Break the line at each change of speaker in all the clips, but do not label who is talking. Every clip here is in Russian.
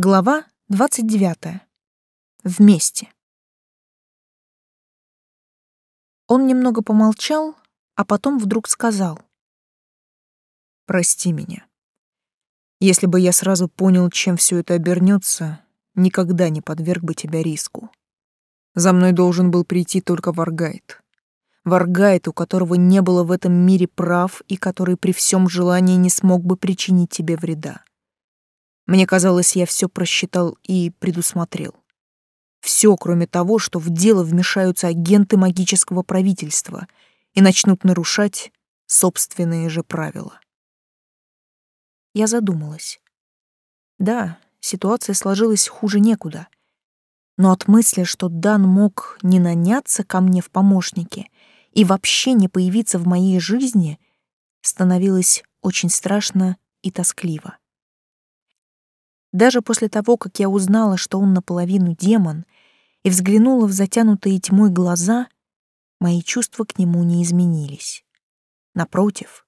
Глава 29. Вместе. Он немного помолчал, а потом вдруг сказал. «Прости меня. Если бы я сразу понял, чем все это обернется, никогда не подверг бы тебя риску. За мной должен был прийти только Варгайт. Варгайт, у которого не было в этом мире прав и который при всем желании не смог бы причинить тебе вреда. Мне казалось, я все просчитал и предусмотрел. Все, кроме того, что в дело вмешаются агенты магического правительства и начнут нарушать собственные же правила. Я задумалась. Да, ситуация сложилась хуже некуда. Но от мысли, что Дан мог не наняться ко мне в помощники и вообще не появиться в моей жизни, становилось очень страшно и тоскливо. Даже после того, как я узнала, что он наполовину демон, и взглянула в затянутые тьмой глаза, мои чувства к нему не изменились. Напротив,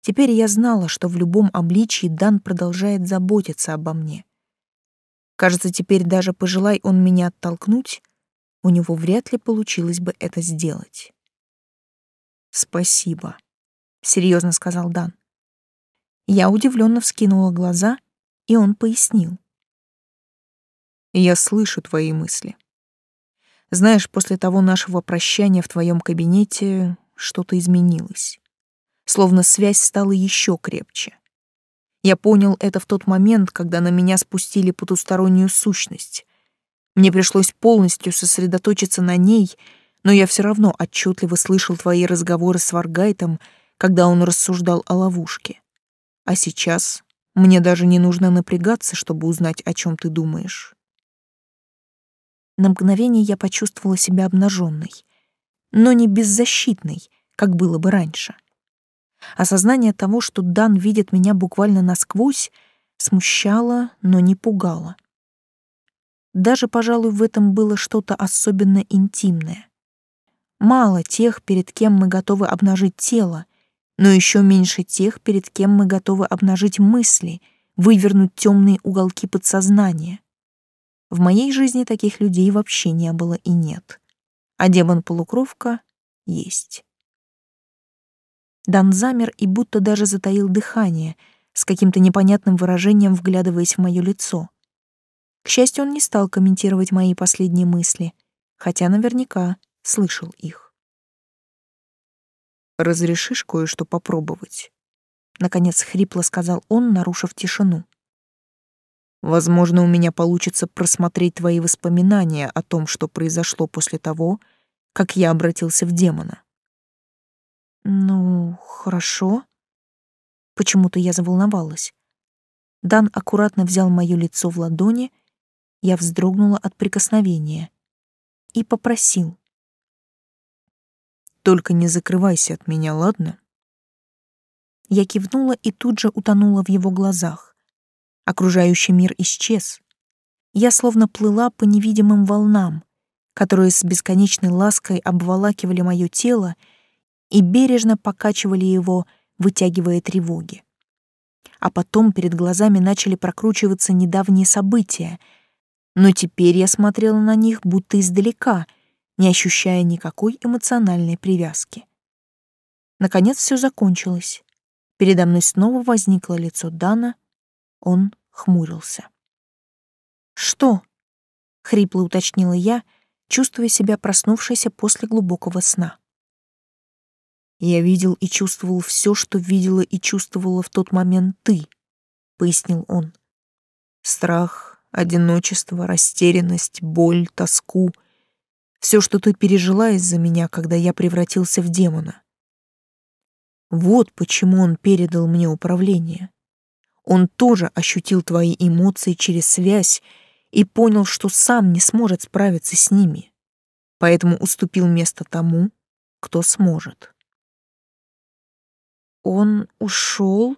теперь я знала, что в любом обличии Дан продолжает заботиться обо мне. Кажется, теперь даже пожелай он меня оттолкнуть, у него вряд ли получилось бы это сделать. «Спасибо», — серьезно сказал Дан. Я удивленно вскинула глаза — и он пояснил. «Я слышу твои мысли. Знаешь, после того нашего прощания в твоем кабинете что-то изменилось. Словно связь стала еще крепче. Я понял это в тот момент, когда на меня спустили потустороннюю сущность. Мне пришлось полностью сосредоточиться на ней, но я все равно отчетливо слышал твои разговоры с Варгайтом, когда он рассуждал о ловушке. А сейчас мне даже не нужно напрягаться, чтобы узнать, о чем ты думаешь. На мгновение я почувствовала себя обнаженной, но не беззащитной, как было бы раньше. Осознание того, что Дан видит меня буквально насквозь, смущало, но не пугало. Даже, пожалуй, в этом было что-то особенно интимное. Мало тех, перед кем мы готовы обнажить тело, но еще меньше тех, перед кем мы готовы обнажить мысли, вывернуть темные уголки подсознания. В моей жизни таких людей вообще не было и нет. А демон-полукровка есть. Дан замер и будто даже затаил дыхание, с каким-то непонятным выражением вглядываясь в мое лицо. К счастью, он не стал комментировать мои последние мысли, хотя наверняка слышал их. Разрешишь кое-что попробовать?» Наконец хрипло сказал он, нарушив тишину. «Возможно, у меня получится просмотреть твои воспоминания о том, что произошло после того, как я обратился в демона». «Ну, хорошо». Почему-то я заволновалась. Дан аккуратно взял моё лицо в ладони, я вздрогнула от прикосновения и попросил. Только не закрывайся от меня, ладно? Я кивнула и тут же утонула в его глазах. Окружающий мир исчез. Я словно плыла по невидимым волнам, которые с бесконечной лаской обволакивали мое тело и бережно покачивали его, вытягивая тревоги. А потом перед глазами начали прокручиваться недавние события, но теперь я смотрела на них будто издалека — не ощущая никакой эмоциональной привязки. Наконец все закончилось. Передо мной снова возникло лицо Дана. Он хмурился. «Что?» — хрипло уточнила я, чувствуя себя проснувшейся после глубокого сна. «Я видел и чувствовал все, что видела и чувствовала в тот момент ты», — пояснил он. «Страх, одиночество, растерянность, боль, тоску — все, что ты пережила из-за меня, когда я превратился в демона. Вот почему он передал мне управление. Он тоже ощутил твои эмоции через связь и понял, что сам не сможет справиться с ними, поэтому уступил место тому, кто сможет. Он ушел,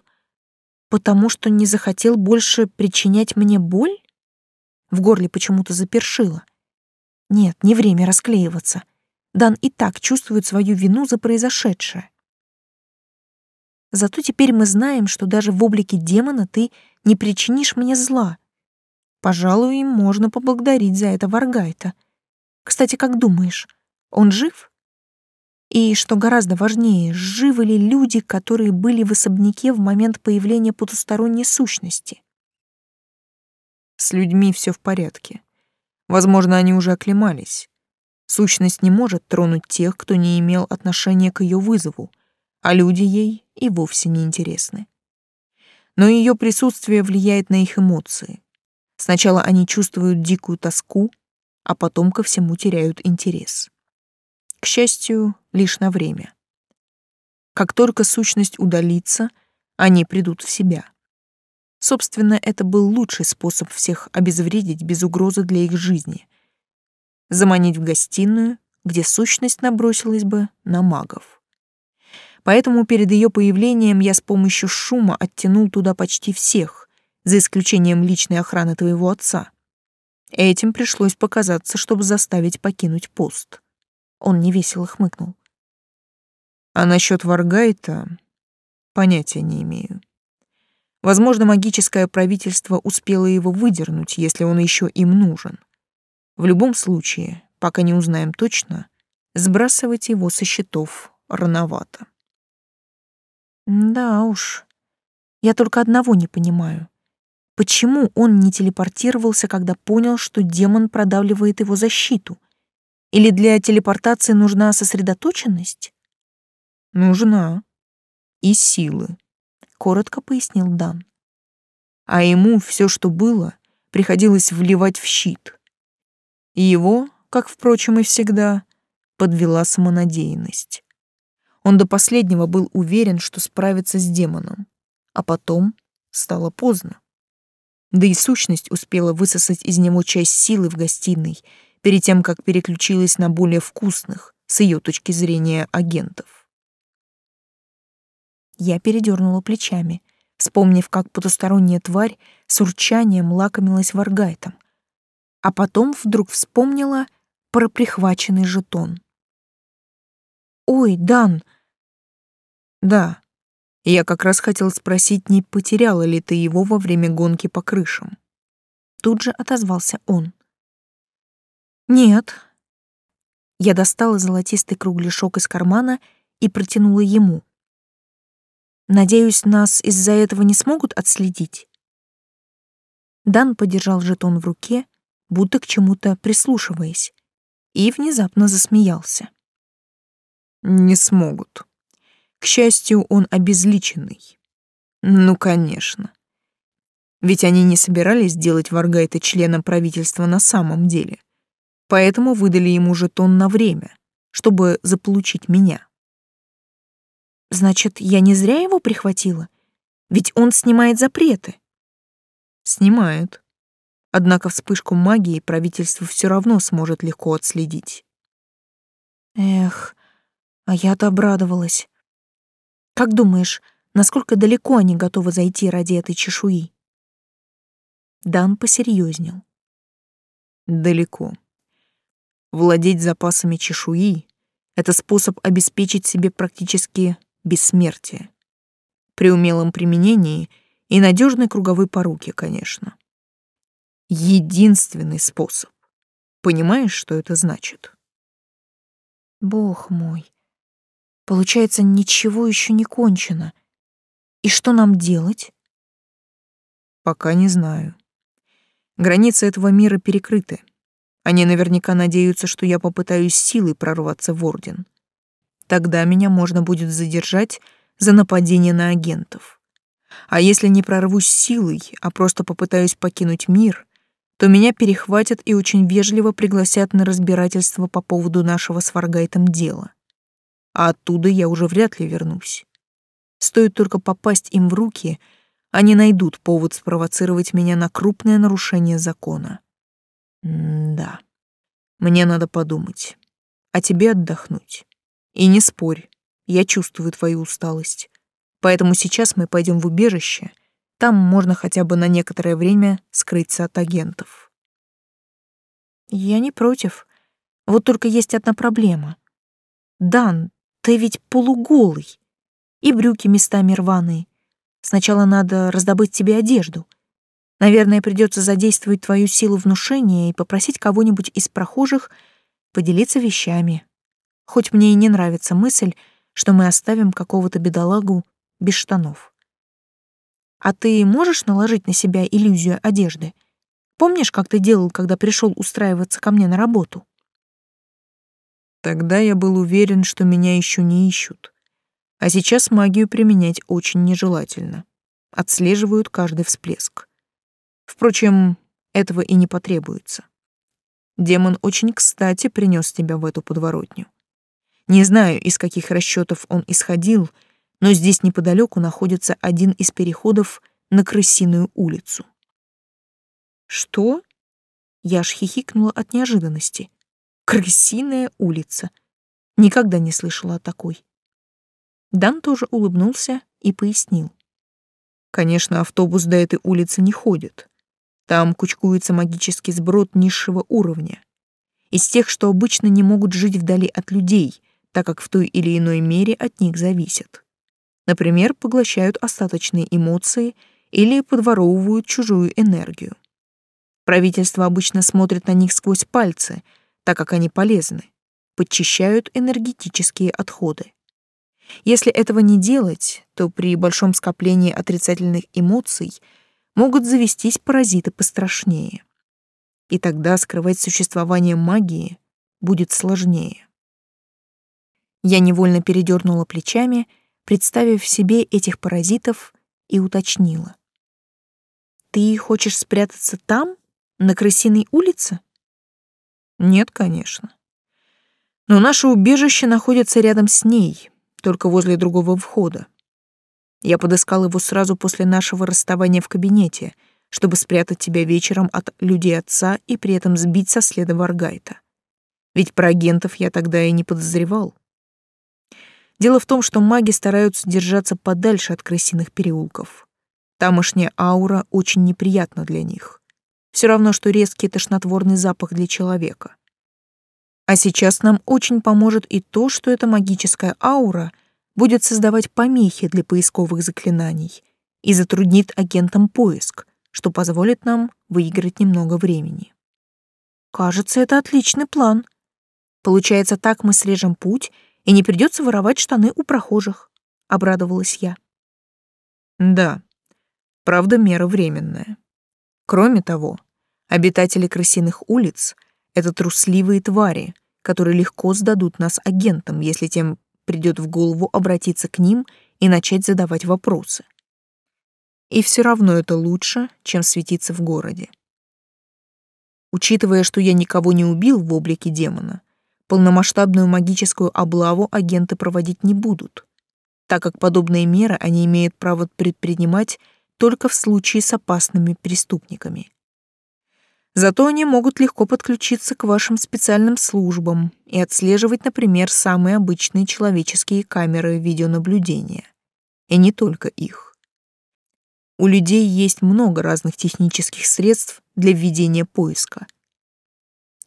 потому что не захотел больше причинять мне боль? В горле почему-то запершило. Нет, не время расклеиваться. Дан и так чувствует свою вину за произошедшее. Зато теперь мы знаем, что даже в облике демона ты не причинишь мне зла. Пожалуй, им можно поблагодарить за это Варгайта. Кстати, как думаешь, он жив? И, что гораздо важнее, живы ли люди, которые были в особняке в момент появления потусторонней сущности?
С людьми все в порядке. Возможно, они уже оклемались. Сущность не может тронуть тех, кто не имел отношения к ее вызову, а люди ей и вовсе не интересны. Но ее присутствие влияет на их эмоции. Сначала они чувствуют дикую тоску, а потом ко всему теряют интерес. К счастью, лишь на время. Как только сущность удалится, они придут в себя. Собственно, это был лучший способ всех обезвредить без угрозы для их жизни. Заманить в гостиную, где сущность набросилась бы на магов. Поэтому перед ее появлением я с помощью шума оттянул туда почти всех, за исключением личной охраны твоего отца. Этим пришлось показаться, чтобы заставить покинуть пост. Он невесело хмыкнул. А насчет Варгайта понятия не имею. Возможно, магическое правительство успело его выдернуть, если он еще им нужен. В любом случае, пока не узнаем точно, сбрасывать его со счетов рановато.
Да уж. Я только одного не понимаю. Почему он не телепортировался, когда понял, что демон продавливает его защиту? Или для телепортации нужна сосредоточенность?
Нужна. И силы
коротко пояснил Дан.
А ему все, что было, приходилось вливать в щит. И его, как, впрочем, и всегда, подвела самонадеянность. Он до последнего был уверен, что справится с демоном, а потом стало поздно. Да и сущность успела высосать из него часть силы в гостиной перед тем, как переключилась на более вкусных, с ее точки зрения, агентов.
Я передернула плечами, вспомнив, как потусторонняя тварь с урчанием лакомилась варгайтом. А потом вдруг вспомнила про прихваченный жетон. «Ой, Дан!»
«Да, я как раз хотел спросить, не потеряла ли ты его во время гонки по крышам?»
Тут же отозвался он. «Нет». Я достала золотистый кругляшок из кармана и протянула ему. Надеюсь, нас из-за этого не смогут отследить. Дан подержал жетон в руке, будто к чему-то прислушиваясь, и внезапно засмеялся.
Не смогут. К счастью, он обезличенный. Ну, конечно. Ведь они не собирались делать Варгайта членом правительства на самом деле. Поэтому выдали ему жетон на время, чтобы заполучить меня.
Значит, я не зря его прихватила? Ведь он снимает запреты.
Снимает. Однако вспышку магии правительство все равно сможет легко отследить.
Эх, а я-то обрадовалась. Как думаешь, насколько далеко они готовы зайти ради этой чешуи? Дан посерьезнел.
Далеко. Владеть запасами чешуи — это способ обеспечить себе практически бессмертие. При умелом применении и надежной круговой поруке, конечно. Единственный способ. Понимаешь, что это значит?
Бог мой. Получается, ничего еще не кончено. И что нам делать?
Пока не знаю. Границы этого мира перекрыты. Они наверняка надеются, что я попытаюсь силой прорваться в Орден. Тогда меня можно будет задержать за нападение на агентов. А если не прорвусь силой, а просто попытаюсь покинуть мир, то меня перехватят и очень вежливо пригласят на разбирательство по поводу нашего с Варгайтом дела. А оттуда я уже вряд ли вернусь. Стоит только попасть им в руки, они найдут повод спровоцировать меня на крупное нарушение закона. М да. Мне надо подумать. А тебе отдохнуть. И не спорь, я чувствую твою усталость. Поэтому сейчас мы пойдем в убежище. Там можно хотя бы на некоторое время скрыться от агентов.
Я не против. Вот только есть одна проблема. Дан, ты ведь полуголый. И брюки местами рваные. Сначала надо раздобыть тебе одежду. Наверное, придется задействовать твою силу внушения и попросить кого-нибудь из прохожих поделиться вещами. Хоть мне и не нравится мысль, что мы оставим какого-то бедолагу без штанов. А ты можешь наложить на себя иллюзию одежды? Помнишь, как ты делал, когда пришел устраиваться ко мне на работу?
Тогда я был уверен, что меня еще не ищут. А сейчас магию применять очень нежелательно. Отслеживают каждый всплеск. Впрочем, этого и не потребуется. Демон очень кстати принес тебя в эту подворотню. Не знаю, из каких расчетов он исходил, но здесь неподалеку находится один из переходов на Крысиную улицу.
Что? Я аж хихикнула от неожиданности. Крысиная улица. Никогда не слышала о такой. Дан тоже улыбнулся и пояснил.
Конечно, автобус до этой улицы не ходит. Там кучкуется магический сброд низшего уровня. Из тех, что обычно не могут жить вдали от людей, так как в той или иной мере от них зависят. Например, поглощают остаточные эмоции или подворовывают чужую энергию. Правительство обычно смотрит на них сквозь пальцы, так как они полезны, подчищают энергетические отходы. Если этого не делать, то при большом скоплении отрицательных эмоций могут завестись паразиты пострашнее. И тогда скрывать существование магии будет сложнее. Я невольно передернула плечами, представив себе этих паразитов, и уточнила. «Ты хочешь спрятаться там, на Крысиной улице?» «Нет, конечно. Но наше убежище находится рядом с ней, только возле другого входа. Я подыскал его сразу после нашего расставания в кабинете, чтобы спрятать тебя вечером от людей отца и при этом сбить со следа Варгайта. Ведь про агентов я тогда и не подозревал. Дело в том, что маги стараются держаться подальше от крысиных переулков. Тамошняя аура очень неприятна для них. Все равно, что резкий тошнотворный запах для человека. А сейчас нам очень поможет и то, что эта магическая аура будет создавать помехи для поисковых заклинаний и затруднит агентам поиск, что позволит нам выиграть немного времени.
Кажется, это отличный план. Получается, так мы срежем путь, и не придется воровать штаны у прохожих, обрадовалась я.
Да, правда, мера временная. Кроме того, обитатели крысиных улиц — это трусливые твари, которые легко сдадут нас агентам, если тем придет в голову обратиться к ним и начать задавать вопросы. И все равно это лучше, чем светиться в городе. Учитывая, что я никого не убил в облике демона, полномасштабную магическую облаву агенты проводить не будут, так как подобные меры они имеют право предпринимать только в случае с опасными преступниками. Зато они могут легко подключиться к вашим специальным службам и отслеживать, например, самые обычные человеческие камеры видеонаблюдения. И не только их. У людей есть много разных технических средств для введения поиска.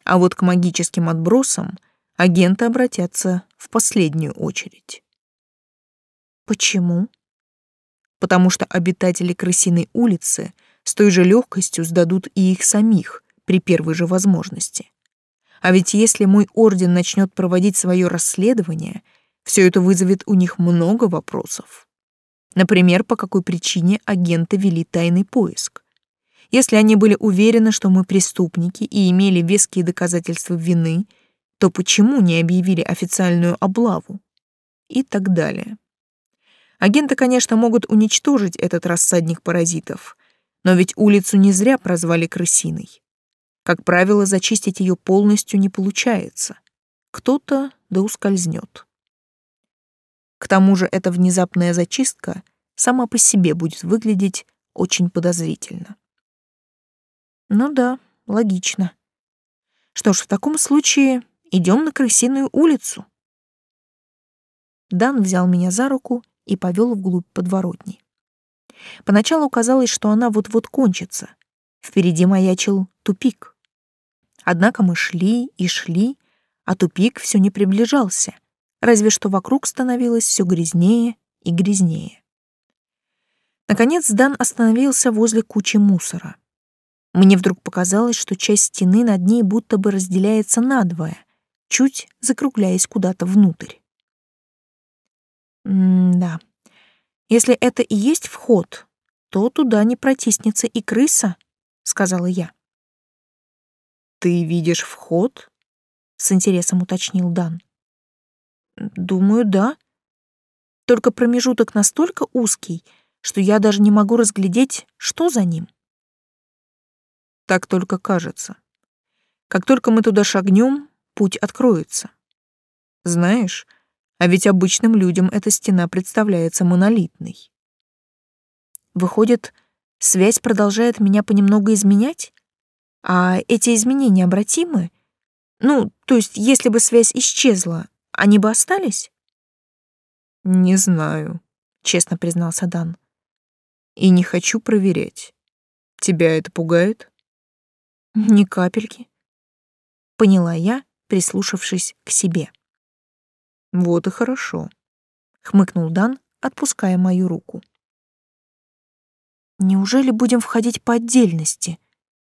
А вот к магическим отбросам агенты обратятся в последнюю очередь.
Почему?
Потому что обитатели Крысиной улицы — с той же легкостью сдадут и их самих при первой же возможности. А ведь если мой орден начнет проводить свое расследование, все это вызовет у них много вопросов. Например, по какой причине агенты вели тайный поиск. Если они были уверены, что мы преступники и имели веские доказательства вины, то почему не объявили официальную облаву? И так далее. Агенты, конечно, могут уничтожить этот рассадник паразитов, но ведь улицу не зря прозвали крысиной. Как правило, зачистить ее полностью не получается. Кто-то да ускользнет. К тому же эта внезапная зачистка сама по себе будет выглядеть очень подозрительно.
Ну да, логично. Что ж, в таком случае идем на крысиную улицу. Дан взял меня за руку и повел вглубь подворотни. Поначалу казалось, что она вот-вот кончится. Впереди маячил тупик. Однако мы шли и шли, а тупик все не приближался, разве что вокруг становилось все грязнее и грязнее. Наконец Дан остановился возле кучи мусора, Мне вдруг показалось, что часть стены над ней будто бы разделяется надвое, чуть закругляясь куда-то внутрь. М-да. Если это и есть вход, то туда не протиснется и крыса, сказала я.
Ты видишь вход? с интересом уточнил Дан.
Думаю, да. Только промежуток настолько узкий, что я даже не могу разглядеть, что за ним.
Так только кажется. Как только мы туда шагнем, путь откроется. Знаешь, а ведь обычным людям эта стена представляется монолитной.
Выходит, связь продолжает меня понемногу изменять? А эти изменения обратимы? Ну, то есть, если бы связь исчезла, они бы остались?
Не знаю, честно признался Дан. И не хочу проверять. Тебя это пугает?
Ни капельки. Поняла я, прислушавшись к себе.
Вот и хорошо,
хмыкнул Дан, отпуская мою руку. Неужели будем входить по отдельности?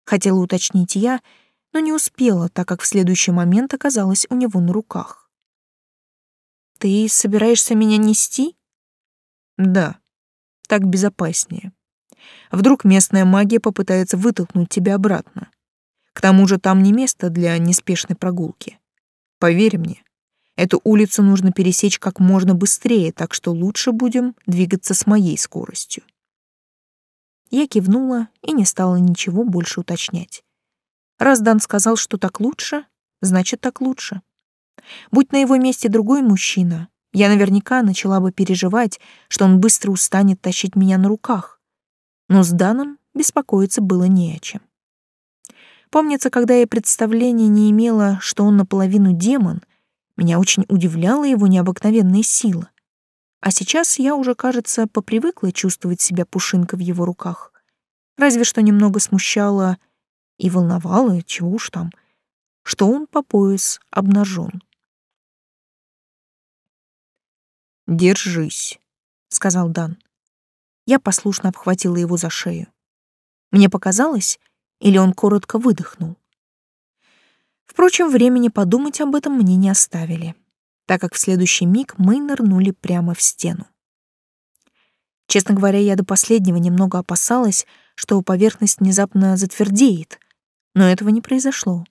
Хотела уточнить я, но не успела, так как в следующий момент оказалась у него на руках. Ты собираешься меня нести?
Да, так безопаснее. Вдруг местная магия попытается вытолкнуть тебя обратно. К тому же там не место для неспешной прогулки. Поверь мне, эту улицу нужно пересечь как можно быстрее, так что лучше будем двигаться с моей скоростью.
Я кивнула и не стала ничего больше уточнять. Раз Дан сказал, что так лучше, значит, так лучше. Будь на его месте другой мужчина, я наверняка начала бы переживать, что он быстро устанет тащить меня на руках. Но с Даном беспокоиться было не о чем. Помнится, когда я представления не имела, что он наполовину демон, меня очень удивляла его необыкновенная сила. А сейчас я уже, кажется, попривыкла чувствовать себя пушинкой в его руках. Разве что немного смущало и волновало, чего уж там, что он по пояс обнажен.
«Держись», — сказал Дан.
Я послушно обхватила его за шею. Мне показалось, или он коротко выдохнул. Впрочем, времени подумать об этом мне не оставили, так как в следующий миг мы нырнули прямо в стену. Честно говоря, я до последнего немного опасалась, что поверхность внезапно затвердеет, но этого не произошло.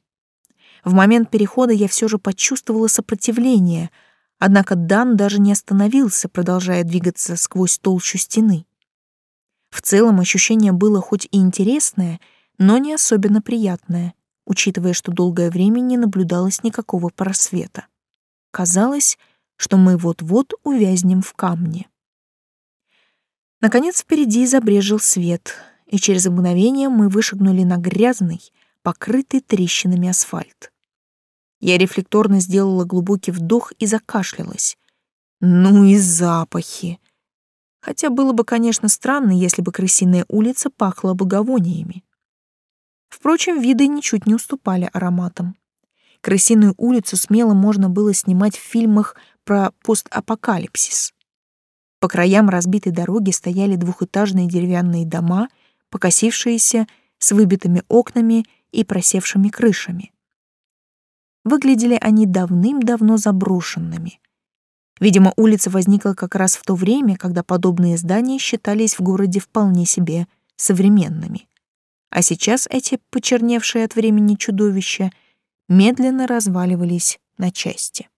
В момент перехода я все же почувствовала сопротивление, однако Дан даже не остановился, продолжая двигаться сквозь толщу стены. В целом ощущение было хоть и интересное, но не особенно приятное, учитывая, что долгое время не наблюдалось никакого просвета. Казалось, что мы вот-вот увязнем в камне. Наконец впереди забрежил свет, и через мгновение мы вышагнули на грязный, покрытый трещинами асфальт. Я рефлекторно сделала глубокий вдох и закашлялась. Ну и запахи! Хотя было бы, конечно, странно, если бы крысиная улица пахла благовониями. Впрочем, виды ничуть не уступали ароматам. Крысиную улицу смело можно было снимать в фильмах про постапокалипсис. По краям разбитой дороги стояли двухэтажные деревянные дома, покосившиеся, с выбитыми окнами и просевшими крышами. Выглядели они давным-давно заброшенными. Видимо, улица возникла как раз в то время, когда подобные здания считались в городе вполне себе современными а сейчас эти почерневшие от времени чудовища медленно разваливались на части.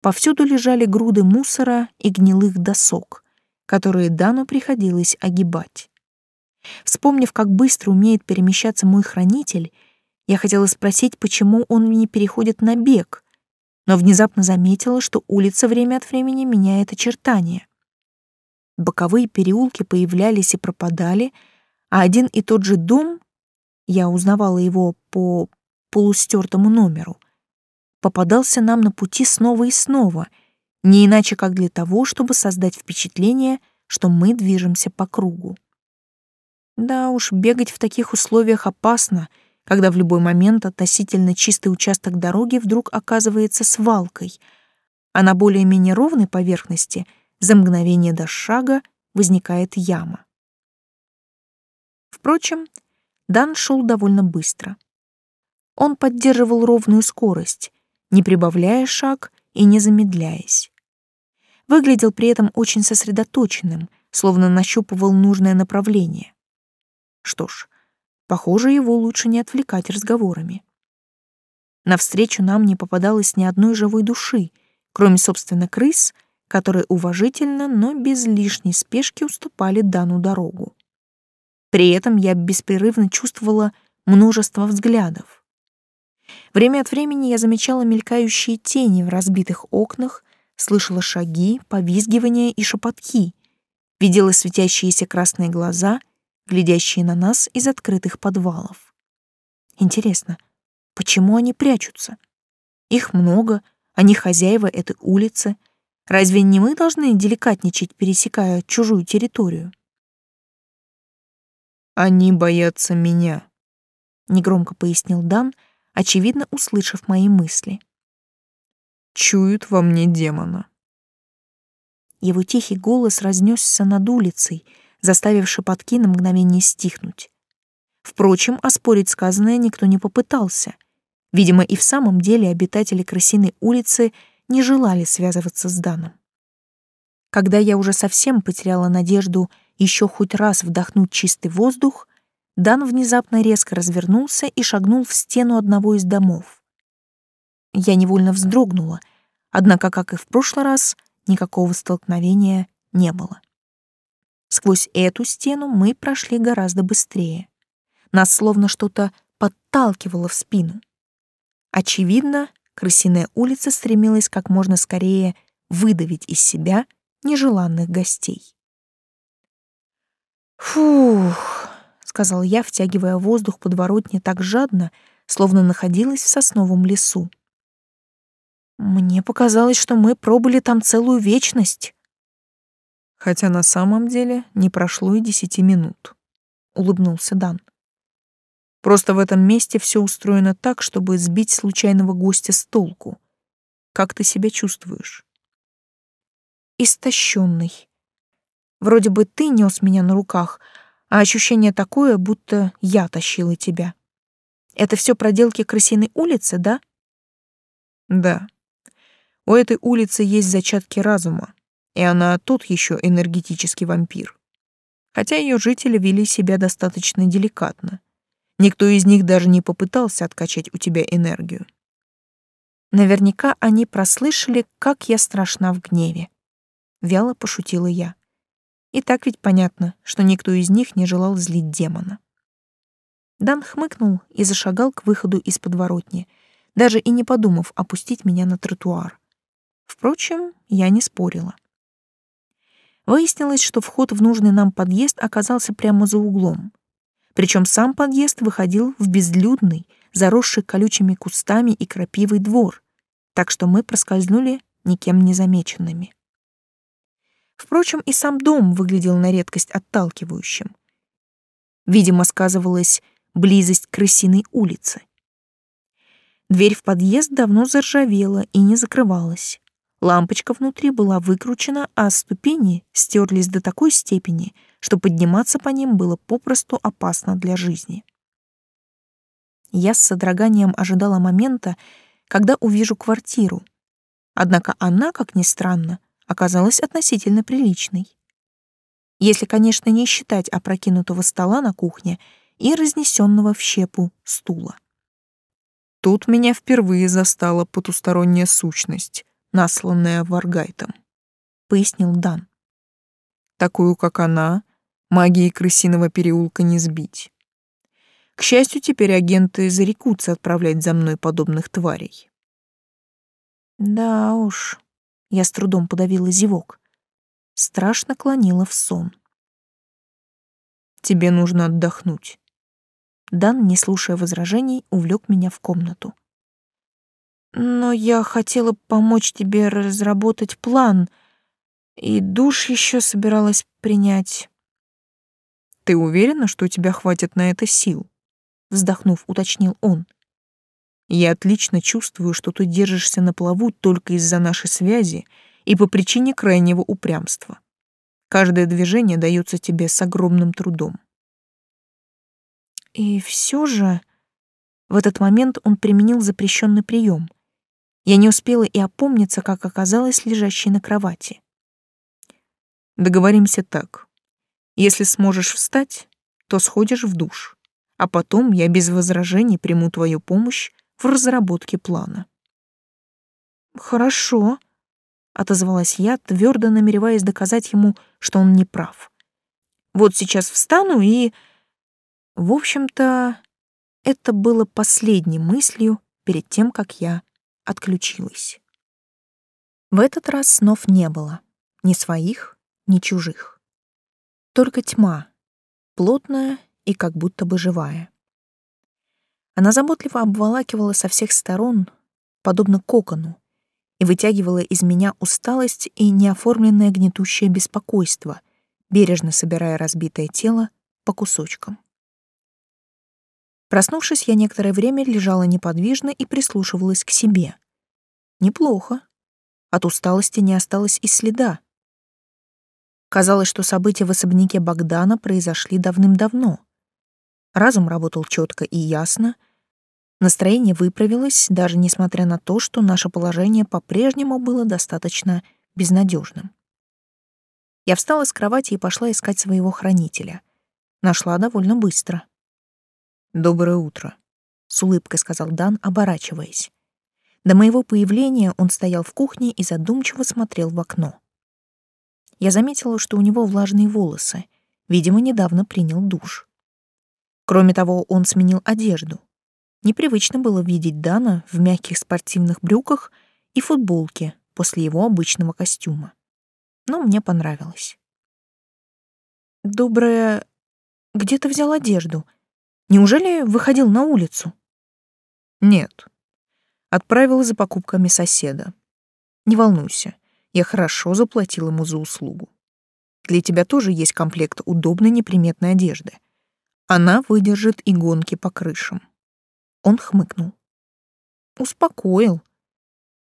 Повсюду лежали груды мусора и гнилых досок, которые Дану приходилось огибать. Вспомнив, как быстро умеет перемещаться мой хранитель, я хотела спросить, почему он не переходит на бег, но внезапно заметила, что улица время от времени меняет очертания. Боковые переулки появлялись и пропадали — а один и тот же дом, я узнавала его по полустертому номеру, попадался нам на пути снова и снова, не иначе как для того, чтобы создать впечатление, что мы движемся по кругу. Да уж, бегать в таких условиях опасно, когда в любой момент относительно чистый участок дороги вдруг оказывается свалкой, а на более-менее ровной поверхности за мгновение до шага возникает яма. Впрочем, Дан шел довольно быстро. Он поддерживал ровную скорость, не прибавляя шаг и не замедляясь. Выглядел при этом очень сосредоточенным, словно нащупывал нужное направление. Что ж, похоже, его лучше не отвлекать разговорами. Навстречу нам не попадалось ни одной живой души, кроме, собственно, крыс, которые уважительно, но без лишней спешки уступали Дану дорогу. При этом я беспрерывно чувствовала множество взглядов. Время от времени я замечала мелькающие тени в разбитых окнах, слышала шаги, повизгивания и шепотки, видела светящиеся красные глаза, глядящие на нас из открытых подвалов. Интересно, почему они прячутся? Их много, они хозяева этой улицы. Разве не мы должны деликатничать, пересекая чужую территорию?
Они боятся меня,
негромко пояснил Дан, очевидно услышав мои мысли.
Чуют во мне демона.
Его тихий голос разнесся над улицей, заставив шепотки на мгновение стихнуть. Впрочем, оспорить сказанное никто не попытался. Видимо, и в самом деле обитатели Крысиной улицы не желали связываться с Даном. Когда я уже совсем потеряла надежду еще хоть раз вдохнуть чистый воздух, Дан внезапно резко развернулся и шагнул в стену одного из домов. Я невольно вздрогнула, однако, как и в прошлый раз, никакого столкновения не было. Сквозь эту стену мы прошли гораздо быстрее. Нас словно что-то подталкивало в спину. Очевидно, крысиная улица стремилась как можно скорее выдавить из себя нежеланных гостей. «Фух», — сказал я, втягивая воздух подворотни так жадно, словно находилась в сосновом лесу. «Мне показалось, что мы пробыли там целую вечность».
«Хотя на самом деле не прошло и десяти минут», — улыбнулся Дан. «Просто в этом месте все устроено так, чтобы сбить случайного гостя с толку. Как ты себя чувствуешь?»
«Истощенный», Вроде бы ты нес меня на руках, а ощущение такое, будто я тащила тебя. Это все проделки крысиной улицы, да?
Да. У этой улицы есть зачатки разума, и она тут еще энергетический вампир. Хотя ее жители вели себя достаточно деликатно. Никто из них даже не попытался откачать у тебя энергию.
Наверняка они прослышали, как я страшна в гневе. Вяло пошутила я. И так ведь понятно, что никто из них не желал злить демона. Дан хмыкнул и зашагал к выходу из подворотни, даже и не подумав опустить меня на тротуар. Впрочем, я не спорила. Выяснилось, что вход в нужный нам подъезд оказался прямо за углом. Причем сам подъезд выходил в безлюдный, заросший колючими кустами и крапивой двор, так что мы проскользнули никем не замеченными. Впрочем, и сам дом выглядел на редкость отталкивающим. Видимо, сказывалась близость крысиной улицы. Дверь в подъезд давно заржавела и не закрывалась. Лампочка внутри была выкручена, а ступени стерлись до такой степени, что подниматься по ним было попросту опасно для жизни. Я с содроганием ожидала момента, когда увижу квартиру. Однако она, как ни странно, оказалась относительно приличной. Если, конечно, не считать опрокинутого стола на кухне и разнесенного в щепу стула.
Тут меня впервые застала потусторонняя сущность, насланная Варгайтом, — пояснил Дан. Такую, как она, магией крысиного переулка не сбить. К счастью, теперь агенты зарекутся отправлять за мной подобных тварей.
Да уж, я с трудом подавила зевок. Страшно клонила в сон.
«Тебе нужно отдохнуть».
Дан, не слушая возражений, увлек меня в комнату. «Но я хотела помочь тебе разработать план, и душ еще собиралась принять».
«Ты уверена, что у тебя хватит на это сил?» Вздохнув, уточнил он. Я отлично чувствую, что ты держишься на плаву только из-за нашей связи и по причине крайнего
И все же... В этот момент он применил запрещенный прием. Я не успела и опомниться, как оказалась лежащей на кровати.
Договоримся так. Если сможешь встать, то сходишь в душ, а потом я без возражений приму твою помощь в разработке плана.
Хорошо, отозвалась я, твердо намереваясь доказать ему, что он не прав. Вот сейчас встану и... В общем-то, это было последней мыслью перед тем, как я отключилась. В этот раз снов не было, ни своих, ни чужих. Только тьма, плотная и как будто бы живая. Она заботливо обволакивала со всех сторон, подобно кокону, и вытягивала из меня усталость и неоформленное гнетущее беспокойство, бережно собирая разбитое тело по кусочкам. Проснувшись, я некоторое время лежала неподвижно и прислушивалась к себе. Неплохо. От усталости не осталось и следа. Казалось, что события в особняке Богдана произошли давным-давно. Разум работал четко и ясно, Настроение выправилось, даже несмотря на то, что наше положение по-прежнему было достаточно безнадежным. Я встала с кровати и пошла искать своего хранителя. Нашла довольно быстро.
«Доброе утро», — с улыбкой сказал Дан, оборачиваясь.
До моего появления он стоял в кухне и задумчиво смотрел в окно. Я заметила, что у него влажные волосы. Видимо, недавно принял душ. Кроме того, он сменил одежду. Непривычно было видеть Дана в мягких спортивных брюках и футболке после его обычного костюма. Но мне понравилось. «Доброе... Где ты взял одежду? Неужели выходил на улицу?»
«Нет. Отправил за покупками соседа. Не волнуйся, я хорошо заплатил ему за услугу. Для тебя тоже есть комплект удобной неприметной одежды. Она выдержит и гонки по крышам.
Он хмыкнул. Успокоил.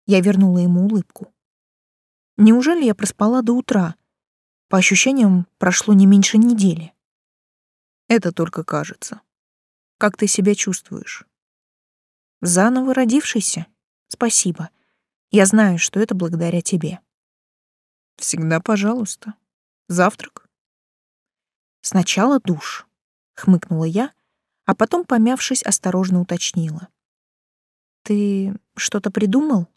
Я вернула ему улыбку. Неужели я проспала до утра? По ощущениям, прошло не меньше недели.
Это только кажется. Как ты себя чувствуешь?
Заново родившийся? Спасибо. Я знаю, что это благодаря тебе.
Всегда пожалуйста. Завтрак?
Сначала душ, хмыкнула я, а потом, помявшись, осторожно уточнила. «Ты что-то придумал?»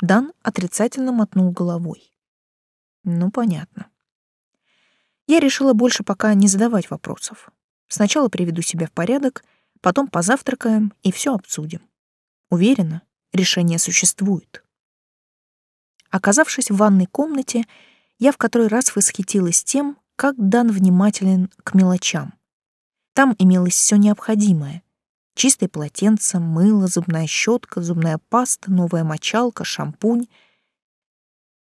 Дан отрицательно мотнул головой. «Ну, понятно. Я решила больше пока не задавать вопросов. Сначала приведу себя в порядок, потом позавтракаем и все обсудим. Уверена, решение существует». Оказавшись в ванной комнате, я в который раз восхитилась тем, как Дан внимателен к мелочам. Там имелось все необходимое. Чистое полотенце, мыло, зубная щетка, зубная паста, новая мочалка, шампунь.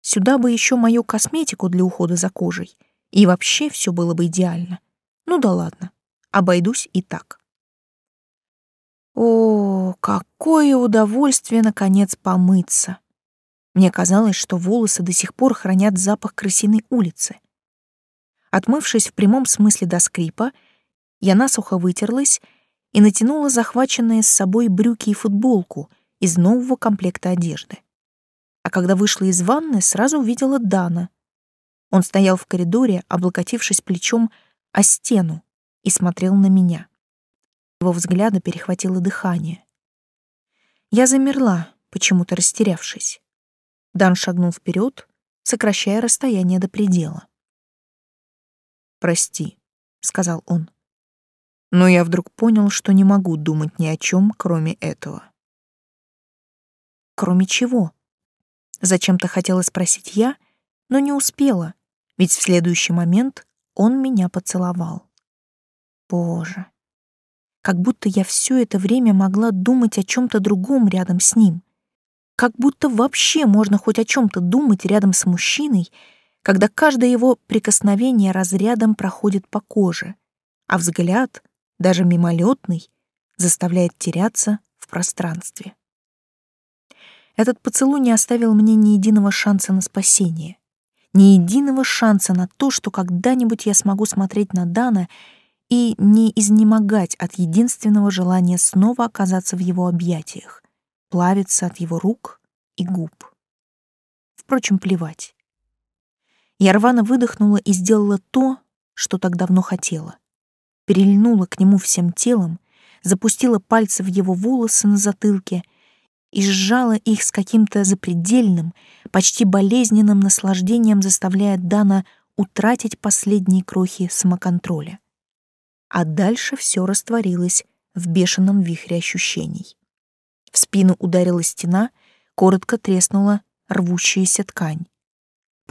Сюда бы еще мою косметику для ухода за кожей. И вообще все было бы идеально. Ну да ладно, обойдусь и так. О, какое удовольствие, наконец, помыться. Мне казалось, что волосы до сих пор хранят запах крысиной улицы. Отмывшись в прямом смысле до скрипа, я насухо вытерлась и натянула захваченные с собой брюки и футболку из нового комплекта одежды. А когда вышла из ванны, сразу увидела Дана. Он стоял в коридоре, облокотившись плечом о стену, и смотрел на меня. Его взгляда перехватило дыхание. Я замерла, почему-то растерявшись. Дан шагнул вперед, сокращая расстояние до предела.
«Прости», — сказал он но я вдруг понял, что не могу думать ни о чем, кроме этого.
Кроме чего? Зачем-то хотела спросить я, но не успела, ведь в следующий момент он меня поцеловал. Боже, как будто я все это время могла думать о чем-то другом рядом с ним. Как будто вообще можно хоть о чем-то думать рядом с мужчиной, когда каждое его прикосновение разрядом проходит по коже, а взгляд даже мимолетный, заставляет теряться в пространстве. Этот поцелуй не оставил мне ни единого шанса на спасение, ни единого шанса на то, что когда-нибудь я смогу смотреть на Дана и не изнемогать от единственного желания снова оказаться в его объятиях, плавиться от его рук и губ. Впрочем, плевать. Я рвано выдохнула и сделала то, что так давно хотела. Перельнула к нему всем телом, запустила пальцы в его волосы на затылке и сжала их с каким-то запредельным, почти болезненным наслаждением, заставляя Дана утратить последние крохи самоконтроля. А дальше все растворилось в бешеном вихре ощущений. В спину ударила стена, коротко треснула рвущаяся ткань.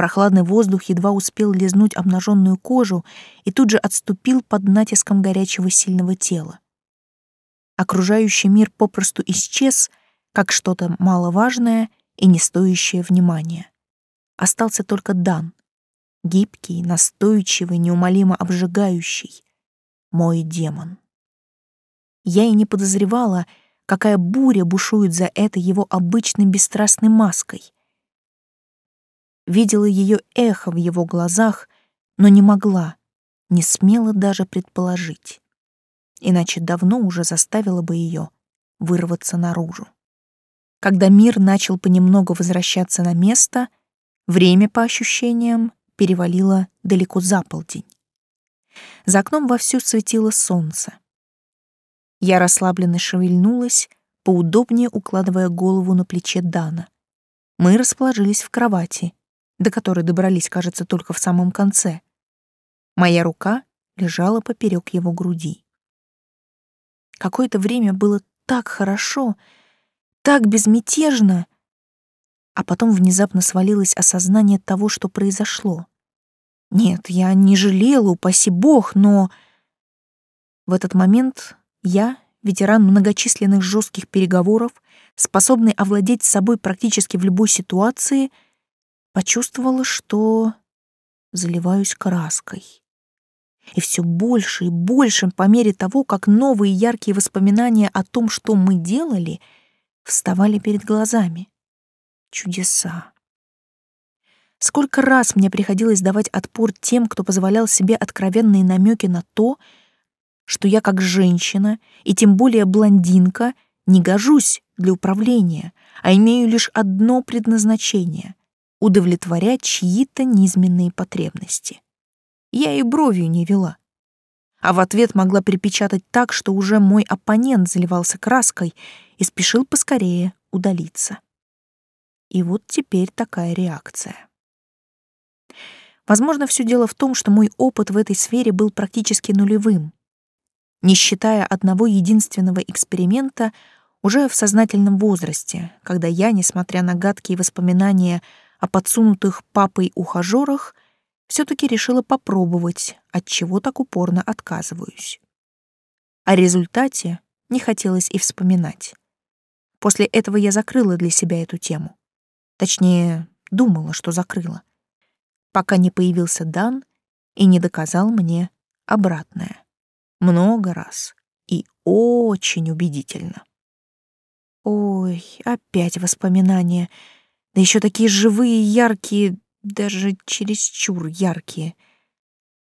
Прохладный воздух едва успел лизнуть обнаженную кожу и тут же отступил под натиском горячего сильного тела. Окружающий мир попросту исчез, как что-то маловажное и не стоящее внимания. Остался только Дан, гибкий, настойчивый, неумолимо обжигающий, мой демон. Я и не подозревала, какая буря бушует за этой его обычной бесстрастной маской. Видела ее эхо в его глазах, но не могла, не смела даже предположить. Иначе давно уже заставила бы ее вырваться наружу. Когда мир начал понемногу возвращаться на место, время, по ощущениям, перевалило далеко за полдень. За окном вовсю светило солнце. Я расслабленно шевельнулась, поудобнее укладывая голову на плече Дана. Мы расположились в кровати, до которой добрались, кажется, только в самом конце. Моя рука лежала поперек его груди. Какое-то время было так хорошо, так безмятежно, а потом внезапно свалилось осознание того, что произошло. Нет, я не жалела, упаси бог, но... В этот момент я, ветеран многочисленных жестких переговоров, способный овладеть собой практически в любой ситуации, почувствовала, что заливаюсь краской. И все больше и больше по мере того, как новые яркие воспоминания о том, что мы делали, вставали перед глазами. Чудеса. Сколько раз мне приходилось давать отпор тем, кто позволял себе откровенные намеки на то, что я как женщина, и тем более блондинка, не гожусь для управления, а имею лишь одно предназначение — удовлетворять чьи-то низменные потребности. Я и бровью не вела. А в ответ могла припечатать так, что уже мой оппонент заливался краской и спешил поскорее удалиться. И вот теперь такая реакция. Возможно, все дело в том, что мой опыт в этой сфере был практически нулевым. Не считая одного единственного эксперимента уже в сознательном возрасте, когда я, несмотря на гадкие воспоминания о подсунутых папой ухажерах, все-таки решила попробовать, от чего так упорно отказываюсь. О результате не хотелось и вспоминать. После этого я закрыла для себя эту тему. Точнее, думала, что закрыла пока не появился Дан и не доказал мне обратное. Много раз и очень убедительно. Ой, опять воспоминания. Да еще такие живые, яркие, даже чересчур яркие.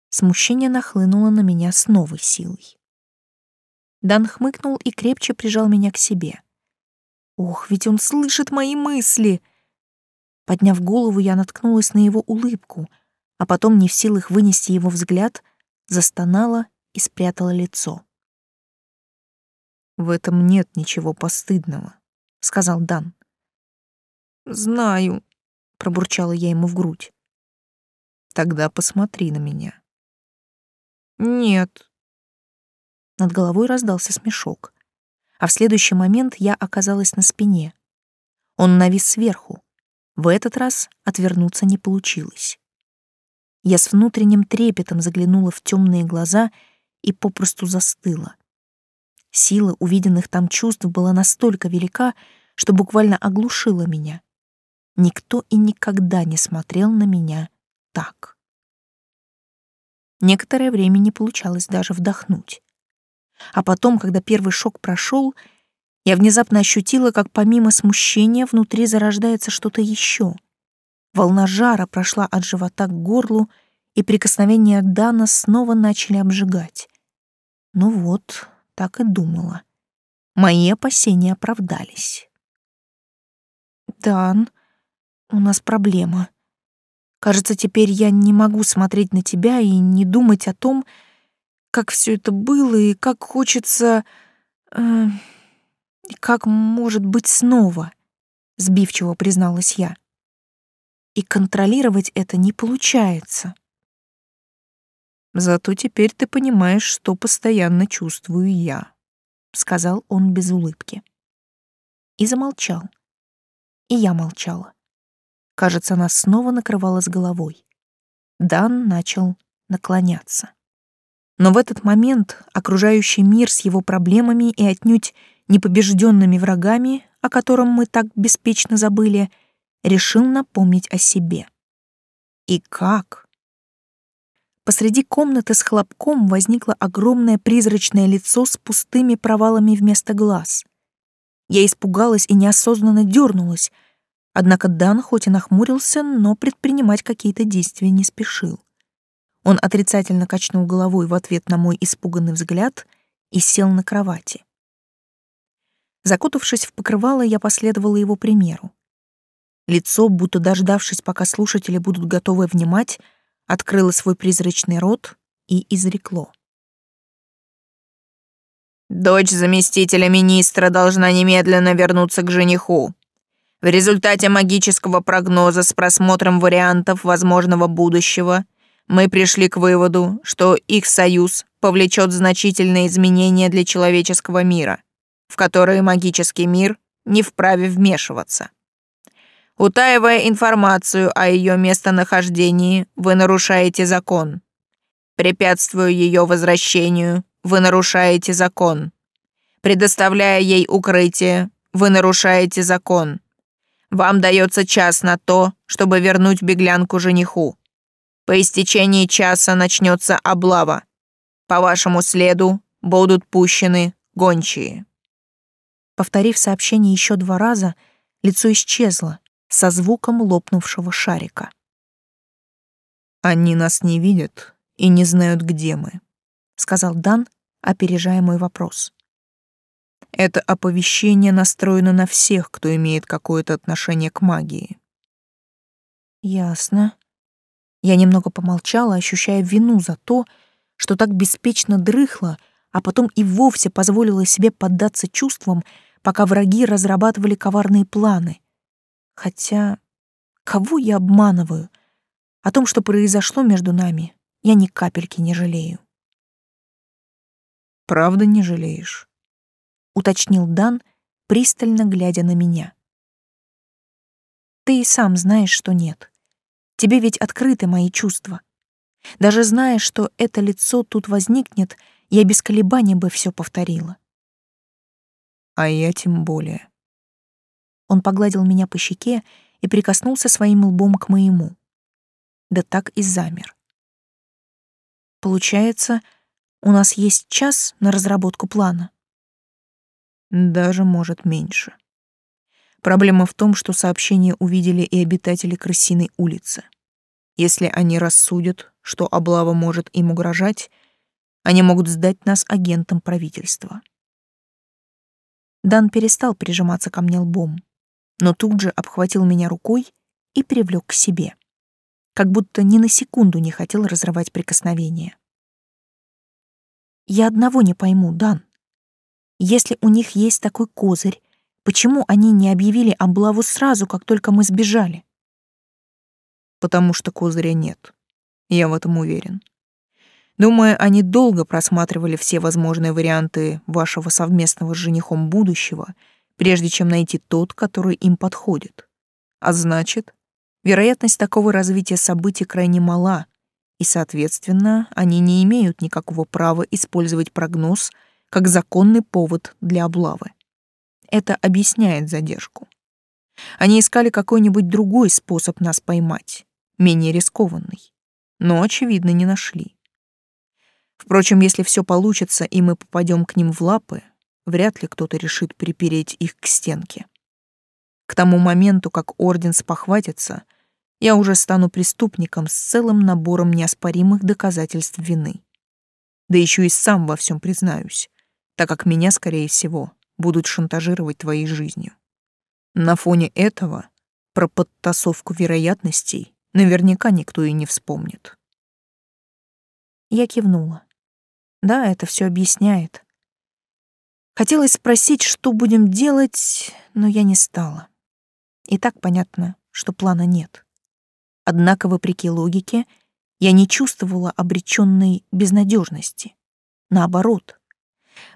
Смущение нахлынуло на меня с новой силой. Дан хмыкнул и крепче прижал меня к себе. Ох, ведь он слышит мои мысли. Подняв голову, я наткнулась на его улыбку, а потом, не в силах вынести его взгляд, застонала и спрятала лицо.
«В этом нет ничего постыдного», — сказал Дан.
«Знаю», — пробурчала я ему в грудь.
«Тогда посмотри на меня».
«Нет». Над головой раздался смешок, а в следующий момент я оказалась на спине. Он навис сверху, в этот раз отвернуться не получилось. Я с внутренним трепетом заглянула в темные глаза и попросту застыла. Сила увиденных там чувств была настолько велика, что буквально оглушила меня. Никто и никогда не смотрел на меня так. Некоторое время не получалось даже вдохнуть. А потом, когда первый шок прошел, я внезапно ощутила, как помимо смущения внутри зарождается что-то еще. Волна жара прошла от живота к горлу, и прикосновения Дана снова начали обжигать. Ну вот, так и думала. Мои опасения оправдались. «Дан, у нас проблема. Кажется, теперь я не могу смотреть на тебя и не думать о том, как все это было и как хочется... Э, как может быть снова», — сбивчиво призналась я. «И контролировать это не получается».
«Зато теперь ты понимаешь, что постоянно чувствую я», — сказал он без улыбки.
И замолчал. И я молчала. Кажется, нас снова накрывало с головой. Дан начал наклоняться. Но в этот момент окружающий мир с его проблемами и отнюдь непобежденными врагами, о котором мы так беспечно забыли, решил напомнить о себе. И как? Посреди комнаты с хлопком возникло огромное призрачное лицо с пустыми провалами вместо глаз. Я испугалась и неосознанно дернулась, однако Дан хоть и нахмурился, но предпринимать какие-то действия не спешил. Он отрицательно качнул головой в ответ на мой испуганный взгляд и сел на кровати. Закутавшись в покрывало, я последовала его примеру. Лицо, будто дождавшись, пока слушатели будут готовы внимать, открыло свой призрачный рот и изрекло.
«Дочь заместителя министра должна немедленно вернуться к жениху. В результате магического прогноза с просмотром вариантов возможного будущего мы пришли к выводу, что их союз повлечет значительные изменения для человеческого мира, в которые магический мир не вправе вмешиваться. Утаивая информацию о ее местонахождении, вы нарушаете закон. Препятствуя ее возвращению, вы нарушаете закон. Предоставляя ей укрытие, вы нарушаете закон. Вам дается час на то, чтобы вернуть беглянку жениху. По истечении часа начнется облава. По вашему следу будут пущены гончие.
Повторив сообщение еще два раза, лицо исчезло, со звуком лопнувшего шарика.
«Они нас не видят и не знают, где мы», — сказал Дан, опережая мой вопрос. «Это оповещение настроено на всех, кто имеет какое-то отношение к магии».
«Ясно». Я немного помолчала, ощущая вину за то, что так беспечно дрыхла, а потом и вовсе позволила себе поддаться чувствам, пока враги разрабатывали коварные планы, Хотя, кого я обманываю? О том, что произошло между нами, я ни капельки не жалею.
«Правда не жалеешь?»
— уточнил Дан, пристально глядя на меня. «Ты и сам знаешь, что нет. Тебе ведь открыты мои чувства. Даже зная, что это лицо тут возникнет, я без колебаний бы все повторила.
А я тем более.
Он погладил меня по щеке и прикоснулся своим лбом к моему. Да так и замер. Получается, у нас есть час на разработку плана.
Даже, может, меньше. Проблема в том, что сообщение увидели и обитатели Крысиной улицы. Если они рассудят, что облава может им угрожать, они могут сдать нас агентам правительства.
Дан перестал прижиматься ко мне лбом но тут же обхватил меня рукой и привлек к себе, как будто ни на секунду не хотел разрывать прикосновение. «Я одного не пойму, Дан. Если у них есть такой козырь, почему они не объявили облаву сразу, как только мы сбежали?»
«Потому что козыря нет. Я в этом уверен. Думаю, они долго просматривали все возможные варианты вашего совместного с женихом будущего — прежде чем найти тот, который им подходит. А значит, вероятность такого развития событий крайне мала, и, соответственно, они не имеют никакого права использовать прогноз как законный повод для облавы. Это объясняет задержку. Они искали какой-нибудь другой способ нас поймать, менее рискованный, но, очевидно, не нашли. Впрочем, если все получится и мы попадем к ним в лапы, вряд ли кто-то решит припереть их к стенке. К тому моменту, как Орден спохватится, я уже стану преступником с целым набором неоспоримых доказательств вины. да еще и сам во всем признаюсь, так как меня, скорее всего, будут шантажировать твоей жизнью. На фоне этого про подтасовку вероятностей наверняка никто и не вспомнит.
Я кивнула. Да, это все объясняет. Хотелось спросить, что будем делать, но я не стала. И так понятно, что плана нет. Однако, вопреки логике, я не чувствовала обреченной безнадежности. Наоборот,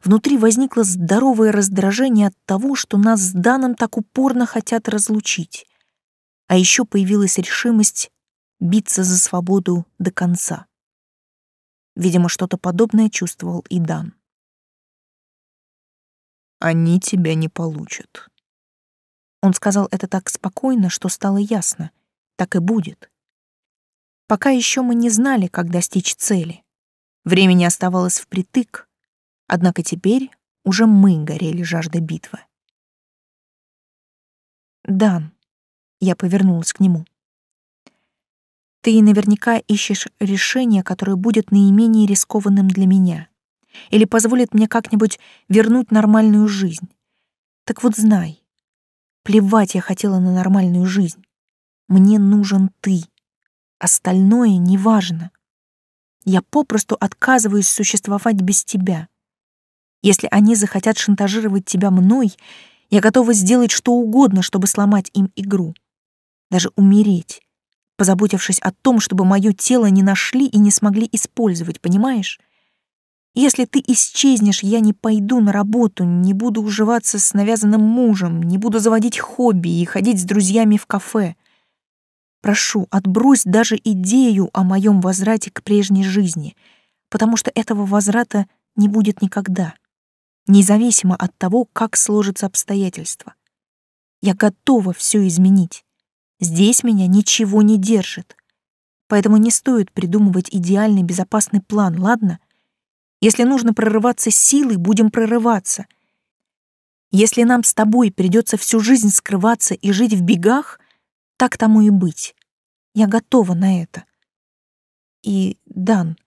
внутри возникло здоровое раздражение от того, что нас с Даном так упорно хотят разлучить. А еще появилась решимость биться за свободу до конца. Видимо, что-то подобное чувствовал и Дан.
«Они тебя не получат».
Он сказал это так спокойно, что стало ясно. Так и будет. Пока еще мы не знали, как достичь цели. Времени оставалось впритык, однако теперь уже мы горели жаждой битвы. «Дан», — я повернулась к нему, — «ты наверняка ищешь решение, которое будет наименее рискованным для меня или позволит мне как-нибудь вернуть нормальную жизнь. Так вот знай, плевать я хотела на нормальную жизнь. Мне нужен ты. Остальное неважно. Я попросту отказываюсь существовать без тебя. Если они захотят шантажировать тебя мной, я готова сделать что угодно, чтобы сломать им игру. Даже умереть, позаботившись о том, чтобы мое тело не нашли и не смогли использовать, понимаешь? Если ты исчезнешь, я не пойду на работу, не буду уживаться с навязанным мужем, не буду заводить хобби и ходить с друзьями в кафе. Прошу, отбрось даже идею о моем возврате к прежней жизни, потому что этого возврата не будет никогда, независимо от того, как сложатся обстоятельства. Я готова все изменить. Здесь меня ничего не держит. Поэтому не стоит придумывать идеальный безопасный план, ладно? Если нужно прорываться силой, будем прорываться. Если нам с тобой придется всю жизнь скрываться и жить в бегах, так тому и быть. Я готова на это. И, Дан,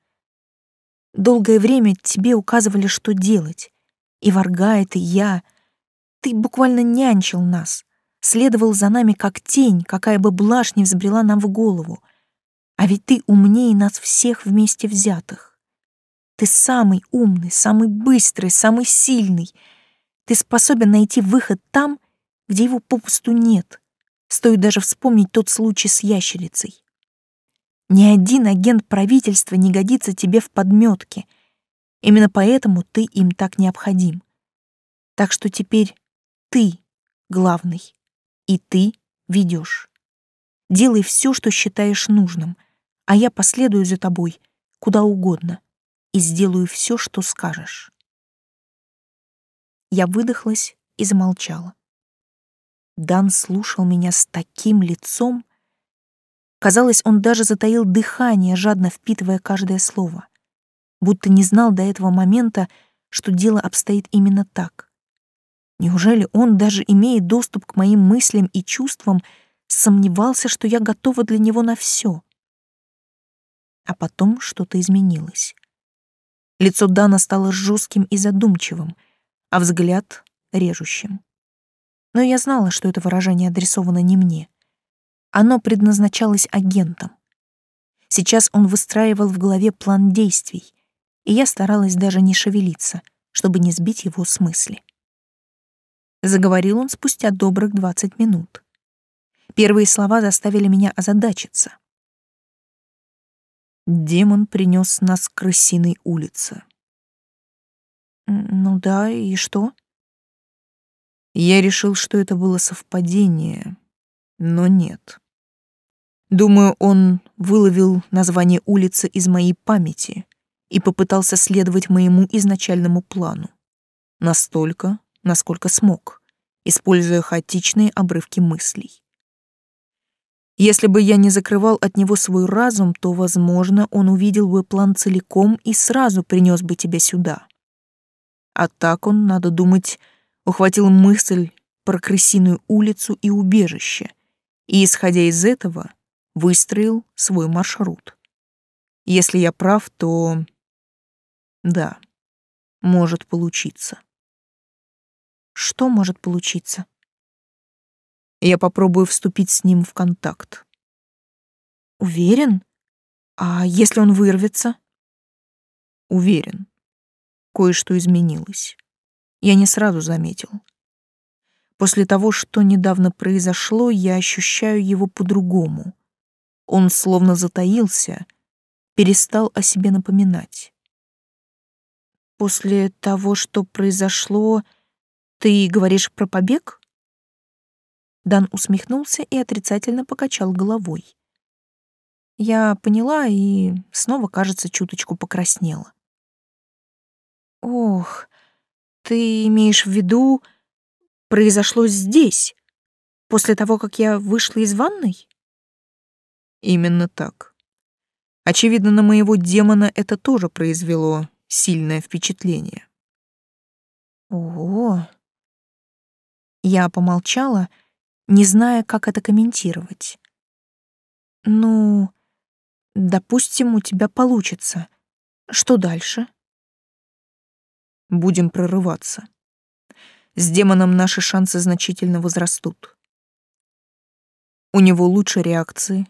долгое время тебе указывали, что делать. И Варгайт, и я. Ты буквально нянчил нас, следовал за нами как тень, какая бы блажь не взбрела нам в голову. А ведь ты умнее нас всех вместе взятых. Ты самый умный, самый быстрый, самый сильный. Ты способен найти выход там, где его попусту нет. Стоит даже вспомнить тот случай с ящерицей. Ни один агент правительства не годится тебе в подметке. Именно поэтому ты им так необходим. Так что теперь ты главный, и ты ведешь. Делай все, что считаешь нужным, а я последую за тобой куда угодно и сделаю все, что скажешь. Я выдохлась и замолчала. Дан слушал меня с таким лицом. Казалось, он даже затаил дыхание, жадно впитывая каждое слово. Будто не знал до этого момента, что дело обстоит именно так. Неужели он, даже имея доступ к моим мыслям и чувствам, сомневался, что я готова для него на все? А потом что-то изменилось. Лицо Дана стало жестким и задумчивым, а взгляд — режущим но я знала, что это выражение адресовано не мне. Оно предназначалось агентам. Сейчас он выстраивал в голове план действий, и я старалась даже не шевелиться, чтобы не сбить его с мысли. Заговорил он спустя добрых двадцать минут. Первые слова заставили меня озадачиться. Демон принес нас к крысиной улице. Ну да, и что? Я решил, что это было совпадение, но нет. Думаю, он выловил название улицы из моей памяти и попытался следовать моему изначальному плану. Настолько, насколько смог, используя хаотичные обрывки мыслей. Если бы я не закрывал от него свой разум, то, возможно, он увидел бы план целиком и сразу принес бы тебя сюда. А так он, надо думать, ухватил мысль про крысиную улицу и убежище, и, исходя из этого, выстроил свой маршрут. Если я прав, то...
Да, может получиться.
Что может получиться?
Я попробую вступить с ним в контакт.
Уверен? А если он вырвется?
Уверен. Кое-что изменилось. Я не сразу заметил. После того, что недавно произошло, я ощущаю его по-другому. Он словно затаился, перестал о себе напоминать.
После того, что произошло, ты говоришь про побег? Дан усмехнулся и отрицательно покачал головой. Я поняла и снова, кажется, чуточку покраснела. Ох, ты имеешь в виду, произошло здесь, после того, как я вышла из ванной?
Именно так. Очевидно, на моего демона это тоже произвело сильное впечатление.
О, Я помолчала, не зная, как это комментировать. Ну, допустим, у тебя получится. Что дальше?
Будем прорываться. С демоном наши шансы значительно возрастут. У него лучше реакции.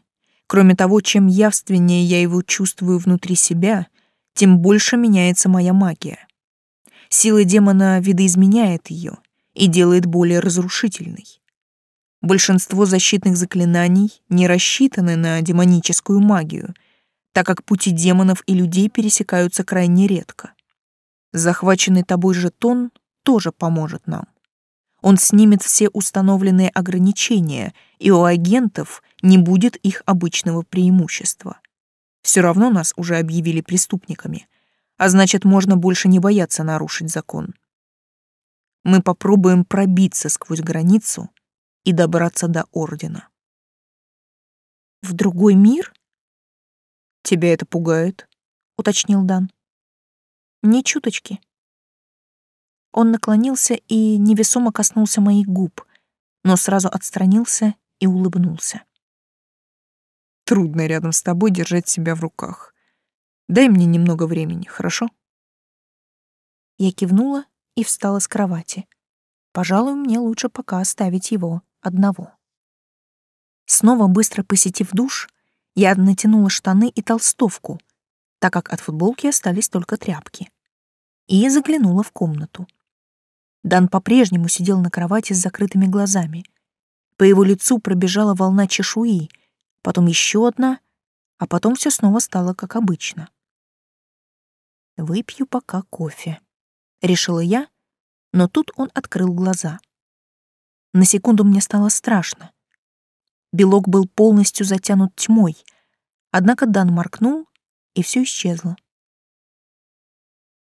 Кроме того, чем явственнее я его чувствую внутри себя, тем больше меняется моя магия. Сила демона видоизменяет ее и делает более разрушительной. Большинство защитных заклинаний не рассчитаны на демоническую магию, так как пути демонов и людей пересекаются крайне редко. Захваченный тобой жетон тоже поможет нам. Он снимет все установленные ограничения, и у агентов не будет их обычного преимущества. Все равно нас уже объявили преступниками, а значит, можно больше не бояться нарушить закон. Мы попробуем пробиться сквозь границу и добраться до Ордена.
В другой мир?
Тебя это пугает?
уточнил Дан. Ни чуточки. Он наклонился и невесомо коснулся моих губ, но сразу отстранился и улыбнулся.
Трудно рядом с тобой держать себя в руках. Дай мне немного времени, хорошо?
Я кивнула и встала с кровати. Пожалуй, мне лучше пока оставить его одного. Снова быстро посетив душ, я натянула штаны и толстовку, так как от футболки остались только тряпки, и заглянула в комнату. Дан по-прежнему сидел на кровати с закрытыми глазами. По его лицу пробежала волна чешуи, потом еще одна, а потом все снова стало как обычно. «Выпью пока кофе», — решила я, но тут он открыл глаза. На секунду мне стало страшно. Белок был полностью затянут тьмой, однако Дан моркнул, и все исчезло.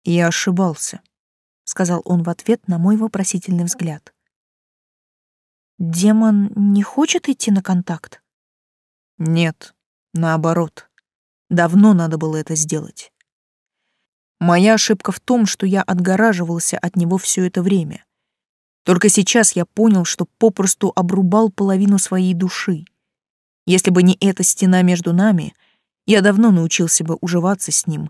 «Я ошибался», — сказал он в ответ на мой вопросительный взгляд.
«Демон не хочет идти на контакт?»
«Нет, наоборот. Давно надо было это сделать. Моя ошибка в том, что я отгораживался от него все это время. Только сейчас я понял, что попросту обрубал половину своей души. Если бы не эта стена между нами, я давно научился бы уживаться с ним,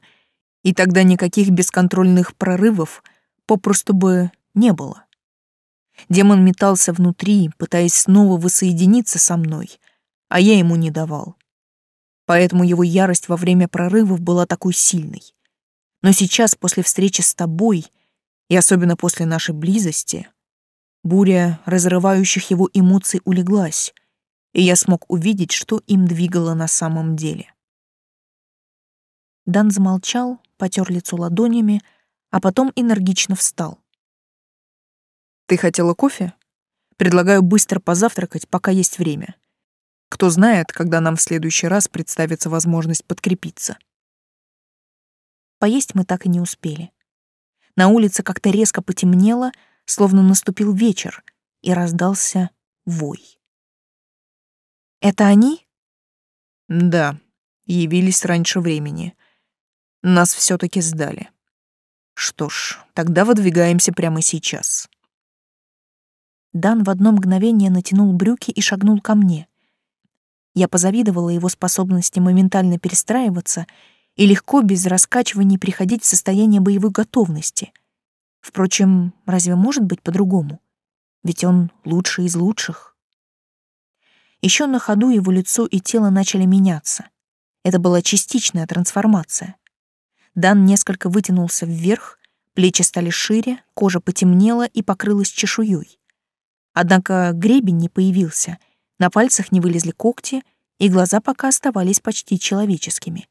и тогда никаких бесконтрольных прорывов попросту бы не было. Демон метался внутри, пытаясь снова воссоединиться со мной, а я ему не давал. Поэтому его ярость во время прорывов была такой сильной. Но сейчас, после встречи с тобой, и особенно после нашей близости, буря разрывающих его эмоций улеглась, и я смог увидеть, что им двигало на самом деле.
Дан замолчал, потер лицо ладонями, а потом энергично встал.
«Ты хотела кофе? Предлагаю быстро позавтракать, пока есть время. Кто знает, когда нам в следующий раз представится возможность подкрепиться».
Поесть мы так и не успели. На улице как-то резко потемнело, словно наступил вечер, и раздался вой. «Это они?»
«Да, явились раньше времени. Нас все таки сдали. Что ж, тогда выдвигаемся прямо сейчас».
Дан в одно мгновение натянул брюки и шагнул ко мне. Я позавидовала его способности моментально перестраиваться и легко без раскачиваний приходить в состояние боевой готовности. Впрочем, разве может быть по-другому? Ведь он лучший из лучших. Еще на ходу его лицо и тело начали меняться. Это была частичная трансформация. Дан несколько вытянулся вверх, плечи стали шире, кожа потемнела и покрылась чешуей. Однако гребень не появился, на пальцах не вылезли когти, и глаза пока оставались почти человеческими.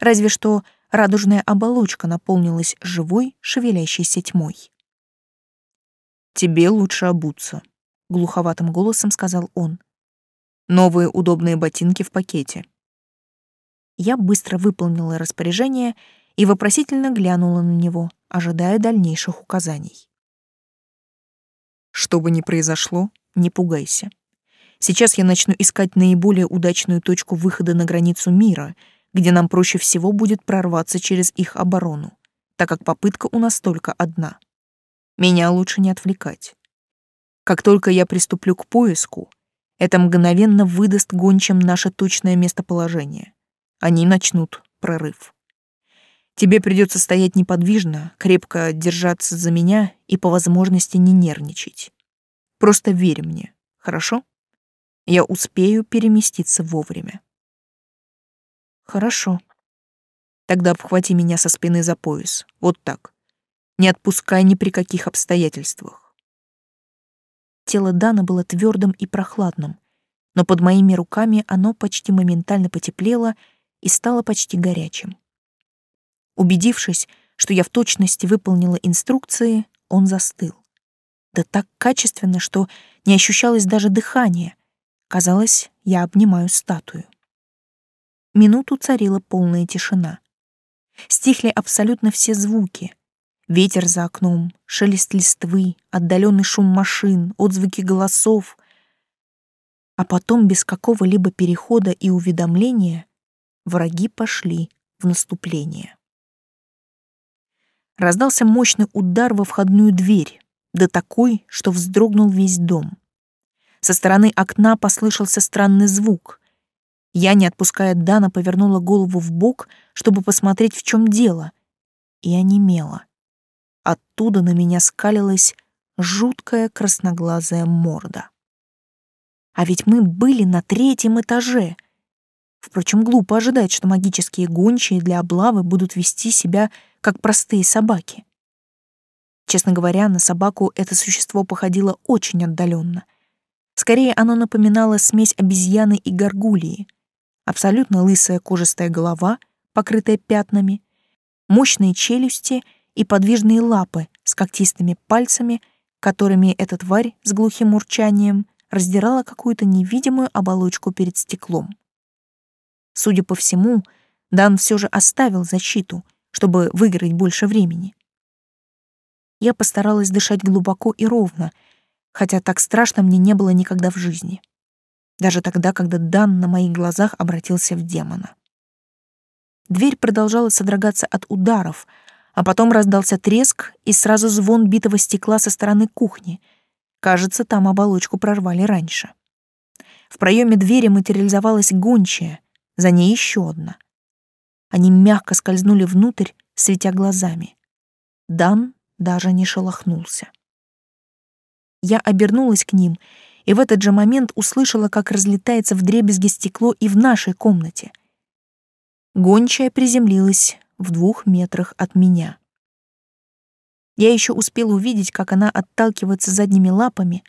Разве что радужная оболочка наполнилась живой, шевелящейся тьмой.
«Тебе лучше обуться», — глуховатым голосом сказал он. «Новые удобные ботинки в пакете».
Я быстро выполнила распоряжение и вопросительно глянула на него, ожидая дальнейших указаний.
Что бы ни произошло, не пугайся. Сейчас я начну искать наиболее удачную точку выхода на границу мира, где нам проще всего будет прорваться через их оборону, так как попытка у нас только одна. Меня лучше не отвлекать. Как только я приступлю к поиску, это мгновенно выдаст гончим наше точное местоположение. Они начнут прорыв. Тебе придется стоять неподвижно, крепко держаться за меня и по возможности не нервничать. Просто верь мне, хорошо? Я успею переместиться вовремя.
Хорошо.
Тогда обхвати меня со спины за пояс. Вот так. Не отпускай ни при каких обстоятельствах.
Тело Дана было твердым и прохладным, но под моими руками оно почти моментально потеплело и стало почти горячим. Убедившись, что я в точности выполнила инструкции, он застыл. Да так качественно, что не ощущалось даже дыхания, Казалось, я обнимаю статую. Минуту царила полная тишина. Стихли абсолютно все звуки. Ветер за окном, шелест листвы, отдаленный шум машин, отзвуки голосов. А потом, без какого-либо перехода и уведомления, враги пошли в наступление. Раздался мощный удар во входную дверь, да такой, что вздрогнул весь дом. Со стороны окна послышался странный звук. Я, не отпуская Дана, повернула голову в бок, чтобы посмотреть, в чем дело, и онемела. Оттуда на меня скалилась жуткая красноглазая морда. А ведь мы были на третьем этаже. Впрочем, глупо ожидать, что магические гончие для облавы будут вести себя как простые собаки. Честно говоря, на собаку это существо походило очень отдаленно. Скорее, оно напоминало смесь обезьяны и горгулии. Абсолютно лысая кожистая голова, покрытая пятнами, мощные челюсти и подвижные лапы с когтистыми пальцами, которыми эта тварь с глухим урчанием раздирала какую-то невидимую оболочку перед стеклом. Судя по всему, Дан все же оставил защиту, чтобы выиграть больше времени. Я постаралась дышать глубоко и ровно — хотя так страшно мне не было никогда в жизни. Даже тогда, когда Дан на моих глазах обратился в демона. Дверь продолжала содрогаться от ударов, а потом раздался треск и сразу звон битого стекла со стороны кухни. Кажется, там оболочку прорвали раньше. В проеме двери материализовалась гончая, за ней еще одна. Они мягко скользнули внутрь, светя глазами. Дан даже не шелохнулся. Я обернулась к ним и в этот же момент услышала, как разлетается вдребезги стекло и в нашей комнате. Гончая приземлилась в двух метрах от меня. Я еще успела увидеть, как она отталкивается задними лапами.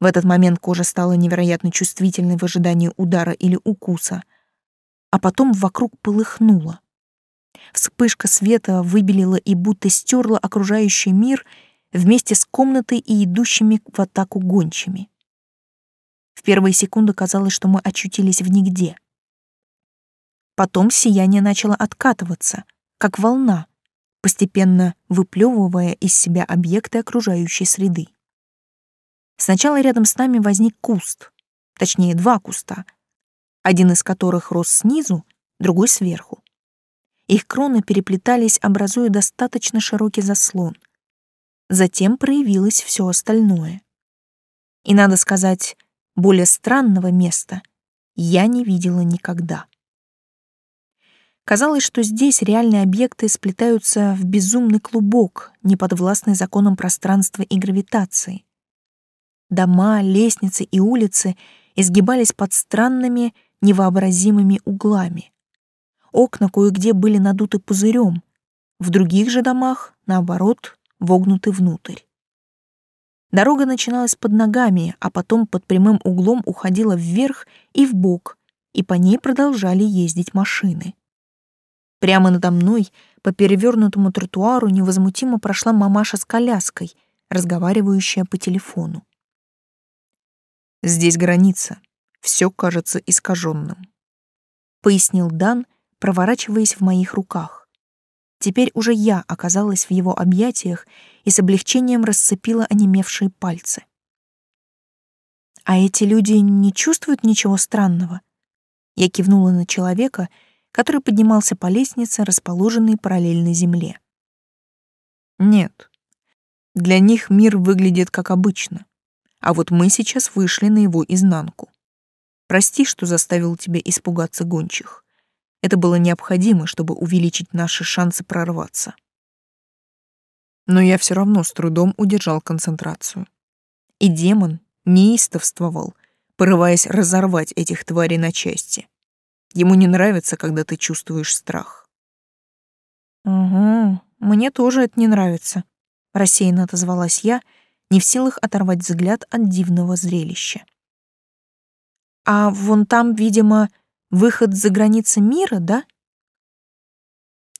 В этот момент кожа стала невероятно чувствительной в ожидании удара или укуса. А потом вокруг полыхнуло. Вспышка света выбелила и будто стерла окружающий мир — вместе с комнатой и идущими в атаку гончими. В первые секунды казалось, что мы очутились в нигде. Потом сияние начало откатываться, как волна, постепенно выплевывая из себя объекты окружающей среды. Сначала рядом с нами возник куст, точнее два куста, один из которых рос снизу, другой сверху. Их кроны переплетались, образуя достаточно широкий заслон — Затем проявилось все остальное. И, надо сказать, более странного места я не видела никогда. Казалось, что здесь реальные объекты сплетаются в безумный клубок, неподвластный законам пространства и гравитации. Дома, лестницы и улицы изгибались под странными, невообразимыми углами. Окна кое-где были надуты пузырем, в других же домах, наоборот, вогнуты внутрь. Дорога начиналась под ногами, а потом под прямым углом уходила вверх и вбок, и по ней продолжали ездить машины. Прямо надо мной по перевернутому тротуару невозмутимо прошла мамаша с коляской, разговаривающая по телефону.
«Здесь граница. Все кажется искаженным», — пояснил Дан, проворачиваясь в моих руках. Теперь уже я оказалась в его объятиях и с облегчением расцепила онемевшие пальцы.
«А эти люди не чувствуют ничего странного?» Я кивнула на человека, который поднимался по лестнице, расположенной параллельно земле.
«Нет. Для них мир выглядит как обычно. А вот мы сейчас вышли на его изнанку. Прости, что заставил тебя испугаться гончих. Это было необходимо, чтобы увеличить наши шансы прорваться. Но я все равно с трудом удержал концентрацию. И демон неистовствовал, порываясь разорвать этих тварей на части. Ему не нравится, когда ты чувствуешь страх.
«Угу, мне тоже это не нравится», — рассеянно отозвалась я, не в силах оторвать взгляд от дивного зрелища. «А вон там, видимо, Выход за границы мира, да?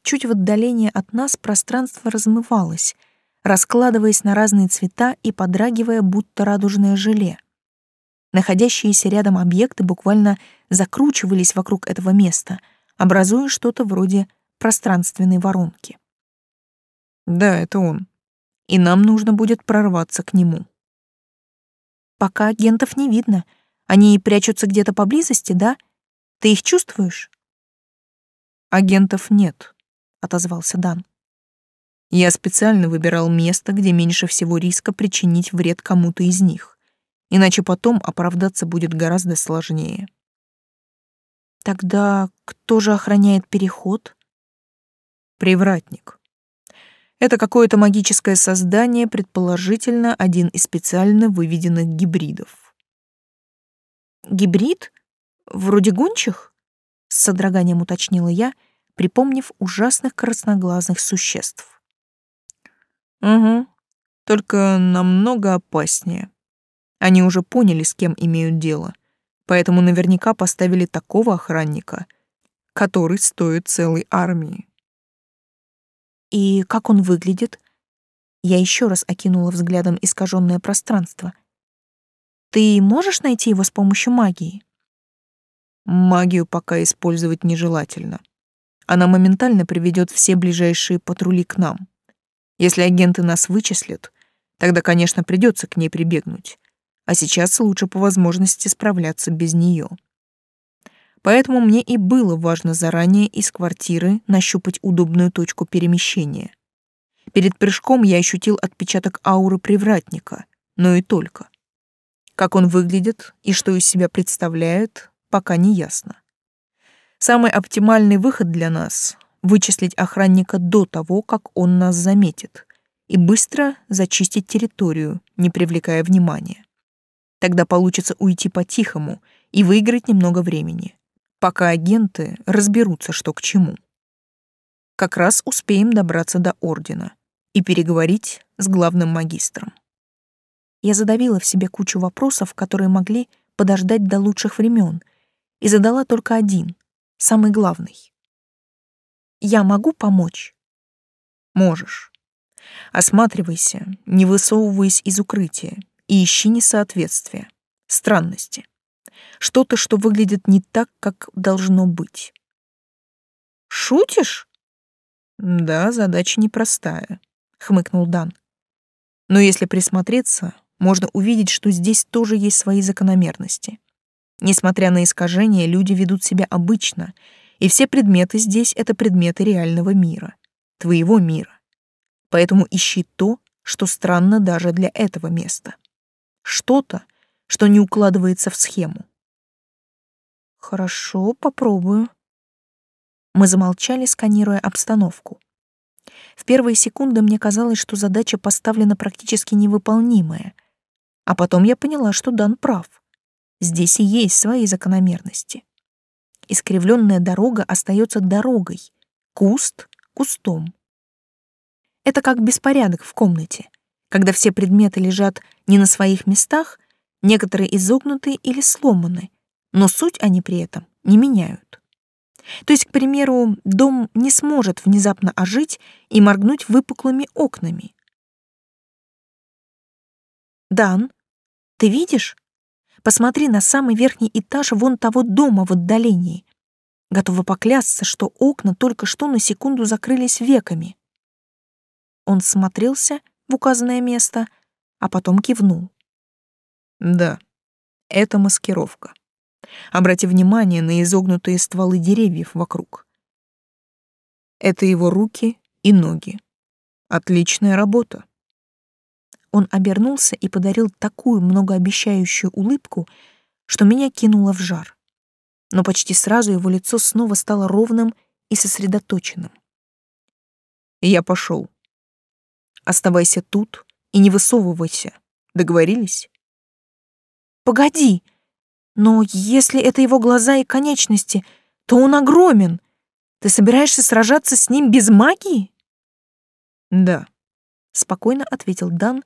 Чуть в отдалении от нас пространство размывалось, раскладываясь на разные цвета и подрагивая, будто радужное желе. Находящиеся рядом объекты буквально закручивались вокруг этого места, образуя что-то вроде пространственной воронки.
Да, это он. И нам нужно будет прорваться к нему.
Пока агентов не видно. Они прячутся где-то поблизости, да? Ты их чувствуешь?
Агентов нет, отозвался Дан. Я специально выбирал место, где меньше всего риска причинить вред кому-то из них, иначе потом оправдаться будет гораздо сложнее.
Тогда кто же охраняет переход?
Привратник. Это какое-то магическое создание, предположительно, один из специально выведенных гибридов.
Гибрид? Вроде гончих? С содроганием уточнила я, припомнив ужасных красноглазых существ.
Угу, только намного опаснее. Они уже поняли, с кем имеют дело, поэтому наверняка поставили такого охранника, который стоит целой армии.
И как он выглядит? Я еще раз окинула взглядом искаженное пространство. Ты можешь найти его с помощью магии?
Магию пока использовать нежелательно. Она моментально приведет все ближайшие патрули к нам. Если агенты нас вычислят, тогда, конечно, придется к ней прибегнуть. А сейчас лучше по возможности справляться без нее. Поэтому мне и было важно заранее из квартиры нащупать удобную точку перемещения. Перед прыжком я ощутил отпечаток ауры привратника, но и только. Как он выглядит и что из себя представляет, пока не ясно. Самый оптимальный выход для нас — вычислить охранника до того, как он нас заметит, и быстро зачистить территорию, не привлекая внимания. Тогда получится уйти по-тихому и выиграть немного времени, пока агенты разберутся, что к чему. Как раз успеем добраться до Ордена и переговорить с главным магистром.
Я задавила в себе кучу вопросов, которые могли подождать до лучших времен, и задала только один, самый главный. «Я могу помочь?»
«Можешь. Осматривайся, не высовываясь из укрытия, и ищи несоответствия, странности. Что-то, что выглядит не так, как должно быть».
«Шутишь?»
«Да, задача непростая», — хмыкнул Дан. «Но если присмотреться, можно увидеть, что здесь тоже есть свои закономерности. Несмотря на искажения, люди ведут себя обычно, и все предметы здесь — это предметы реального мира, твоего мира. Поэтому ищи то, что странно даже для этого места. Что-то, что не укладывается в схему.
Хорошо, попробую. Мы замолчали, сканируя обстановку. В первые секунды мне казалось, что задача поставлена практически невыполнимая. А потом я поняла, что Дан прав. Здесь и есть свои закономерности. Искривленная дорога остается дорогой, куст — кустом. Это как беспорядок в комнате, когда все предметы лежат не на своих местах, некоторые изогнуты или сломаны, но суть они при этом не меняют. То есть, к примеру, дом не сможет внезапно ожить и моргнуть выпуклыми окнами. «Дан, ты видишь? Посмотри на самый верхний этаж вон того дома в отдалении. Готова поклясться, что окна только что на секунду закрылись веками». Он смотрелся в указанное место, а потом кивнул.
«Да, это маскировка». Обрати внимание на изогнутые стволы деревьев вокруг. Это его руки и ноги. Отличная работа.
Он обернулся и подарил такую многообещающую улыбку, что меня кинуло в жар. Но почти сразу его лицо снова стало ровным и сосредоточенным.
Я пошел. Оставайся тут и не высовывайся. Договорились?
Погоди, но если это его глаза и конечности, то он огромен. Ты собираешься сражаться с ним без магии?
Да,
спокойно ответил Дан,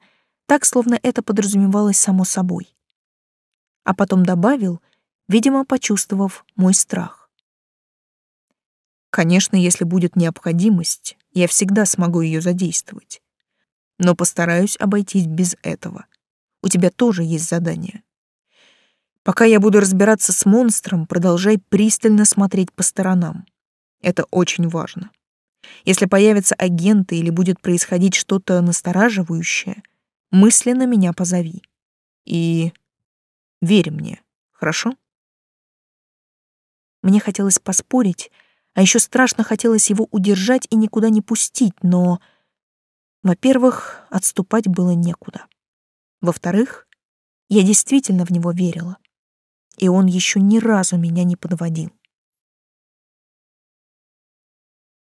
так словно это подразумевалось само собой. А потом добавил, видимо, почувствовав мой страх.
Конечно, если будет необходимость, я всегда смогу ее задействовать. Но постараюсь обойтись без этого. У тебя тоже есть задание. Пока я буду разбираться с монстром, продолжай пристально смотреть по сторонам. Это очень важно. Если появятся агенты или будет происходить что-то настораживающее, мысленно меня позови. И верь мне, хорошо?
Мне хотелось поспорить, а еще страшно хотелось его удержать и никуда не пустить, но, во-первых, отступать было некуда. Во-вторых, я действительно в него верила и он еще ни разу меня не подводил.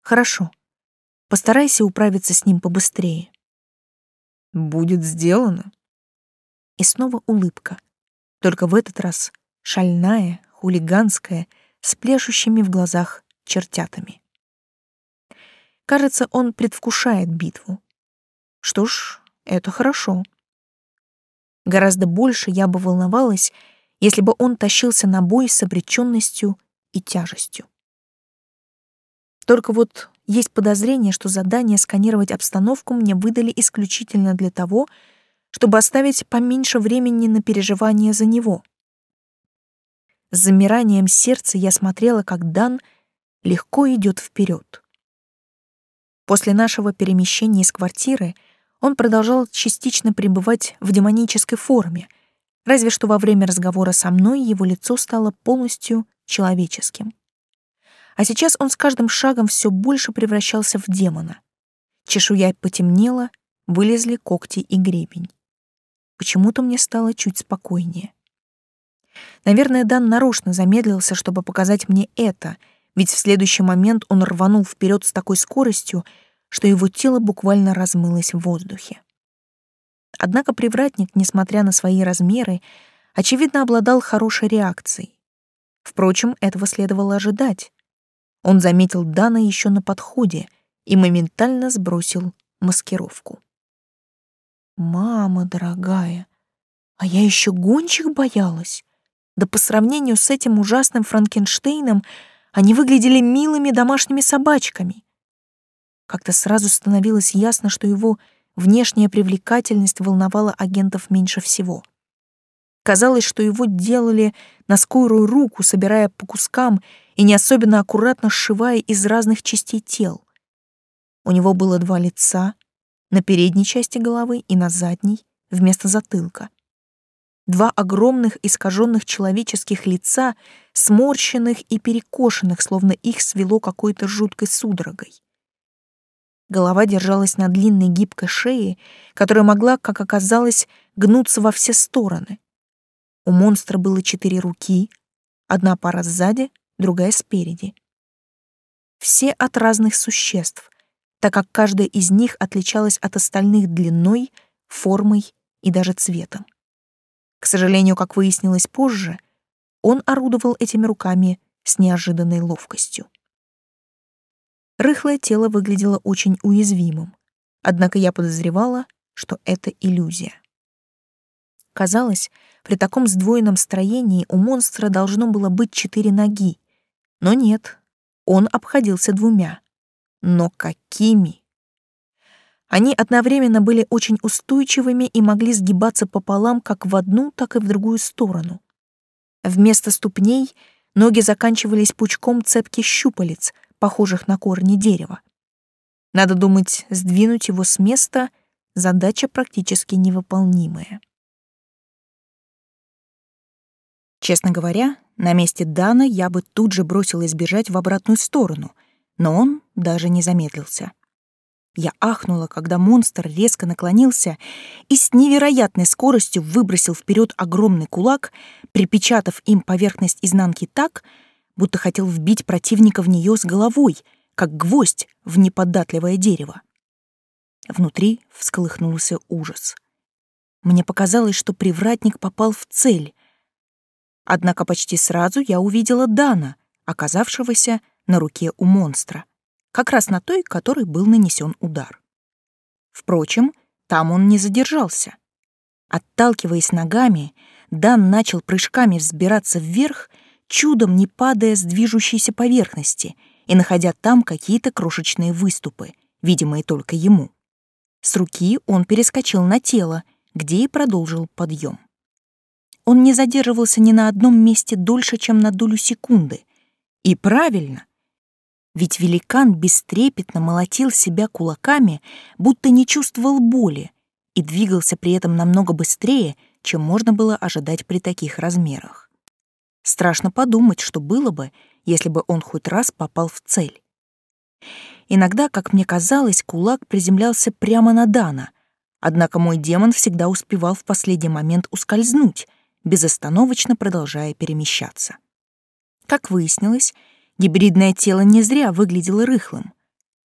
Хорошо. Постарайся управиться с ним побыстрее.
Будет сделано.
И снова улыбка. Только в этот раз шальная, хулиганская, с плешущими в глазах чертятами. Кажется, он предвкушает битву. Что ж, это хорошо. Гораздо больше я бы волновалась, если бы он тащился на бой с обреченностью и тяжестью. Только вот есть подозрение, что задание сканировать обстановку мне выдали исключительно для того, чтобы оставить поменьше времени на переживания за него. С замиранием сердца я смотрела, как Дан легко идет вперед. После нашего перемещения из квартиры он продолжал частично пребывать в демонической форме, разве что во время разговора со мной его лицо стало полностью человеческим. А сейчас он с каждым шагом все больше превращался в демона. Чешуя потемнела, вылезли когти и гребень. Почему-то мне стало чуть спокойнее. Наверное, Дан нарочно замедлился, чтобы показать мне это, ведь в следующий момент он рванул вперед с такой скоростью, что его тело буквально размылось в воздухе. Однако привратник, несмотря на свои размеры, очевидно обладал хорошей реакцией. Впрочем, этого следовало ожидать. Он заметил Дана еще на подходе и моментально сбросил маскировку. «Мама дорогая, а я еще гончих боялась. Да по сравнению с этим ужасным Франкенштейном они выглядели милыми домашними собачками». Как-то сразу становилось ясно, что его Внешняя привлекательность волновала агентов меньше всего. Казалось, что его делали на скорую руку, собирая по кускам и не особенно аккуратно сшивая из разных частей тел. У него было два лица, на передней части головы и на задней, вместо затылка. Два огромных искаженных человеческих лица, сморщенных и перекошенных, словно их свело какой-то жуткой судорогой. Голова держалась на длинной гибкой шее, которая могла, как оказалось, гнуться во все стороны. У монстра было четыре руки, одна пара сзади, другая спереди. Все от разных существ, так как каждая из них отличалась от остальных длиной, формой и даже цветом. К сожалению, как выяснилось позже, он орудовал этими руками с неожиданной ловкостью. Рыхлое тело выглядело очень уязвимым, однако я подозревала, что это иллюзия. Казалось, при таком сдвоенном строении у монстра должно было быть четыре ноги, но нет, он обходился двумя. Но какими? Они одновременно были очень устойчивыми и могли сгибаться пополам как в одну, так и в другую сторону. Вместо ступней ноги заканчивались пучком цепких щупалец — похожих на корни дерева. Надо думать, сдвинуть его с места — задача практически невыполнимая. Честно говоря, на месте Дана я бы тут же бросилась бежать в обратную сторону, но он даже не замедлился. Я ахнула, когда монстр резко наклонился и с невероятной скоростью выбросил вперед огромный кулак, припечатав им поверхность изнанки так, будто хотел вбить противника в нее с головой, как гвоздь в неподатливое дерево. Внутри всколыхнулся ужас. Мне показалось, что привратник попал в цель. Однако почти сразу я увидела Дана, оказавшегося на руке у монстра, как раз на той, которой был нанесен удар. Впрочем, там он не задержался. Отталкиваясь ногами, Дан начал прыжками взбираться вверх чудом не падая с движущейся поверхности и находя там какие-то крошечные выступы, видимые только ему. С руки он перескочил на тело, где и продолжил подъем. Он не задерживался ни на одном месте дольше, чем на долю секунды. И правильно. Ведь великан бестрепетно молотил себя кулаками, будто не чувствовал боли, и двигался при этом намного быстрее, чем можно было ожидать при таких размерах. Страшно подумать, что было бы, если бы он хоть раз попал в цель. Иногда, как мне казалось, кулак приземлялся прямо на Дана, однако мой демон всегда успевал в последний момент ускользнуть, безостановочно продолжая перемещаться. Как выяснилось, гибридное тело не зря выглядело рыхлым.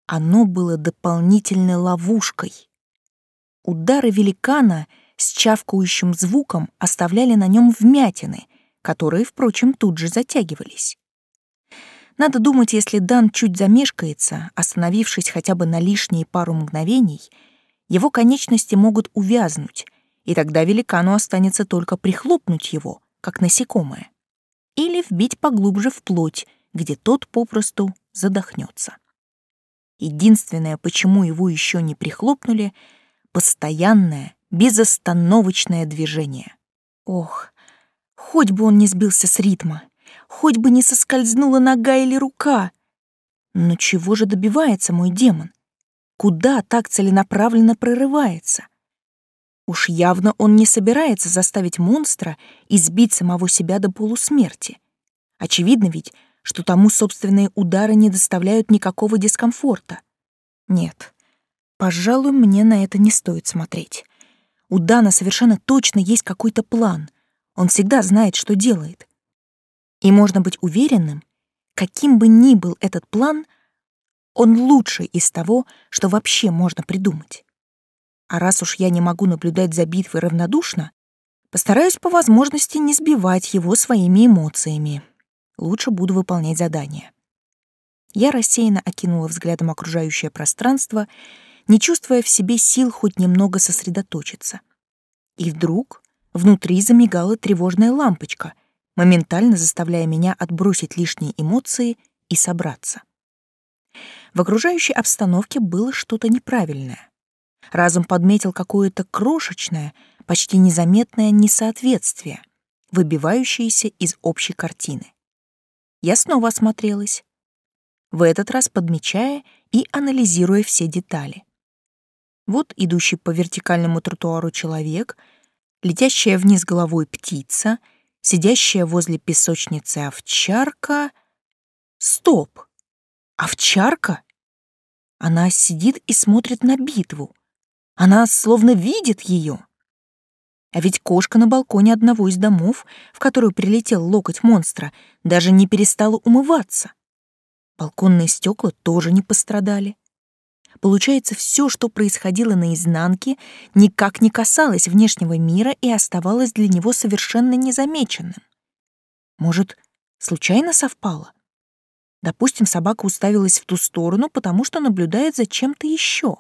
Оно было дополнительной ловушкой. Удары великана с чавкающим звуком оставляли на нем вмятины, которые, впрочем, тут же затягивались. Надо думать, если Дан чуть замешкается, остановившись хотя бы на лишние пару мгновений, его конечности могут увязнуть, и тогда великану останется только прихлопнуть его, как насекомое, или вбить поглубже в плоть, где тот попросту задохнется. Единственное, почему его еще не прихлопнули, постоянное, безостановочное движение. Ох, Хоть бы он не сбился с ритма, хоть бы не соскользнула нога или рука. Но чего же добивается мой демон? Куда так целенаправленно прорывается? Уж явно он не собирается заставить монстра избить самого себя до полусмерти. Очевидно ведь, что тому собственные удары не доставляют никакого дискомфорта. Нет, пожалуй, мне на это не стоит смотреть. У Дана совершенно точно есть какой-то план — он всегда знает, что делает. И можно быть уверенным, каким бы ни был этот план, он лучший из того, что вообще можно придумать. А раз уж я не могу наблюдать за битвой равнодушно, постараюсь по возможности не сбивать его своими эмоциями. Лучше буду выполнять задания. Я рассеянно окинула взглядом окружающее пространство, не чувствуя в себе сил хоть немного сосредоточиться. И вдруг Внутри замигала тревожная лампочка, моментально заставляя меня отбросить лишние эмоции и собраться. В окружающей обстановке было что-то неправильное. Разум подметил какое-то крошечное, почти незаметное несоответствие, выбивающееся из общей картины. Я снова осмотрелась, в этот раз подмечая и анализируя все детали. Вот идущий по вертикальному тротуару человек — летящая вниз головой птица, сидящая возле песочницы овчарка. Стоп! Овчарка? Она сидит и смотрит на битву. Она словно видит ее. А ведь кошка на балконе одного из домов, в которую прилетел локоть монстра, даже не перестала умываться. Балконные стекла тоже не пострадали. Получается, все, что происходило наизнанке, никак не касалось внешнего мира и оставалось для него совершенно незамеченным. Может, случайно совпало? Допустим, собака уставилась в ту сторону, потому что наблюдает за чем-то еще.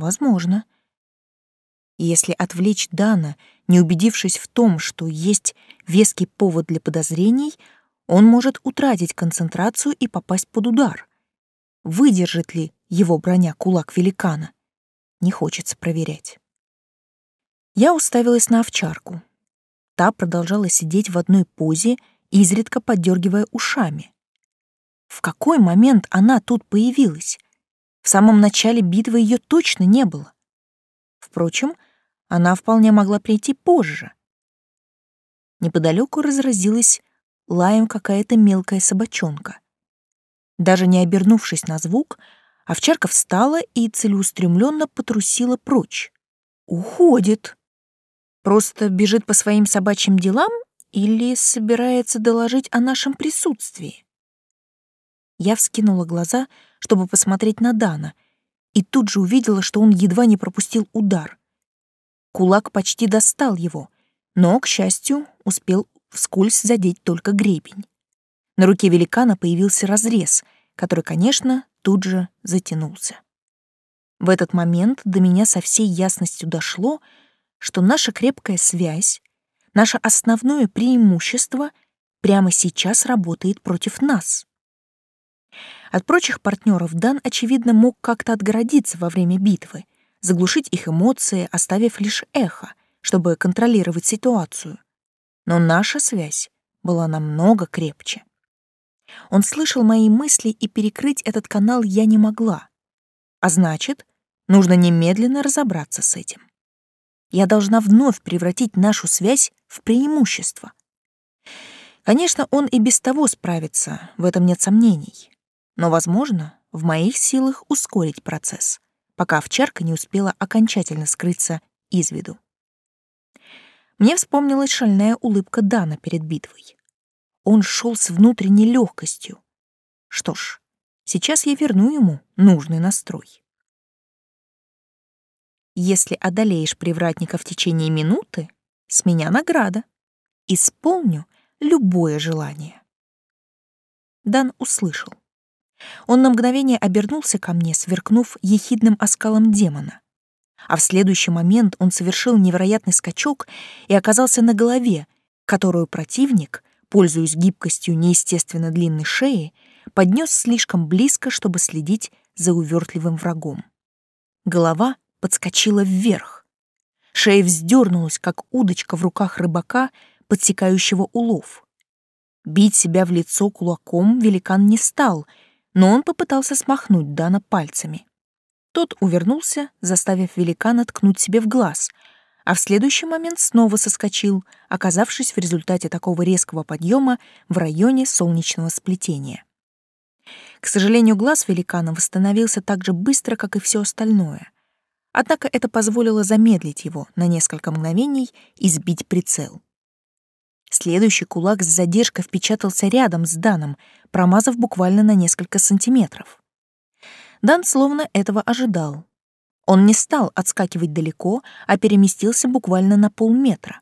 Возможно. Если отвлечь Дана, не убедившись в том, что есть веский повод для подозрений, он может утратить концентрацию и попасть под удар. Выдержит ли его броня кулак великана? Не хочется проверять. Я уставилась на овчарку. Та продолжала сидеть в одной позе, изредка поддергивая ушами. В какой момент она тут появилась? В самом начале битвы ее точно не было. Впрочем, она вполне могла прийти позже. Неподалеку разразилась лаем какая-то мелкая собачонка. Даже не обернувшись на звук, овчарка встала и целеустремленно потрусила прочь. Уходит. Просто бежит по своим собачьим делам или собирается доложить о нашем присутствии? Я вскинула глаза, чтобы посмотреть на Дана, и тут же увидела, что он едва не пропустил удар. Кулак почти достал его, но, к счастью, успел вскользь задеть только гребень. На руке великана появился разрез, который, конечно, тут же затянулся. В этот момент до меня со всей ясностью дошло, что наша крепкая связь, наше основное преимущество прямо сейчас работает против нас. От прочих партнеров Дан, очевидно, мог как-то отгородиться во время битвы, заглушить их эмоции, оставив лишь эхо, чтобы контролировать ситуацию. Но наша связь была намного крепче. Он слышал мои мысли, и перекрыть этот канал я не могла. А значит, нужно немедленно разобраться с этим. Я должна вновь превратить нашу связь в преимущество. Конечно, он и без того справится, в этом нет сомнений. Но, возможно, в моих силах ускорить процесс, пока овчарка не успела окончательно скрыться из виду. Мне вспомнилась шальная улыбка Дана перед битвой. Он шел с внутренней легкостью. Что ж, сейчас я верну ему нужный настрой. Если одолеешь привратника в течение минуты, с меня награда. Исполню любое желание. Дан услышал. Он на мгновение обернулся ко мне, сверкнув ехидным оскалом демона. А в следующий момент он совершил невероятный скачок и оказался на голове, которую противник, пользуясь гибкостью неестественно длинной шеи, поднес слишком близко, чтобы следить за увертливым врагом. Голова подскочила вверх. Шея вздернулась, как удочка в руках рыбака, подсекающего улов. Бить себя в лицо кулаком великан не стал — но он попытался смахнуть Дана пальцами. Тот увернулся, заставив великана ткнуть себе в глаз, а в следующий момент снова соскочил, оказавшись в результате такого резкого подъема в районе солнечного сплетения. К сожалению, глаз великана восстановился так же быстро, как и все остальное. Однако это позволило замедлить его на несколько мгновений и сбить прицел. Следующий кулак с задержкой впечатался рядом с Даном, промазав буквально на несколько сантиметров. Дан словно этого ожидал. Он не стал отскакивать далеко, а переместился буквально на полметра.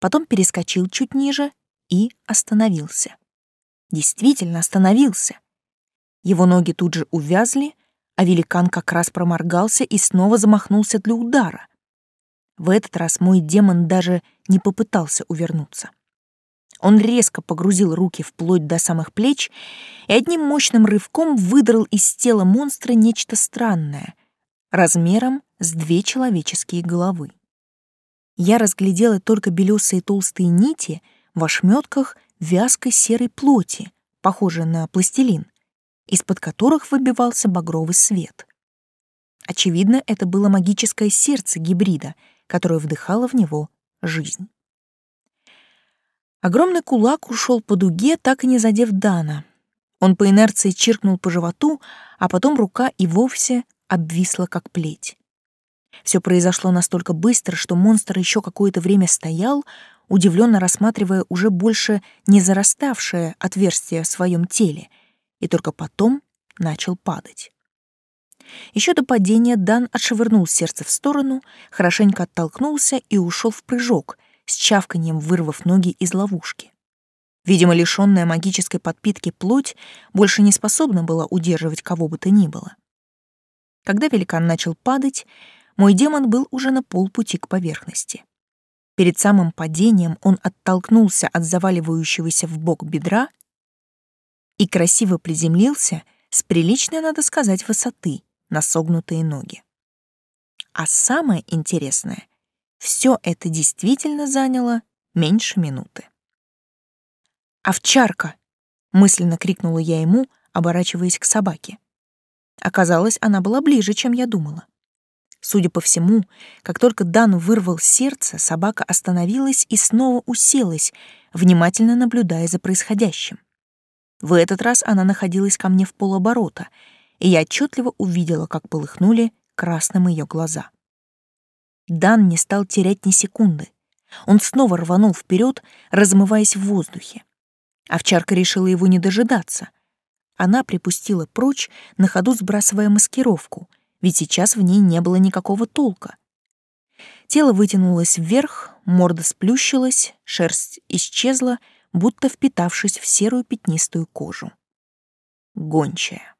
Потом перескочил чуть ниже и остановился. Действительно остановился. Его ноги тут же увязли, а великан как раз проморгался и снова замахнулся для удара. В этот раз мой демон даже не попытался увернуться. Он резко погрузил руки вплоть до самых плеч и одним мощным рывком выдрал из тела монстра нечто странное, размером с две человеческие головы. Я разглядела только белесые толстые нити в ошметках вязкой серой плоти, похожей на пластилин, из-под которых выбивался багровый свет. Очевидно, это было магическое сердце гибрида, которое вдыхало в него жизнь. Огромный кулак ушел по дуге, так и не задев Дана. Он по инерции чиркнул по животу, а потом рука и вовсе обвисла, как плеть. Все произошло настолько быстро, что монстр еще какое-то время стоял, удивленно рассматривая уже больше не зараставшее отверстие в своем теле, и только потом начал падать. Еще до падения Дан отшвырнул сердце в сторону, хорошенько оттолкнулся и ушел в прыжок, с чавканием вырвав ноги из ловушки. Видимо, лишённая магической подпитки плоть больше не способна была удерживать кого бы то ни было. Когда великан начал падать, мой демон был уже на полпути к поверхности. Перед самым падением он оттолкнулся от заваливающегося в бок бедра и красиво приземлился с приличной, надо сказать, высоты на согнутые ноги. А самое интересное, все это действительно заняло меньше минуты. «Овчарка!» — мысленно крикнула я ему, оборачиваясь к собаке. Оказалось, она была ближе, чем я думала. Судя по всему, как только Дан вырвал сердце, собака остановилась и снова уселась, внимательно наблюдая за происходящим. В этот раз она находилась ко мне в полоборота, и я отчетливо увидела, как полыхнули красным ее глаза. Дан не стал терять ни секунды. Он снова рванул вперед, размываясь в воздухе. Овчарка решила его не дожидаться. Она припустила прочь, на ходу сбрасывая маскировку, ведь сейчас в ней не было никакого толка. Тело вытянулось вверх, морда сплющилась, шерсть исчезла, будто впитавшись в серую пятнистую кожу. Гончая.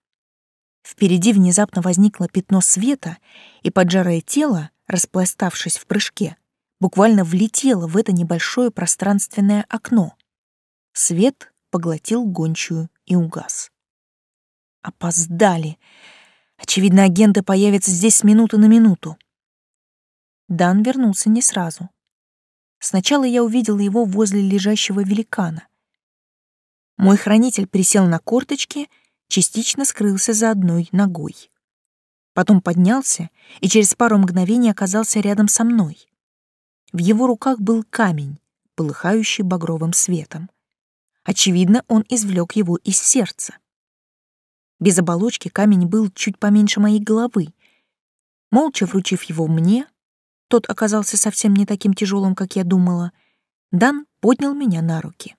Впереди внезапно возникло пятно света, и поджарое тело, распластавшись в прыжке, буквально влетело в это небольшое пространственное окно. Свет поглотил гончую и угас. Опоздали. Очевидно, агенты появятся здесь с минуты на минуту. Дан вернулся не сразу. Сначала я увидела его возле лежащего великана. Мой хранитель присел на корточки, частично скрылся за одной ногой. Потом поднялся и через пару мгновений оказался рядом со мной. В его руках был камень, полыхающий багровым светом. Очевидно, он извлек его из сердца. Без оболочки камень был чуть поменьше моей головы. Молча вручив его мне, тот оказался совсем не таким тяжелым, как я думала. Дан поднял меня на руки.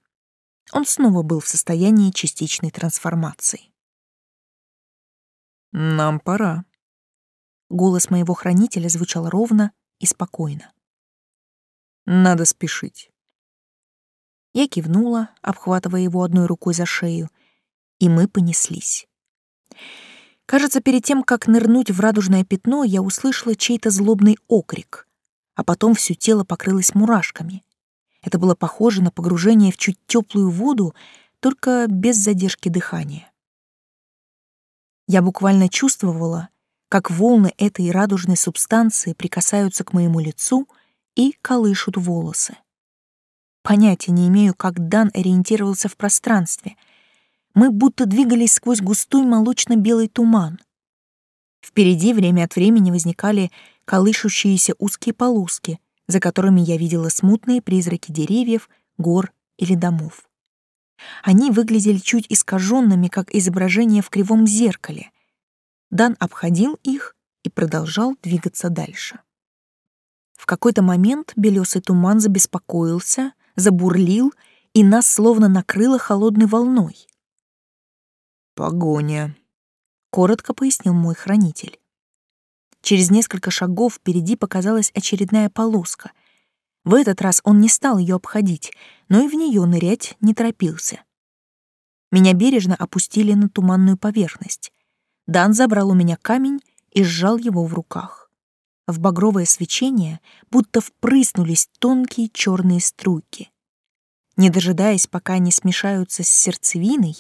Он снова был в состоянии частичной трансформации.
«Нам пора».
Голос моего хранителя звучал ровно и спокойно.
«Надо спешить».
Я кивнула, обхватывая его одной рукой за шею, и мы понеслись. Кажется, перед тем, как нырнуть в радужное пятно, я услышала чей-то злобный окрик, а потом все тело покрылось мурашками. Это было похоже на погружение в чуть теплую воду, только без задержки дыхания. Я буквально чувствовала, как волны этой радужной субстанции прикасаются к моему лицу и колышут волосы. Понятия не имею, как Дан ориентировался в пространстве — мы будто двигались сквозь густой молочно-белый туман. Впереди время от времени возникали колышущиеся узкие полоски, за которыми я видела смутные призраки деревьев, гор или домов. Они выглядели чуть искаженными, как изображение в кривом зеркале. Дан обходил их и продолжал двигаться дальше. В какой-то момент белесый туман забеспокоился, забурлил, и нас словно накрыло холодной волной.
«Погоня», —
коротко пояснил мой хранитель. Через несколько шагов впереди показалась очередная полоска. В этот раз он не стал ее обходить, но и в нее нырять не торопился. Меня бережно опустили на туманную поверхность. Дан забрал у меня камень и сжал его в руках. В багровое свечение будто впрыснулись тонкие черные струйки. Не дожидаясь, пока они смешаются с сердцевиной,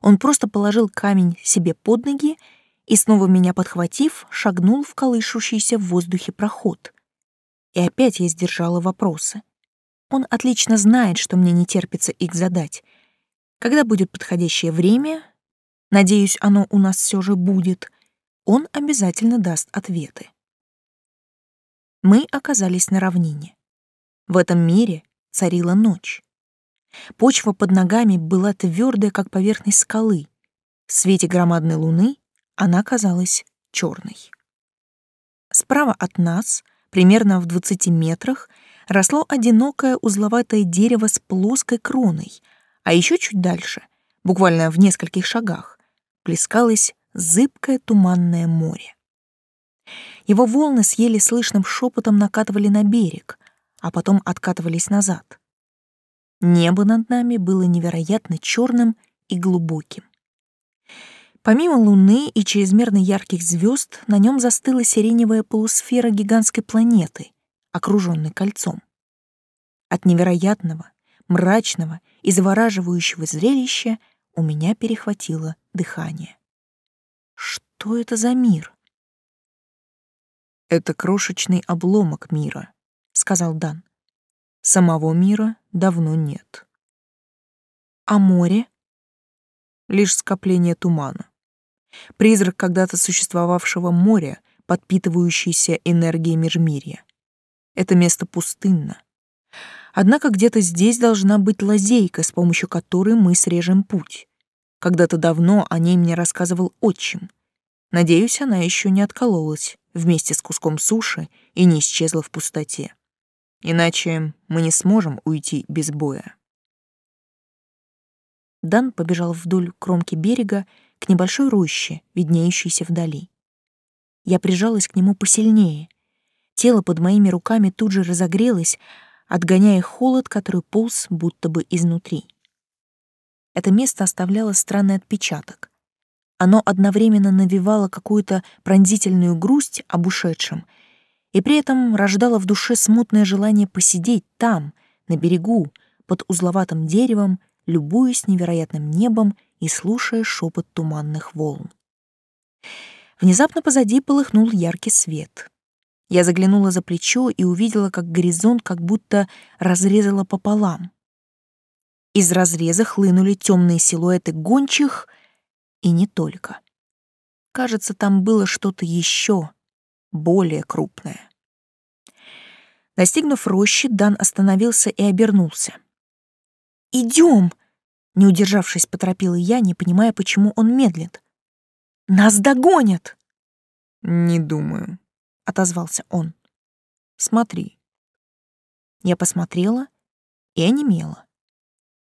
он просто положил камень себе под ноги и, снова меня подхватив, шагнул в колышущийся в воздухе проход. И опять я сдержала вопросы. Он отлично знает, что мне не терпится их задать. Когда будет подходящее время, надеюсь, оно у нас все же будет, он обязательно даст ответы. Мы оказались на равнине. В этом мире царила ночь. Почва под ногами была твердая, как поверхность скалы. В свете громадной луны она казалась черной. Справа от нас, примерно в 20 метрах, росло одинокое узловатое дерево с плоской кроной, а еще чуть дальше, буквально в нескольких шагах, плескалось зыбкое туманное море. Его волны с еле слышным шепотом накатывали на берег, а потом откатывались назад. Небо над нами было невероятно черным и глубоким. Помимо Луны и чрезмерно ярких звезд, на нем застыла сиреневая полусфера гигантской планеты, окруженной кольцом. От невероятного, мрачного и завораживающего зрелища у меня перехватило дыхание. Что это за мир?
Это крошечный обломок мира, сказал Дан. Самого мира давно нет.
А море?
Лишь скопление тумана. Призрак когда-то существовавшего моря, подпитывающийся энергией межмирья. Это место пустынно. Однако где-то здесь должна быть лазейка, с помощью которой мы срежем путь. Когда-то давно о ней мне рассказывал отчим. Надеюсь, она еще не откололась вместе с куском суши и не исчезла в пустоте. Иначе мы не сможем уйти без боя.
Дан побежал вдоль кромки берега к небольшой роще, виднеющейся вдали. Я прижалась к нему посильнее. Тело под моими руками тут же разогрелось, отгоняя холод, который полз будто бы изнутри. Это место оставляло странный отпечаток. Оно одновременно навевало какую-то пронзительную грусть об ушедшем и при этом рождало в душе смутное желание посидеть там, на берегу, под узловатым деревом, любуясь невероятным небом и слушая шепот туманных волн. Внезапно позади полыхнул яркий свет. Я заглянула за плечо и увидела, как горизонт как будто разрезало пополам. Из разреза хлынули темные силуэты гончих, и не только. Кажется, там было что-то еще более крупное. Достигнув рощи, Дан остановился и обернулся. «Идем!» Не удержавшись, поторопила я, не понимая, почему он медлит. «Нас догонят!»
«Не думаю», — отозвался он. «Смотри». Я посмотрела и онемела.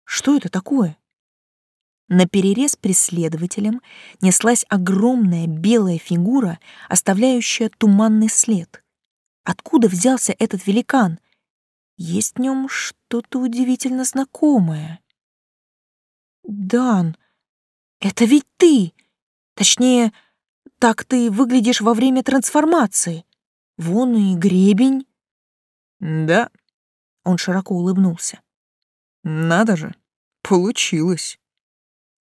Что это такое? На перерез преследователям неслась огромная белая фигура, оставляющая туманный след. Откуда взялся этот великан? Есть в нем что-то удивительно знакомое. «Дан, это ведь ты! Точнее, так ты выглядишь во время трансформации. Вон и гребень». «Да», — он широко улыбнулся. «Надо же, получилось.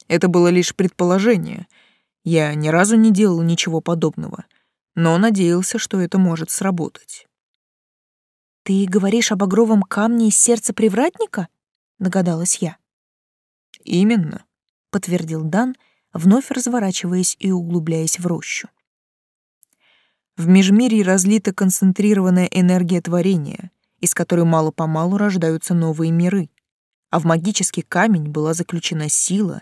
Это было лишь предположение. Я ни разу не делал ничего подобного, но надеялся, что это может сработать».
«Ты говоришь об огровом камне из сердца привратника?» — догадалась я.
Именно,
подтвердил Дан, вновь разворачиваясь и углубляясь в рощу.
В межмирье разлита концентрированная энергия творения, из которой мало-помалу рождаются новые миры, а в магический камень была заключена сила,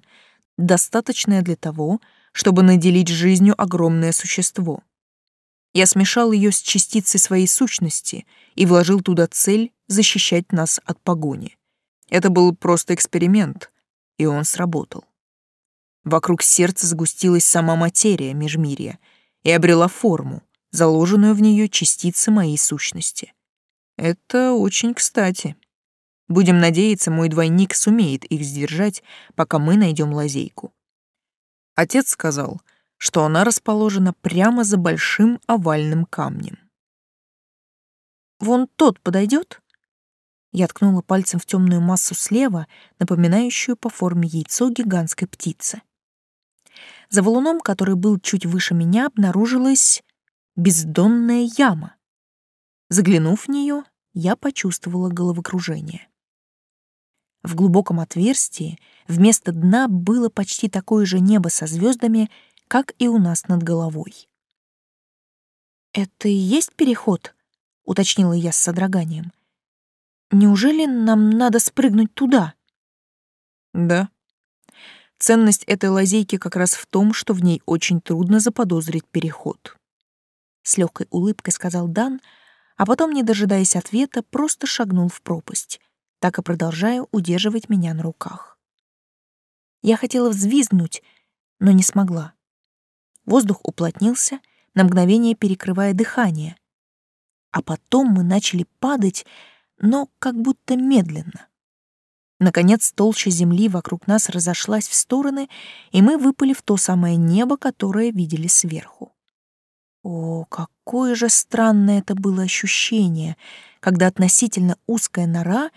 достаточная для того, чтобы наделить жизнью огромное существо. Я смешал ее с частицей своей сущности и вложил туда цель защищать нас от погони. Это был просто эксперимент, и он сработал. Вокруг сердца сгустилась сама материя межмирья и обрела форму, заложенную в нее частицы моей сущности. Это очень кстати. Будем надеяться, мой двойник сумеет их сдержать, пока мы найдем лазейку. Отец сказал, что она расположена прямо за большим овальным камнем.
«Вон тот подойдет? Я ткнула пальцем в темную массу слева, напоминающую по форме яйцо гигантской птицы. За валуном, который был чуть выше меня, обнаружилась бездонная яма. Заглянув в нее, я почувствовала головокружение. В глубоком отверстии вместо дна было почти такое же небо со звездами, как и у нас над головой. «Это и есть переход?» — уточнила я с содроганием. Неужели нам надо спрыгнуть туда?
Да. Ценность этой лазейки как раз в том, что в ней очень трудно заподозрить переход.
С легкой улыбкой сказал Дан, а потом, не дожидаясь ответа, просто шагнул в пропасть, так и продолжая удерживать меня на руках. Я хотела взвизгнуть, но не смогла. Воздух уплотнился, на мгновение перекрывая дыхание. А потом мы начали падать, но как будто медленно. Наконец толща земли вокруг нас разошлась в стороны, и мы выпали в то самое небо, которое видели сверху. О, какое же странное это было ощущение, когда относительно узкая нора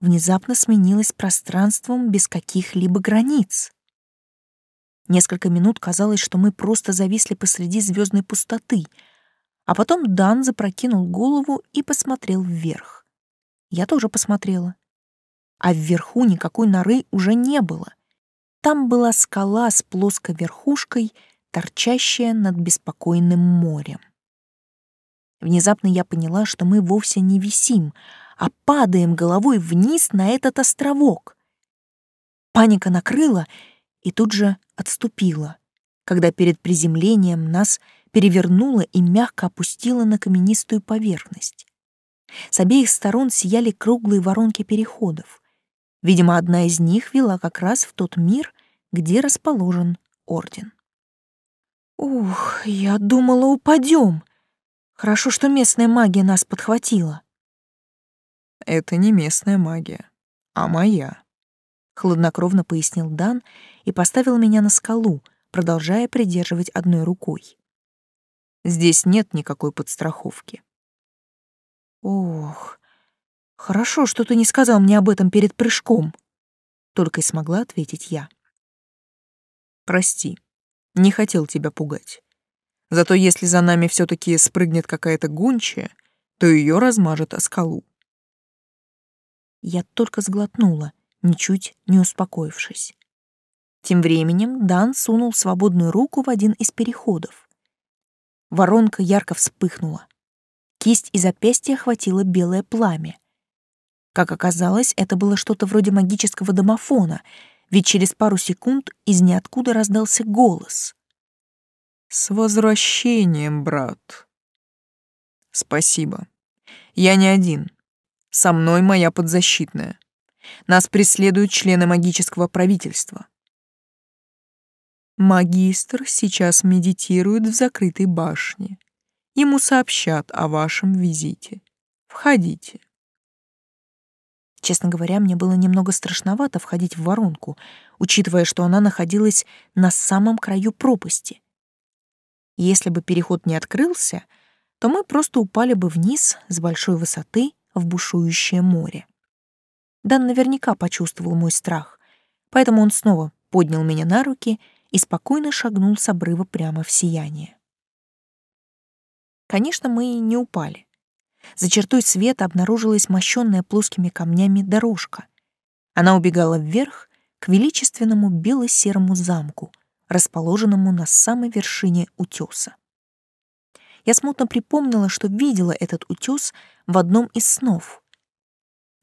внезапно сменилась пространством без каких-либо границ. Несколько минут казалось, что мы просто зависли посреди звездной пустоты, а потом Дан запрокинул голову и посмотрел вверх. Я тоже посмотрела. А вверху никакой норы уже не было. Там была скала с плоской верхушкой, торчащая над беспокойным морем. Внезапно я поняла, что мы вовсе не висим, а падаем головой вниз на этот островок. Паника накрыла и тут же отступила, когда перед приземлением нас перевернуло и мягко опустило на каменистую поверхность. С обеих сторон сияли круглые воронки переходов. Видимо, одна из них вела как раз в тот мир, где расположен орден. Ух, я думала, упадем. Хорошо, что местная магия нас подхватила.
Это не местная магия, а моя, хладнокровно пояснил Дан и поставил меня на скалу, продолжая придерживать одной рукой. Здесь нет никакой подстраховки.
Ох, хорошо, что ты не сказал мне об этом перед прыжком, только и смогла ответить я.
Прости. Не хотел тебя пугать. Зато если за нами все таки спрыгнет какая-то гончая, то ее размажет о скалу.
Я только сглотнула, ничуть не успокоившись. Тем временем Дан сунул свободную руку в один из переходов. Воронка ярко вспыхнула. Кисть и запястье охватило белое пламя. Как оказалось, это было что-то вроде магического домофона — ведь через пару секунд из ниоткуда раздался голос.
«С возвращением, брат!» «Спасибо. Я не один. Со мной моя подзащитная. Нас преследуют члены магического правительства. Магистр сейчас медитирует в закрытой башне. Ему сообщат о вашем визите. Входите.
Честно говоря, мне было немного страшновато входить в воронку, учитывая, что она находилась на самом краю пропасти. Если бы переход не открылся, то мы просто упали бы вниз с большой высоты в бушующее море. Дан наверняка почувствовал мой страх, поэтому он снова поднял меня на руки и спокойно шагнул с обрыва прямо в сияние. Конечно, мы не упали. За чертой света обнаружилась мощенная плоскими камнями дорожка. Она убегала вверх к величественному бело-серому замку, расположенному на самой вершине утеса. Я смутно припомнила, что видела этот утес в одном из снов.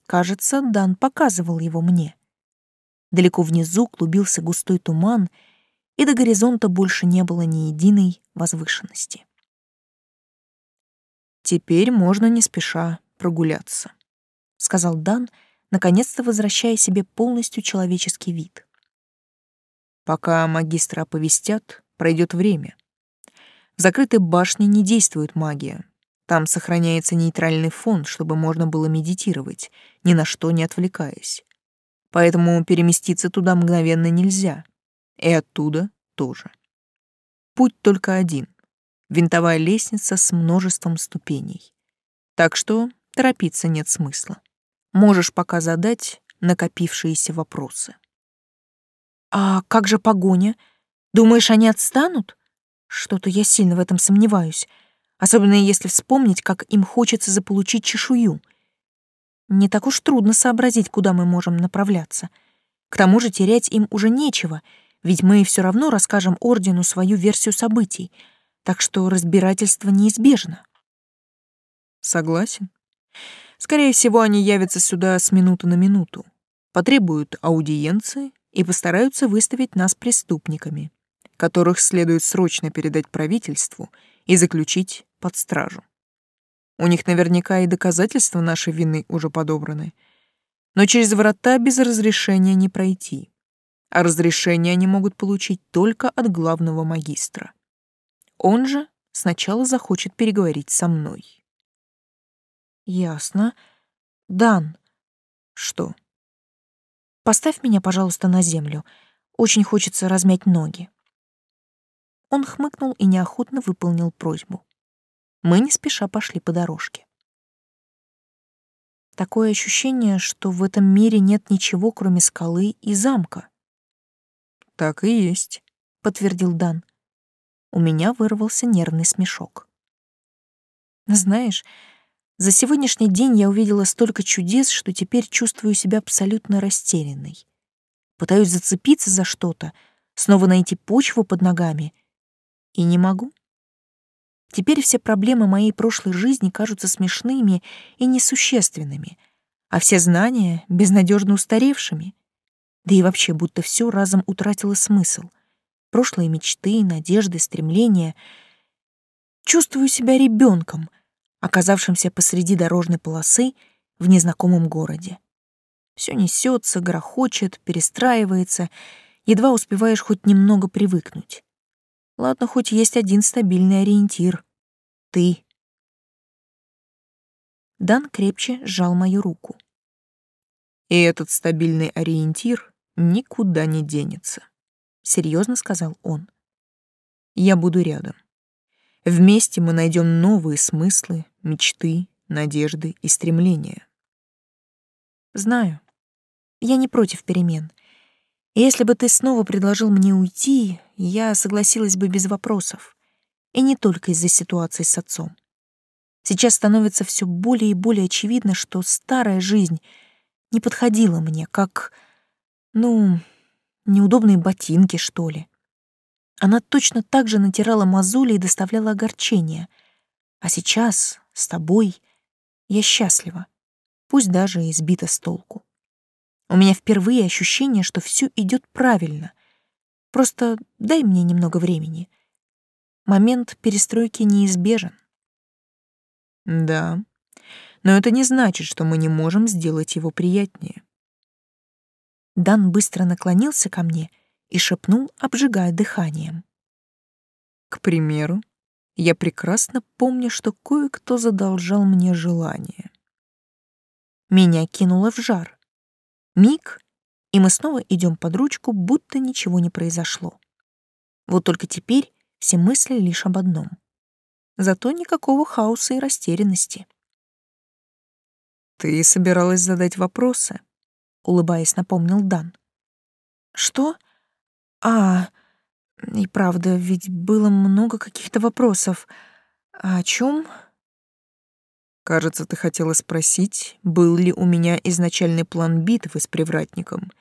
Кажется, Дан показывал его мне. Далеко внизу клубился густой туман, и до горизонта больше не было ни единой возвышенности.
Теперь можно не спеша прогуляться, сказал Дан, наконец-то возвращая себе полностью человеческий вид. Пока магистра оповестят, пройдет время. В закрытой башне не действует магия. Там сохраняется нейтральный фон, чтобы можно было медитировать, ни на что не отвлекаясь. Поэтому переместиться туда мгновенно нельзя. И оттуда тоже. Путь только один винтовая лестница с множеством ступеней. Так что торопиться нет смысла. Можешь пока задать накопившиеся вопросы.
А как же погоня? Думаешь, они отстанут? Что-то я сильно в этом сомневаюсь, особенно если вспомнить, как им хочется заполучить чешую. Не так уж трудно сообразить, куда мы можем направляться. К тому же терять им уже нечего, ведь мы все равно расскажем Ордену свою версию событий — так что разбирательство неизбежно.
Согласен. Скорее всего, они явятся сюда с минуты на минуту, потребуют аудиенции и постараются выставить нас преступниками, которых следует срочно передать правительству и заключить под стражу. У них наверняка и доказательства нашей вины уже подобраны, но через врата без разрешения не пройти. а разрешение они могут получить только от главного магистра. Он же сначала захочет переговорить со мной.
Ясно. Дан.
Что?
Поставь меня, пожалуйста, на землю. Очень хочется размять ноги. Он хмыкнул и неохотно выполнил просьбу. Мы не спеша пошли по дорожке. Такое ощущение, что в этом мире нет ничего, кроме скалы и замка.
Так и есть,
подтвердил Дан. У меня вырвался нервный смешок. Знаешь, за сегодняшний день я увидела столько чудес, что теперь чувствую себя абсолютно растерянной. Пытаюсь зацепиться за что-то, снова найти почву под ногами. И не могу. Теперь все проблемы моей прошлой жизни кажутся смешными и несущественными, а все знания — безнадежно устаревшими. Да и вообще будто все разом утратило смысл. Прошлые мечты, надежды, стремления. Чувствую себя ребенком, оказавшимся посреди дорожной полосы в незнакомом городе. Все несется, грохочет, перестраивается, едва успеваешь хоть немного привыкнуть. Ладно, хоть есть один стабильный ориентир — ты. Дан крепче сжал мою руку.
И этот стабильный ориентир никуда не денется, — серьезно сказал он. Я буду рядом. Вместе мы найдем новые смыслы, мечты, надежды и стремления.
Знаю. Я не против перемен. Если бы ты снова предложил мне уйти, я согласилась бы без вопросов. И не только из-за ситуации с отцом. Сейчас становится все более и более очевидно, что старая жизнь не подходила мне, как, ну, неудобные ботинки, что ли. Она точно так же натирала мозоли и доставляла огорчение. А сейчас, с тобой, я счастлива, пусть даже избита с толку. У меня впервые ощущение, что все идет правильно. Просто дай мне немного времени. Момент перестройки неизбежен.
Да, но это не значит, что мы не можем сделать его приятнее.
Дан быстро наклонился ко мне — и шепнул, обжигая дыханием.
К примеру, я прекрасно помню, что кое-кто задолжал мне желание.
Меня кинуло в жар. Миг, и мы снова идем под ручку, будто ничего не произошло. Вот только теперь все мысли лишь об одном. Зато никакого хаоса и растерянности.
«Ты собиралась задать вопросы?» — улыбаясь, напомнил Дан.
«Что?» А, и правда, ведь было много каких-то вопросов. А о чем?
Кажется, ты хотела спросить, был ли у меня изначальный план битвы с привратником.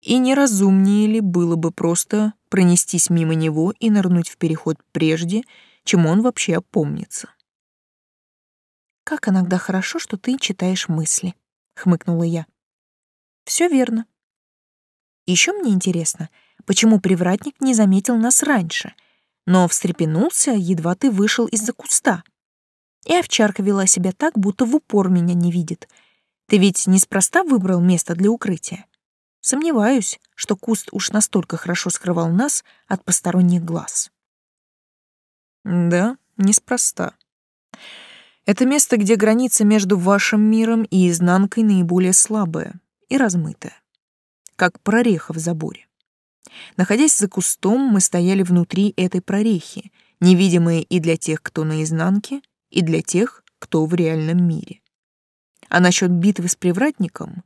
И неразумнее ли было бы просто пронестись мимо него и нырнуть в переход прежде, чем он вообще опомнится.
«Как иногда хорошо, что ты читаешь мысли», — хмыкнула я. Все верно. Еще мне интересно — почему привратник не заметил нас раньше, но встрепенулся, едва ты вышел из-за куста. И овчарка вела себя так, будто в упор меня не видит. Ты ведь неспроста выбрал место для укрытия. Сомневаюсь, что куст уж настолько хорошо скрывал нас от посторонних глаз.
Да, неспроста. Это место, где граница между вашим миром и изнанкой наиболее слабая и размытая, как прореха в заборе. Находясь за кустом, мы стояли внутри этой прорехи, невидимые и для тех, кто наизнанке, и для тех, кто в реальном мире. А насчет битвы с привратником,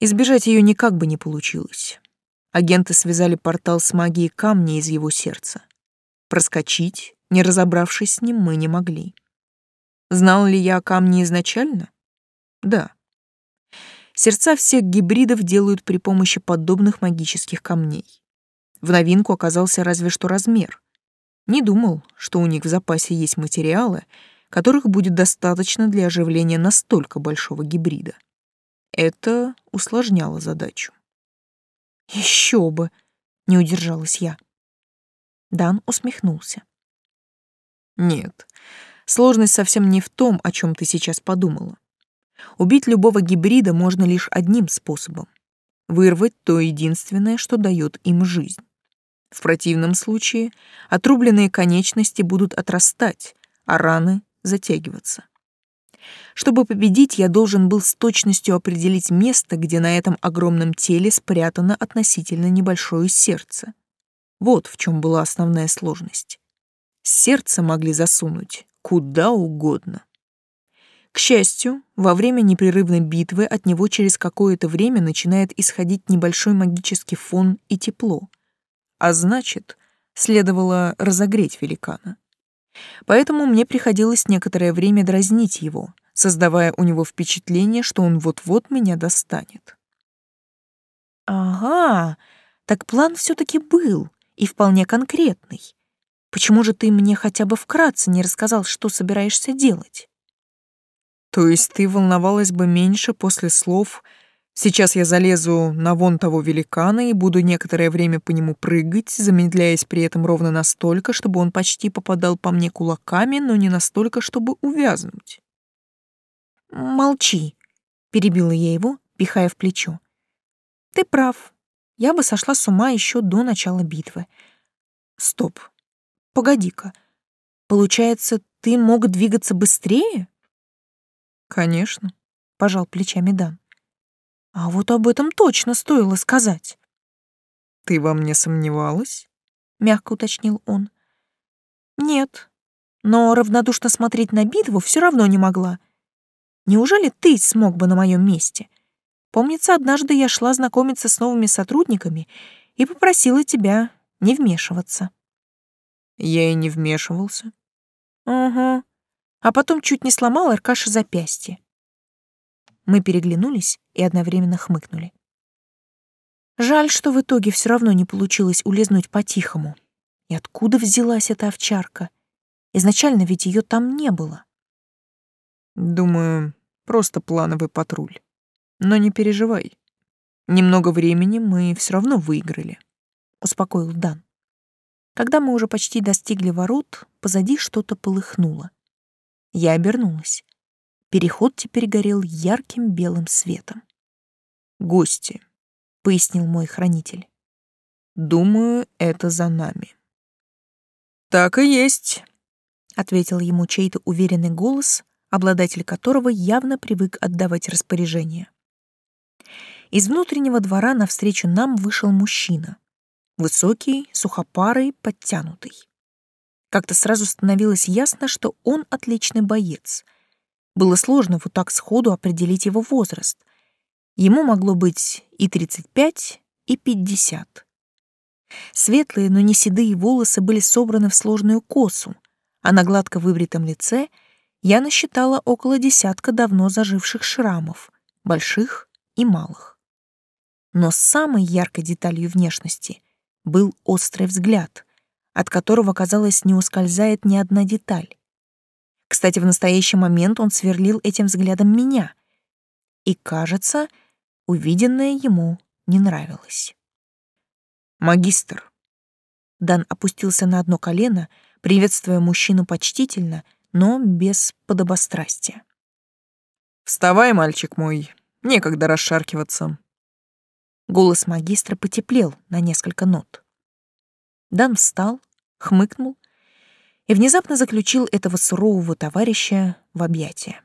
избежать ее никак бы не получилось. Агенты связали портал с магией камня из его сердца. Проскочить, не разобравшись с ним, мы не могли. Знал ли я о камне изначально? Да. Сердца всех гибридов делают при помощи подобных магических камней. В новинку оказался разве что размер. Не думал, что у них в запасе есть материалы, которых будет достаточно для оживления настолько большого гибрида. Это усложняло задачу.
Еще бы, не удержалась я. Дан усмехнулся.
Нет, сложность совсем не в том, о чем ты сейчас подумала. Убить любого гибрида можно лишь одним способом. вырвать то единственное, что дает им жизнь. В противном случае отрубленные конечности будут отрастать, а раны затягиваться. Чтобы победить, я должен был с точностью определить место, где на этом огромном теле спрятано относительно небольшое сердце. Вот в чем была основная сложность. Сердце могли засунуть куда угодно. К счастью, во время непрерывной битвы от него через какое-то время начинает исходить небольшой магический фон и тепло. А значит, следовало разогреть великана. Поэтому мне приходилось некоторое время дразнить его, создавая у него впечатление, что он вот-вот меня достанет.
«Ага, так план все таки был, и вполне конкретный. Почему же ты мне хотя бы вкратце не рассказал, что собираешься делать?»
«То есть ты волновалась бы меньше после слов «Сейчас я залезу на вон того великана и буду некоторое время по нему прыгать, замедляясь при этом ровно настолько, чтобы он почти попадал по мне кулаками, но не настолько, чтобы увязнуть».
«Молчи», — перебила я его, пихая в плечо. «Ты прав. Я бы сошла с ума еще до начала битвы. Стоп. Погоди-ка. Получается, ты мог двигаться быстрее?»
«Конечно», — пожал плечами Дан.
«А вот об этом точно стоило сказать».
«Ты во мне сомневалась?»
— мягко уточнил он. «Нет, но равнодушно смотреть на битву все равно не могла. Неужели ты смог бы на моем месте? Помнится, однажды я шла знакомиться с новыми сотрудниками и попросила тебя не вмешиваться.
Я и не вмешивался.
Угу. А потом чуть не сломал Аркаше запястье. Мы переглянулись и одновременно хмыкнули. Жаль, что в итоге все равно не получилось улизнуть по-тихому. И откуда взялась эта овчарка? Изначально ведь ее там не было.
Думаю, Просто плановый патруль. Но не переживай. Немного времени мы все равно выиграли, успокоил Дан. Когда мы уже почти достигли ворот, позади что-то полыхнуло. Я обернулась. Переход теперь горел ярким белым светом. «Гости», — пояснил мой хранитель. «Думаю, это за нами». «Так и есть», — ответил ему чей-то уверенный голос, обладатель которого явно привык отдавать распоряжения. Из внутреннего двора навстречу нам вышел мужчина. Высокий, сухопарый, подтянутый. Как-то сразу становилось ясно, что он отличный боец. Было сложно вот так сходу определить его возраст. Ему могло быть и 35, и 50. Светлые, но не седые волосы были собраны в сложную косу, а на гладко выбритом лице — я насчитала около десятка давно заживших шрамов, больших и малых. Но самой яркой деталью внешности был острый взгляд, от которого, казалось, не ускользает ни одна деталь. Кстати, в настоящий момент он сверлил этим взглядом меня, и, кажется, увиденное ему не нравилось. «Магистр!» Дан опустился на одно колено, приветствуя мужчину почтительно — но без подобострастия. «Вставай, мальчик мой, некогда расшаркиваться». Голос магистра потеплел на несколько нот. Дан встал, хмыкнул и внезапно заключил этого сурового товарища в объятия.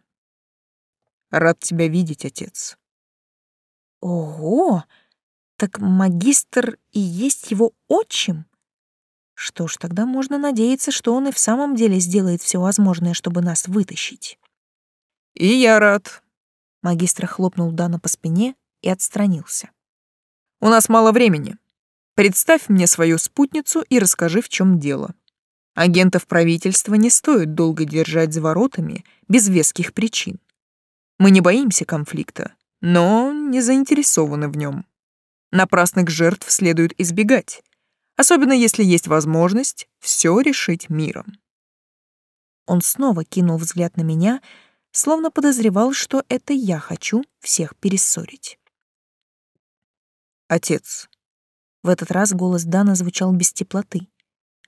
«Рад тебя видеть, отец». «Ого! Так магистр и есть его отчим?» Что ж, тогда можно надеяться, что он и в самом деле сделает все возможное, чтобы нас вытащить. И я рад. Магистр хлопнул Дана по спине и отстранился. У нас мало времени. Представь мне свою спутницу и расскажи, в чем дело. Агентов правительства не стоит долго держать за воротами без веских причин. Мы не боимся конфликта, но не заинтересованы в нем. Напрасных жертв следует избегать особенно если есть возможность все решить миром. Он снова кинул взгляд на меня, словно подозревал, что это я хочу всех перессорить. Отец. В этот раз голос Дана звучал без теплоты.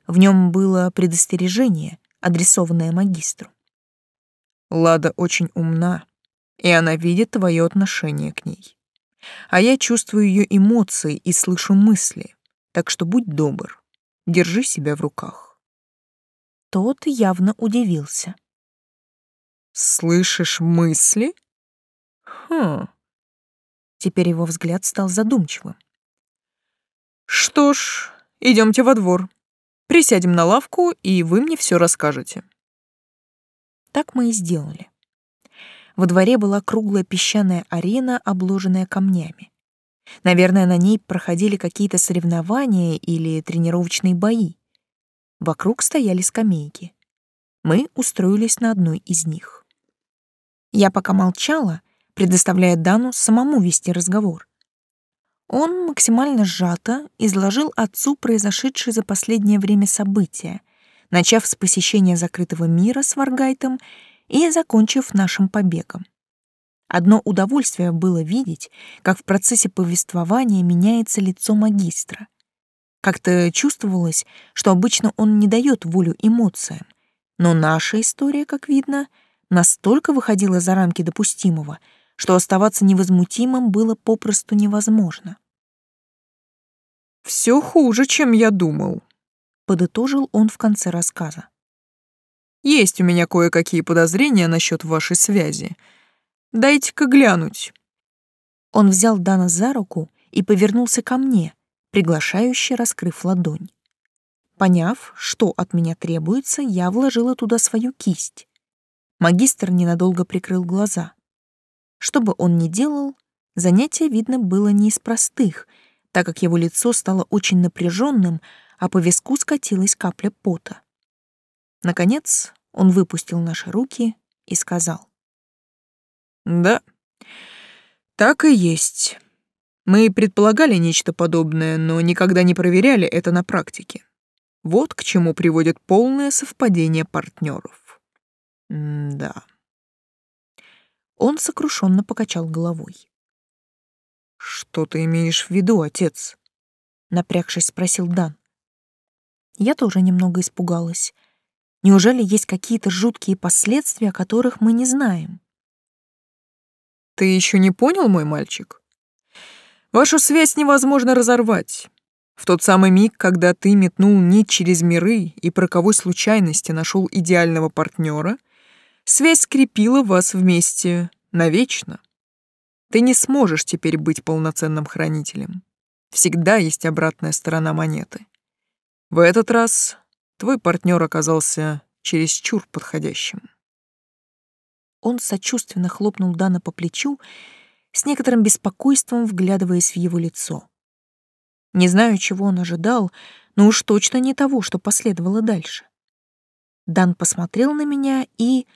В нем было предостережение, адресованное магистру. Лада очень умна, и она видит твое отношение к ней. а я чувствую ее эмоции и слышу мысли, так что будь добр, держи себя в руках.
Тот явно удивился.
Слышишь мысли? Хм.
Теперь его взгляд стал задумчивым.
Что ж, идемте во двор. Присядем на лавку, и вы мне все расскажете.
Так мы и сделали. Во дворе была круглая песчаная арена, обложенная камнями. Наверное, на ней проходили какие-то соревнования или тренировочные бои. Вокруг стояли скамейки. Мы устроились на одной из них. Я пока молчала, предоставляя Дану самому вести разговор. Он максимально сжато изложил отцу произошедшие за последнее время события, начав с посещения закрытого мира с Варгайтом и закончив нашим побегом. Одно удовольствие было видеть, как в процессе повествования меняется лицо магистра. Как-то чувствовалось, что обычно он не дает волю эмоциям, но наша история, как видно, настолько выходила за рамки допустимого, что оставаться невозмутимым было попросту невозможно.
«Все хуже, чем я думал», — подытожил он в конце рассказа. «Есть у меня кое-какие подозрения насчет вашей связи. Дайте-ка глянуть».
Он взял Дана за руку и повернулся ко мне, приглашающе раскрыв ладонь. Поняв, что от меня требуется, я вложила туда свою кисть. Магистр ненадолго прикрыл глаза. Что бы он ни делал, занятие, видно, было не из простых, так как его лицо стало очень напряженным, а по виску скатилась капля пота. Наконец он выпустил наши руки и сказал.
«Да, так и есть. Мы предполагали нечто подобное, но никогда не проверяли это на практике. Вот к чему приводит полное совпадение партнеров. да.
Он сокрушенно покачал головой.
«Что ты имеешь в виду, отец?»
Напрягшись, спросил Дан. Я тоже немного испугалась. Неужели есть какие-то жуткие последствия, о которых мы не знаем?
Ты еще не понял, мой мальчик? Вашу связь невозможно разорвать. В тот самый миг, когда ты метнул нить через миры и по роковой случайности нашел идеального партнера, связь скрепила вас вместе навечно. Ты не сможешь теперь быть полноценным хранителем. Всегда есть обратная сторона монеты. В этот раз твой партнер оказался чересчур подходящим.
Он сочувственно хлопнул Дана по плечу, с некоторым беспокойством вглядываясь в его лицо. Не знаю, чего он ожидал, но уж точно не того, что последовало дальше. Дан посмотрел на меня и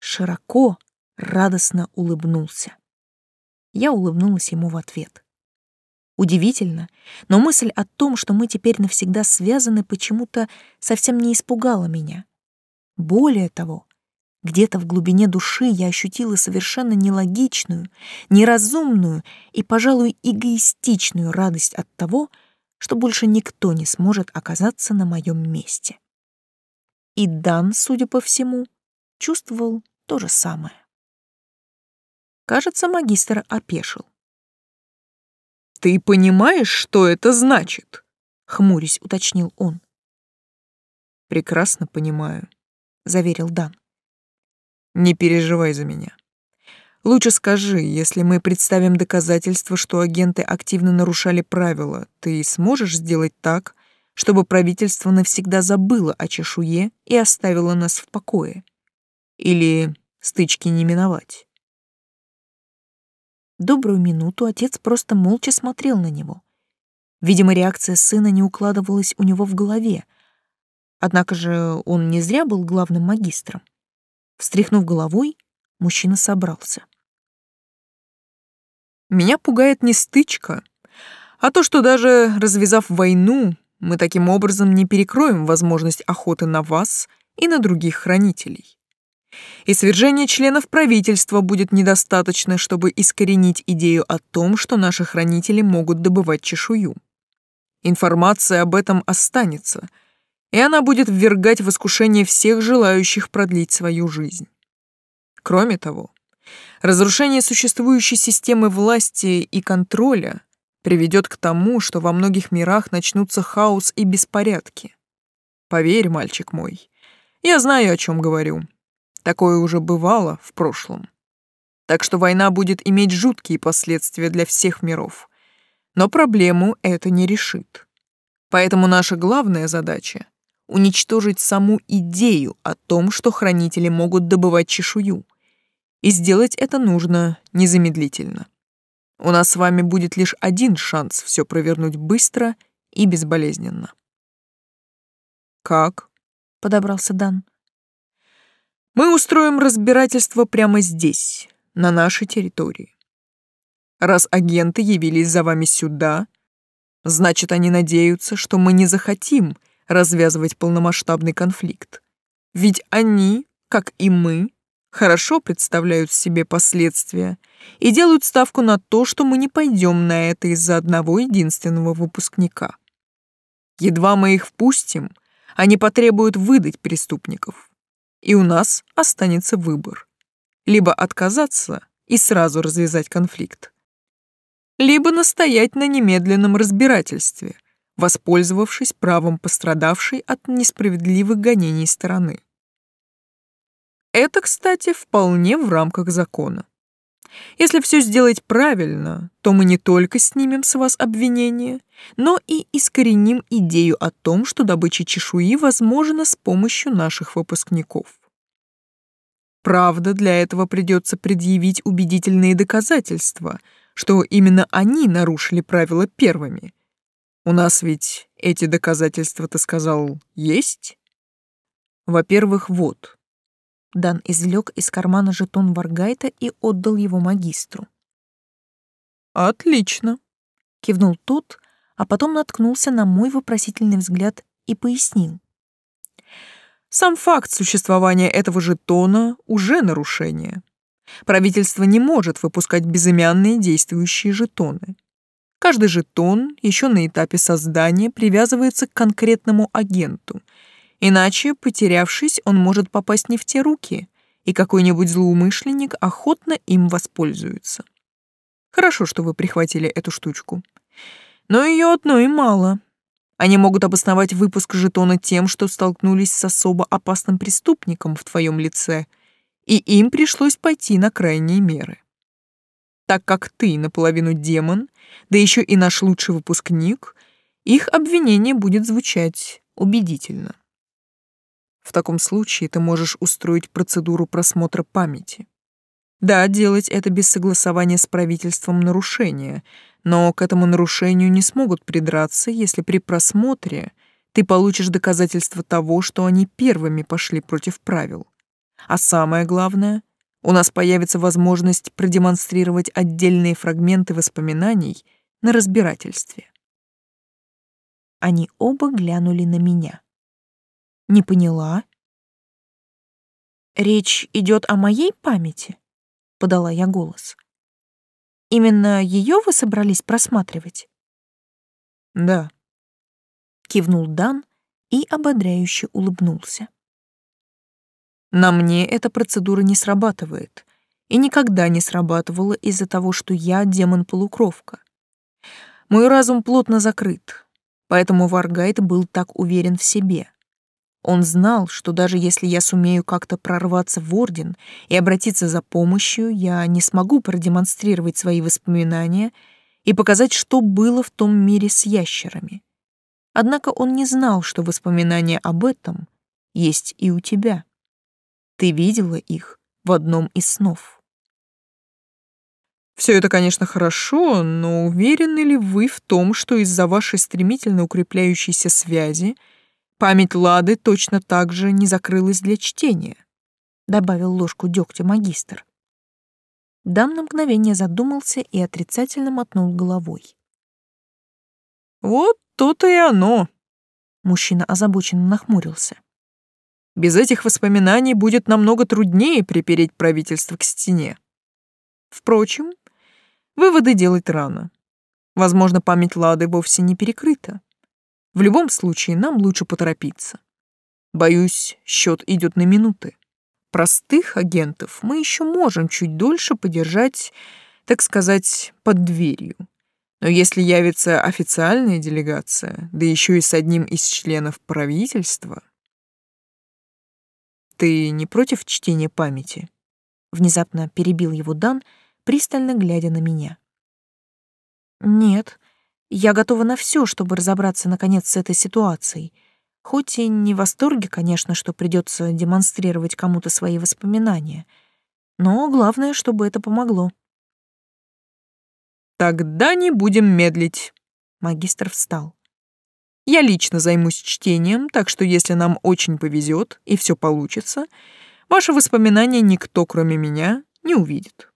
широко, радостно улыбнулся. Я улыбнулась ему в ответ. Удивительно, но мысль о том, что мы теперь навсегда связаны, почему-то совсем не испугала меня. Более того, где-то в глубине души я ощутила совершенно нелогичную, неразумную и, пожалуй, эгоистичную радость от того, что больше никто не сможет оказаться на моем месте. И Дан, судя по всему, чувствовал то же самое. Кажется, магистр опешил.
«Ты понимаешь, что это значит?» — хмурясь уточнил он. «Прекрасно понимаю», — заверил Дан. «Не переживай за меня. Лучше скажи, если мы представим доказательства, что агенты активно нарушали правила, ты сможешь сделать так, чтобы правительство навсегда забыло о чешуе и оставило нас в покое? Или стычки не миновать?»
Добрую минуту отец просто молча смотрел на него. Видимо, реакция сына не укладывалась у него в голове. Однако же он не зря был главным магистром. Встряхнув головой, мужчина собрался.
«Меня пугает не стычка, а то, что даже развязав войну, мы таким образом не перекроем возможность охоты на вас и на других хранителей и свержение членов правительства будет недостаточно, чтобы искоренить идею о том, что наши хранители могут добывать чешую. Информация об этом останется, и она будет ввергать в искушение всех желающих продлить свою жизнь. Кроме того, Разрушение существующей системы власти и контроля приведет к тому, что во многих мирах начнутся хаос и беспорядки. Поверь, мальчик мой, я знаю, о чем говорю. Такое уже бывало в прошлом. Так что война будет иметь жуткие последствия для всех миров. Но проблему это не решит. Поэтому наша главная задача — уничтожить саму идею о том, что хранители могут добывать чешую. И сделать это нужно незамедлительно. У нас с вами будет лишь один шанс все провернуть быстро и безболезненно.
«Как?» — подобрался Дан.
«Мы устроим разбирательство прямо здесь, на нашей территории. Раз агенты явились за вами сюда, значит, они надеются, что мы не захотим развязывать полномасштабный конфликт. Ведь они, как и мы, хорошо представляют себе последствия и делают ставку на то, что мы не пойдем на это из-за одного единственного выпускника. Едва мы их впустим, они потребуют выдать преступников, и у нас останется выбор либо отказаться и сразу развязать конфликт, либо настоять на немедленном разбирательстве, воспользовавшись правом пострадавшей от несправедливых гонений стороны. Это, кстати, вполне в рамках закона. Если все сделать правильно, то мы не только снимем с вас обвинение, но и искореним идею о том, что добыча чешуи возможна с помощью наших выпускников. Правда, для этого придется предъявить убедительные доказательства, что именно они нарушили правила первыми. У нас ведь эти доказательства, ты сказал, есть? Во-первых, вот.
Дан извлек из кармана жетон Варгайта и отдал его магистру.
«Отлично», — кивнул тот, а потом наткнулся на мой вопросительный взгляд и пояснил. Сам факт существования этого жетона уже нарушение. Правительство не может выпускать безымянные действующие жетоны. Каждый жетон еще на этапе создания привязывается к конкретному агенту, иначе, потерявшись, он может попасть не в те руки, и какой-нибудь злоумышленник охотно им воспользуется. Хорошо, что вы прихватили эту штучку. Но ее одной мало. Они могут обосновать выпуск жетона тем, что столкнулись с особо опасным преступником в твоем лице, и им пришлось пойти на крайние меры. Так как ты наполовину демон, да еще и наш лучший выпускник, их обвинение будет звучать убедительно. В таком случае ты можешь устроить процедуру просмотра памяти. Да, делать это без согласования с правительством нарушение — но к этому нарушению не смогут придраться, если при просмотре ты получишь доказательства того, что они первыми пошли против правил. А самое главное, у нас появится возможность продемонстрировать отдельные фрагменты воспоминаний на разбирательстве.
Они оба глянули на меня. Не поняла. Речь идет о моей памяти, подала я голос. Именно ее вы собрались просматривать?
Да.
Кивнул Дан и ободряюще улыбнулся.
На мне эта процедура не срабатывает и никогда не срабатывала из-за того, что я демон-полукровка. Мой разум плотно закрыт, поэтому Варгайт был так уверен в себе. Он знал, что даже если я сумею как-то прорваться в Орден и обратиться за помощью, я не смогу продемонстрировать свои воспоминания и показать, что было в том мире с ящерами. Однако он не знал, что воспоминания об этом есть и у тебя. Ты видела их в одном из снов. Все это, конечно, хорошо, но уверены ли вы в том, что из-за вашей стремительно укрепляющейся связи — Память Лады точно так же не закрылась для чтения, добавил ложку дегтя магистр.
Дан на мгновение задумался и отрицательно мотнул головой.
Вот то-то и оно.
Мужчина озабоченно нахмурился.
Без этих воспоминаний будет намного труднее припереть правительство к стене. Впрочем, выводы делать рано. Возможно, память Лады вовсе не перекрыта. В любом случае, нам лучше поторопиться. Боюсь, счет идет на минуты. Простых агентов мы еще можем чуть дольше подержать, так сказать, под дверью. Но если явится официальная делегация, да еще и с одним из членов правительства... Ты не против чтения памяти? Внезапно перебил его Дан, пристально глядя на меня.
Нет, я готова на все, чтобы разобраться наконец с этой ситуацией. Хоть и не в восторге, конечно, что придется демонстрировать кому-то свои воспоминания. Но главное, чтобы это помогло.
Тогда не будем медлить. Магистр встал. Я лично займусь чтением, так что если нам очень повезет и все получится, ваши воспоминания никто, кроме меня, не увидит.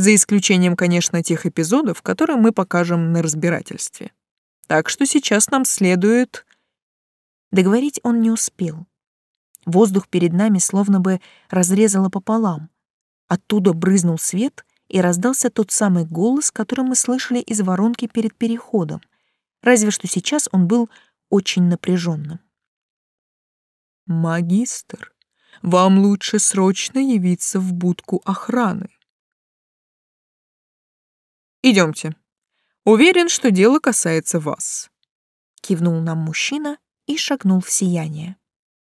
За исключением, конечно, тех эпизодов, которые мы покажем на разбирательстве. Так что сейчас нам следует...
Договорить он не успел. Воздух перед нами словно бы разрезало пополам. Оттуда брызнул свет, и раздался тот самый голос, который мы слышали из воронки перед переходом, разве что сейчас он был очень напряженным.
«Магистр, вам лучше срочно явиться в будку охраны». «Идемте. Уверен, что дело касается вас», — кивнул нам мужчина и шагнул в сияние.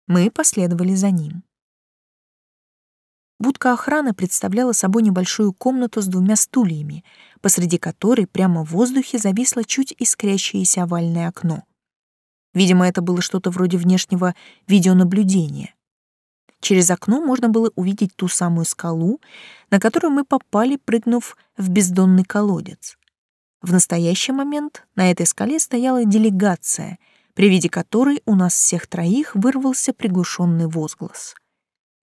Мы последовали за ним. Будка охраны представляла собой небольшую комнату с двумя стульями, посреди которой прямо в воздухе зависло чуть искрящееся овальное окно. Видимо, это было что-то вроде внешнего видеонаблюдения. Через окно можно было увидеть ту самую скалу, на которую мы попали, прыгнув в бездонный колодец. В настоящий момент на этой скале стояла делегация, при виде которой у нас всех троих вырвался приглушенный возглас.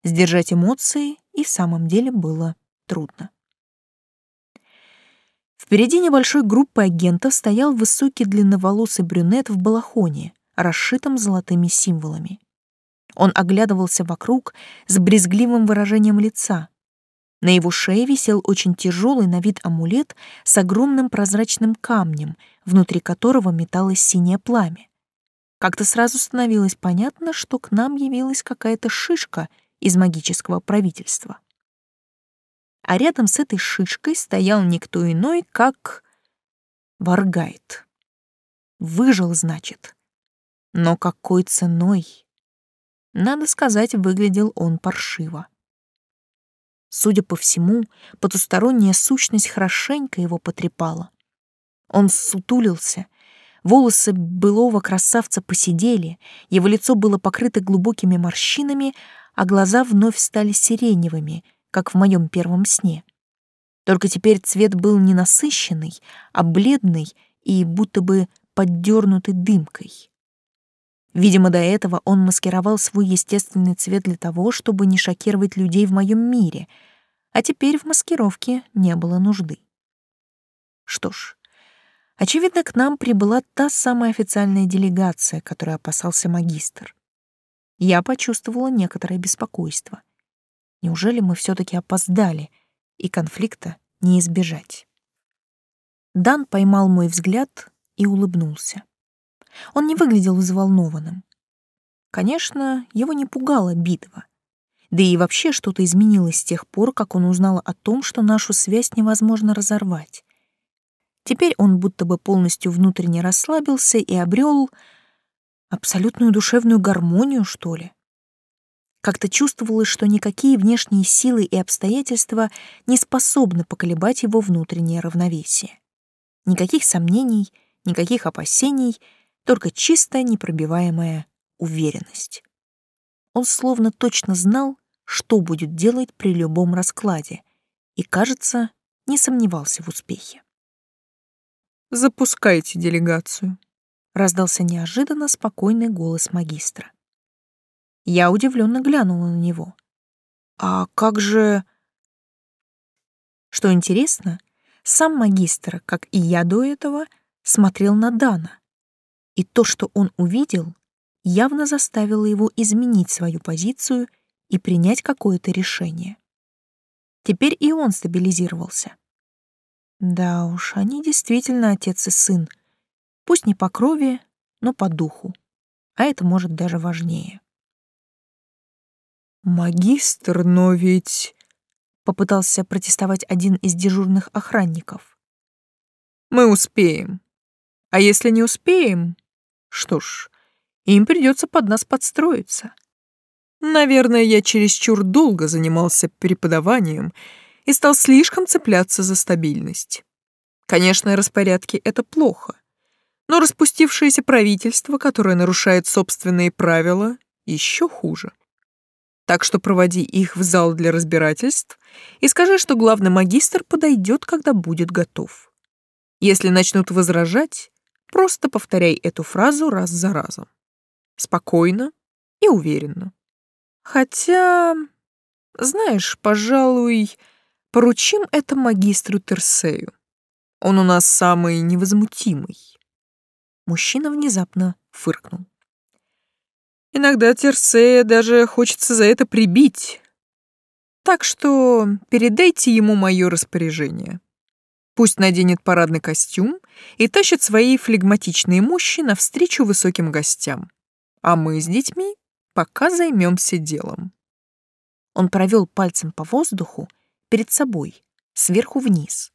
Сдержать эмоции и в самом деле было трудно. Впереди небольшой группы агентов стоял высокий длинноволосый брюнет в балахоне, расшитом золотыми символами. Он оглядывался вокруг с брезгливым выражением лица. На его шее висел очень тяжелый на вид амулет с огромным прозрачным камнем, внутри которого металось синее пламя. Как-то сразу становилось понятно, что к нам явилась какая-то шишка — из магического правительства. А рядом с этой шишкой стоял никто иной, как Варгайт. Выжил, значит. Но какой ценой? Надо сказать, выглядел он паршиво. Судя по всему, потусторонняя сущность хорошенько его потрепала. Он сутулился, волосы былого красавца посидели, его лицо было покрыто глубокими морщинами, а глаза вновь стали сиреневыми, как в моем первом сне. Только теперь цвет был не насыщенный, а бледный и будто бы поддернутый дымкой. Видимо, до этого он маскировал свой естественный цвет для того, чтобы не шокировать людей в моем мире, а теперь в маскировке не было нужды. Что ж, очевидно, к нам прибыла та самая официальная делегация, которой опасался магистр я почувствовала некоторое беспокойство. Неужели мы все-таки опоздали, и конфликта не избежать? Дан поймал мой взгляд и улыбнулся. Он не выглядел взволнованным. Конечно, его не пугала битва. Да и вообще что-то изменилось с тех пор, как он узнал о том, что нашу связь невозможно разорвать. Теперь он будто бы полностью внутренне расслабился и обрел абсолютную душевную гармонию, что ли. Как-то чувствовалось, что никакие внешние силы и обстоятельства не способны поколебать его внутреннее равновесие. Никаких сомнений, никаких опасений, только чистая непробиваемая уверенность. Он словно точно знал, что будет делать при любом раскладе, и, кажется, не сомневался в успехе.
«Запускайте делегацию»,
раздался неожиданно спокойный голос магистра. Я удивленно глянула на него. А как же... Что интересно, сам магистр, как и я до этого, смотрел на Дана. И то, что он увидел, явно заставило его изменить свою позицию и принять какое-то решение. Теперь и он стабилизировался. Да уж, они действительно отец и сын — Пусть не по крови, но по духу. А это может даже важнее.
«Магистр, но ведь...» — попытался протестовать один из дежурных охранников. «Мы успеем. А если не успеем, что ж, им придется под нас подстроиться. Наверное, я чересчур долго занимался преподаванием и стал слишком цепляться за стабильность. Конечно, распорядки — это плохо, но распустившееся правительство, которое нарушает собственные правила, еще хуже. Так что проводи их в зал для разбирательств и скажи, что главный магистр подойдет, когда будет готов. Если начнут возражать, просто повторяй эту фразу раз за разом. Спокойно и уверенно. Хотя, знаешь, пожалуй, поручим это магистру Терсею. Он у нас самый невозмутимый. Мужчина внезапно фыркнул. Иногда Терсея даже хочется за это прибить. Так что передайте ему мое распоряжение. Пусть наденет парадный костюм и тащит свои флегматичные мощи навстречу высоким гостям. А мы с детьми пока займемся делом. Он провел пальцем по воздуху перед собой, сверху вниз.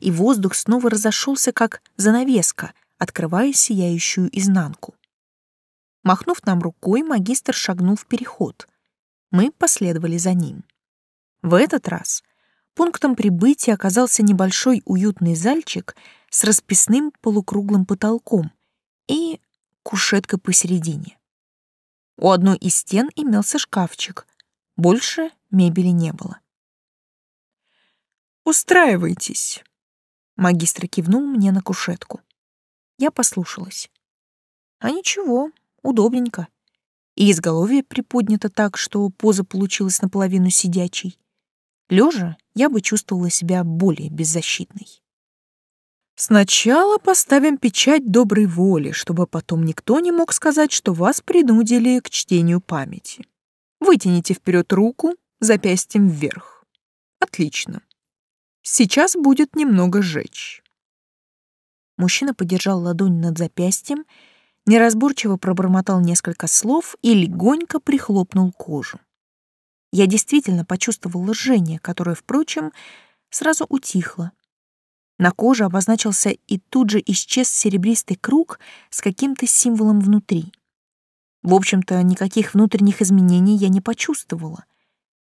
И воздух снова разошелся, как занавеска, открывая сияющую изнанку. Махнув нам рукой, магистр шагнул в переход. Мы последовали за ним. В этот раз пунктом прибытия оказался небольшой уютный зальчик с расписным полукруглым потолком и кушеткой посередине. У одной из стен имелся шкафчик. Больше мебели не было. «Устраивайтесь», — магистр кивнул мне на кушетку. Я послушалась. А ничего, удобненько. И изголовье приподнято так, что поза получилась наполовину сидячей. Лежа я бы чувствовала себя более беззащитной. Сначала поставим печать доброй воли, чтобы потом никто не мог сказать, что вас принудили к чтению памяти. Вытяните вперед руку, запястьем вверх. Отлично. Сейчас будет немного жечь. Мужчина подержал ладонь над запястьем, неразборчиво пробормотал несколько слов и легонько прихлопнул кожу. Я действительно почувствовала жжение, которое, впрочем, сразу утихло, на коже обозначился и тут же исчез серебристый круг с каким-то символом внутри. В общем-то, никаких внутренних изменений я не почувствовала.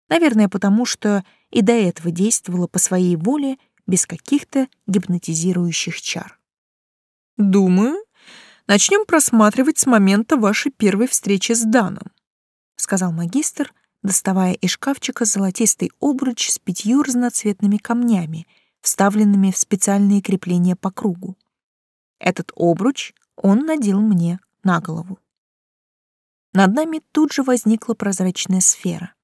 Наверное, потому что и до этого действовала по своей воле без каких-то гипнотизирующих чар. «Думаю, начнем просматривать с момента вашей первой встречи с Даном», сказал магистр, доставая из шкафчика золотистый обруч с пятью разноцветными камнями — вставленными в специальные крепления по кругу. Этот обруч он надел мне на голову. Над нами тут же возникла прозрачная сфера.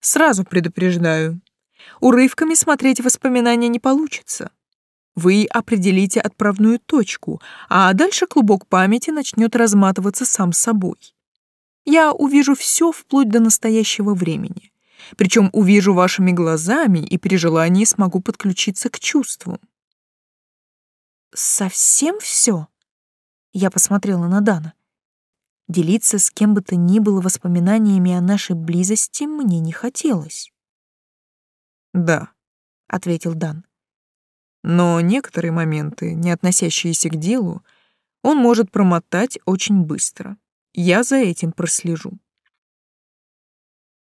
Сразу предупреждаю, урывками смотреть воспоминания не получится. Вы определите отправную точку, а дальше клубок памяти начнет разматываться сам собой. Я увижу все вплоть до настоящего времени. Причем увижу вашими глазами и при желании смогу подключиться к чувству. Совсем все? Я посмотрела на Дана. Делиться с кем бы то ни было воспоминаниями о нашей близости мне не хотелось. «Да», — ответил Дан. «Но некоторые моменты, не относящиеся к делу, он может промотать очень быстро. Я за этим прослежу».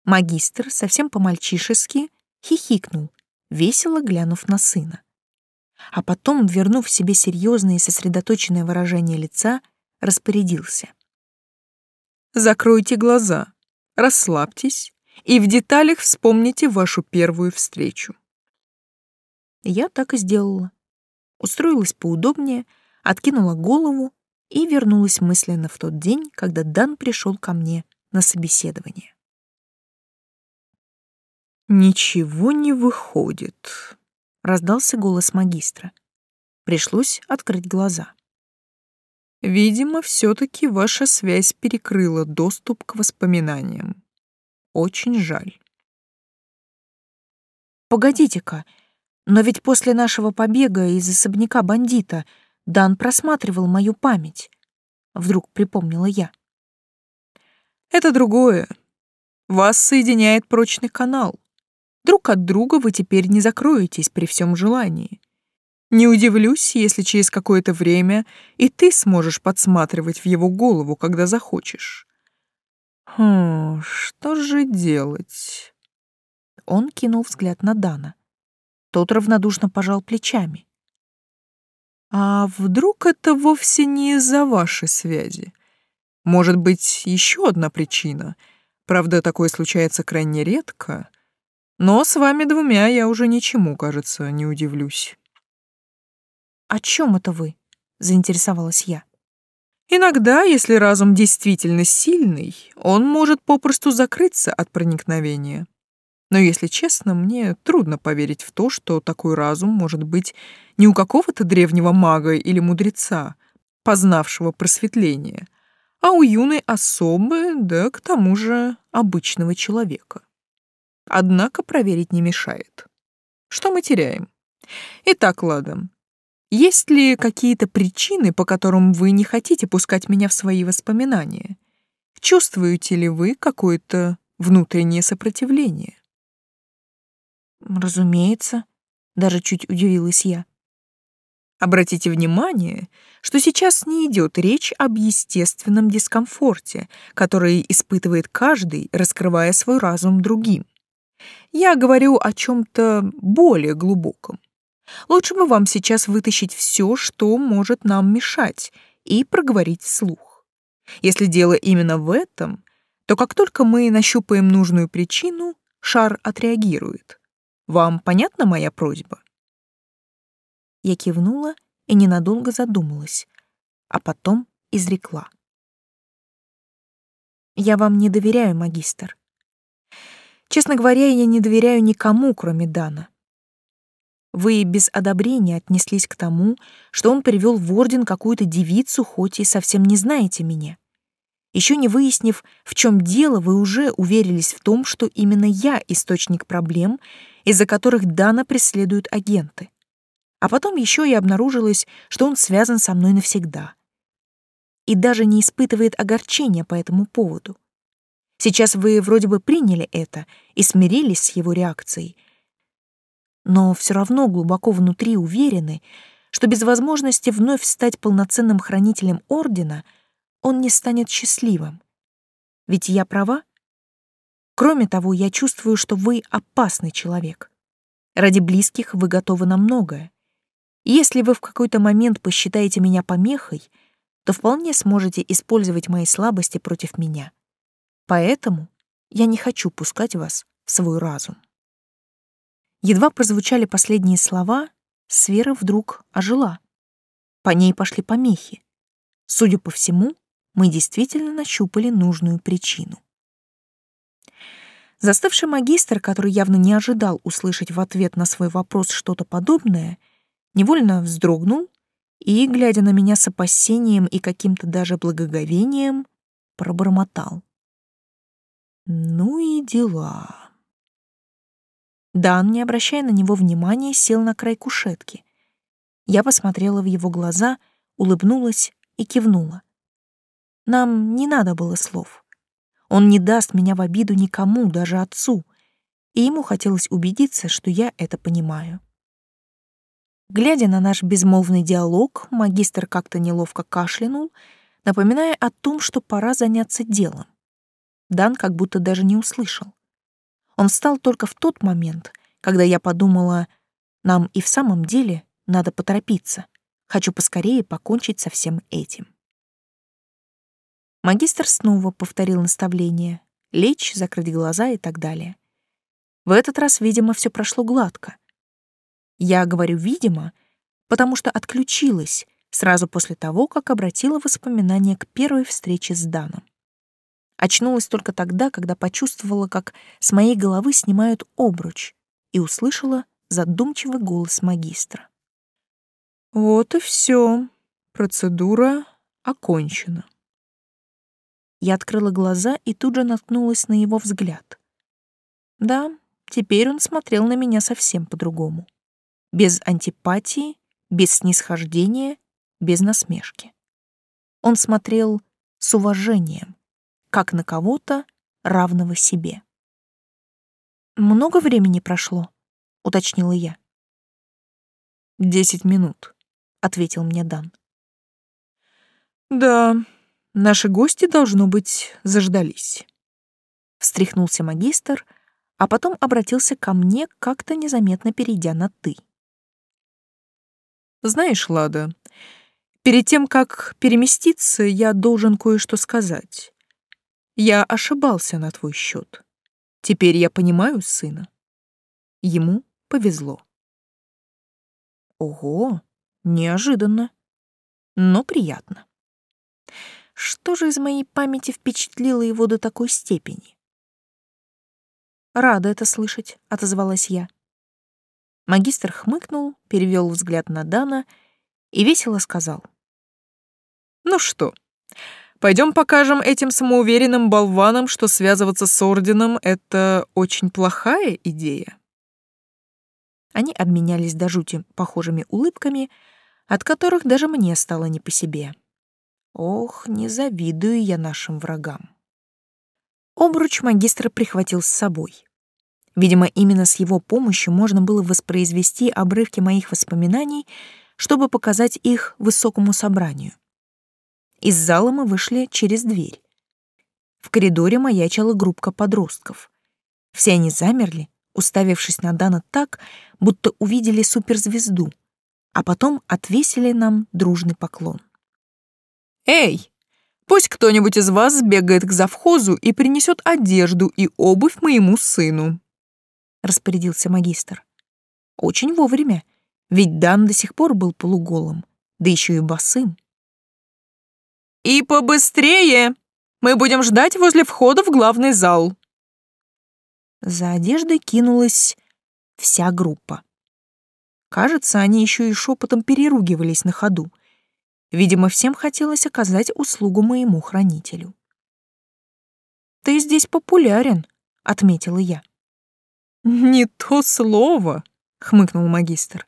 Магистр совсем по-мальчишески хихикнул, весело глянув на сына. А потом, вернув себе серьезное и сосредоточенное выражение лица, распорядился. «Закройте глаза, расслабьтесь и в деталях вспомните вашу первую встречу». Я так и сделала. Устроилась поудобнее, откинула голову и вернулась мысленно в тот день, когда Дан пришел ко мне на собеседование. «Ничего не выходит», — раздался голос магистра. Пришлось открыть глаза. «Видимо, все-таки ваша связь перекрыла доступ к воспоминаниям. Очень жаль». «Погодите-ка, но ведь после нашего побега из особняка бандита Дан просматривал мою память», — вдруг припомнила я. «Это другое. Вас соединяет прочный канал. Друг от друга вы теперь не закроетесь при всем желании. Не удивлюсь, если через какое-то время и ты сможешь подсматривать в его голову, когда захочешь. Хм, что же делать?
Он кинул взгляд на Дана. Тот равнодушно пожал плечами.
А вдруг это вовсе не из-за вашей связи? Может быть, еще одна причина. Правда, такое случается крайне редко. Но с вами двумя я уже ничему, кажется, не удивлюсь.
«О чем это вы?» — заинтересовалась я.
Иногда, если разум действительно сильный, он может попросту закрыться от проникновения. Но, если честно, мне трудно поверить в то, что такой разум может быть не у какого-то древнего мага или мудреца, познавшего просветление, а у юной особы, да к тому же обычного человека. Однако проверить не мешает. Что мы теряем? Итак, Ладом, есть ли какие-то причины, по которым вы не хотите пускать меня в свои воспоминания? Чувствуете ли вы какое-то внутреннее сопротивление?
Разумеется, даже чуть удивилась я.
Обратите внимание, что сейчас не идет речь об естественном дискомфорте, который испытывает каждый, раскрывая свой разум другим. Я говорю о чем-то более глубоком. Лучше бы вам сейчас вытащить все, что может нам мешать, и проговорить вслух. Если дело именно в этом, то как только мы нащупаем нужную причину, шар отреагирует. Вам понятна моя просьба?
Я кивнула и ненадолго задумалась, а потом изрекла. Я вам не доверяю, магистр. Честно говоря, я не доверяю никому, кроме Дана. Вы без одобрения отнеслись к тому, что он привел в орден какую-то девицу, хоть и совсем не знаете меня. Еще не выяснив, в чем дело, вы уже уверились в том, что именно я источник проблем, из-за которых Дана преследуют агенты. А потом еще и обнаружилось, что он связан со мной навсегда. И даже не испытывает огорчения по этому поводу. Сейчас вы вроде бы приняли это и смирились с его реакцией, но все равно глубоко внутри уверены, что без возможности вновь стать полноценным хранителем Ордена он не станет счастливым. Ведь я права? Кроме того, я чувствую, что вы опасный человек. Ради близких вы готовы на многое. если вы в какой-то момент посчитаете меня помехой, то вполне сможете использовать мои слабости против меня. Поэтому я не хочу пускать вас в свой разум. Едва прозвучали последние слова, сфера вдруг ожила. По ней пошли помехи. Судя по всему, мы действительно нащупали нужную причину. Застывший магистр, который явно не ожидал услышать в ответ на свой вопрос что-то подобное, невольно вздрогнул и, глядя на меня с опасением и каким-то даже благоговением, пробормотал. «Ну и дела». Дан, не обращая на него внимания, сел на край кушетки. Я посмотрела в его глаза, улыбнулась и кивнула. Нам не надо было слов. Он не даст меня в обиду никому, даже отцу, и ему хотелось убедиться, что я это понимаю. Глядя на наш безмолвный диалог, магистр как-то неловко кашлянул, напоминая о том, что пора заняться делом. Дан как будто даже не услышал. Он встал только в тот момент, когда я подумала, нам и в самом деле надо поторопиться. Хочу поскорее покончить со всем этим. Магистр снова повторил наставление — лечь, закрыть глаза и так далее. В этот раз, видимо, все прошло гладко. Я говорю «видимо», потому что отключилась сразу после того, как обратила воспоминания к первой встрече с Даном. Очнулась только тогда, когда почувствовала, как с моей головы снимают обруч, и услышала задумчивый голос магистра.
Вот и все. Процедура окончена.
Я открыла глаза и тут же наткнулась на его взгляд. Да, теперь он смотрел на меня совсем по-другому. Без антипатии, без снисхождения, без насмешки. Он смотрел с уважением, как на кого-то, равного себе. «Много времени прошло?» — уточнила я.
«Десять минут», — ответил мне Дан. «Да, наши гости, должно быть, заждались».
Встряхнулся магистр, а потом обратился ко мне, как-то незаметно перейдя на «ты».
«Знаешь, Лада, перед тем, как переместиться, я должен кое-что сказать. Я ошибался на твой счет. Теперь я понимаю сына. Ему повезло».
Ого, неожиданно, но приятно. Что же из моей памяти впечатлило его до такой степени? «Рада это слышать», — отозвалась я. Магистр хмыкнул, перевел взгляд на Дана и весело сказал.
«Ну что, пойдем покажем этим самоуверенным болванам, что связываться с Орденом — это очень плохая идея».
Они обменялись до жути похожими улыбками, от которых даже мне стало не по себе. Ох, не завидую я нашим врагам. Обруч магистра прихватил с собой. Видимо, именно с его помощью можно было воспроизвести обрывки моих воспоминаний, чтобы показать их высокому собранию. Из зала мы вышли через дверь. В коридоре маячила группка подростков. Все они замерли, уставившись на Дана так, будто увидели суперзвезду, а потом отвесили нам дружный поклон.
«Эй, пусть кто-нибудь из вас сбегает к завхозу и принесет одежду и обувь моему сыну», — распорядился магистр.
Очень вовремя, ведь Дан до сих пор был полуголым, да еще и босым.
«И побыстрее! Мы будем ждать возле входа в главный зал»,
за одеждой кинулась вся группа. Кажется, они еще и шепотом переругивались на ходу. Видимо, всем хотелось оказать услугу моему хранителю. «Ты здесь популярен», — отметила я.
«Не то слово», — хмыкнул магистр.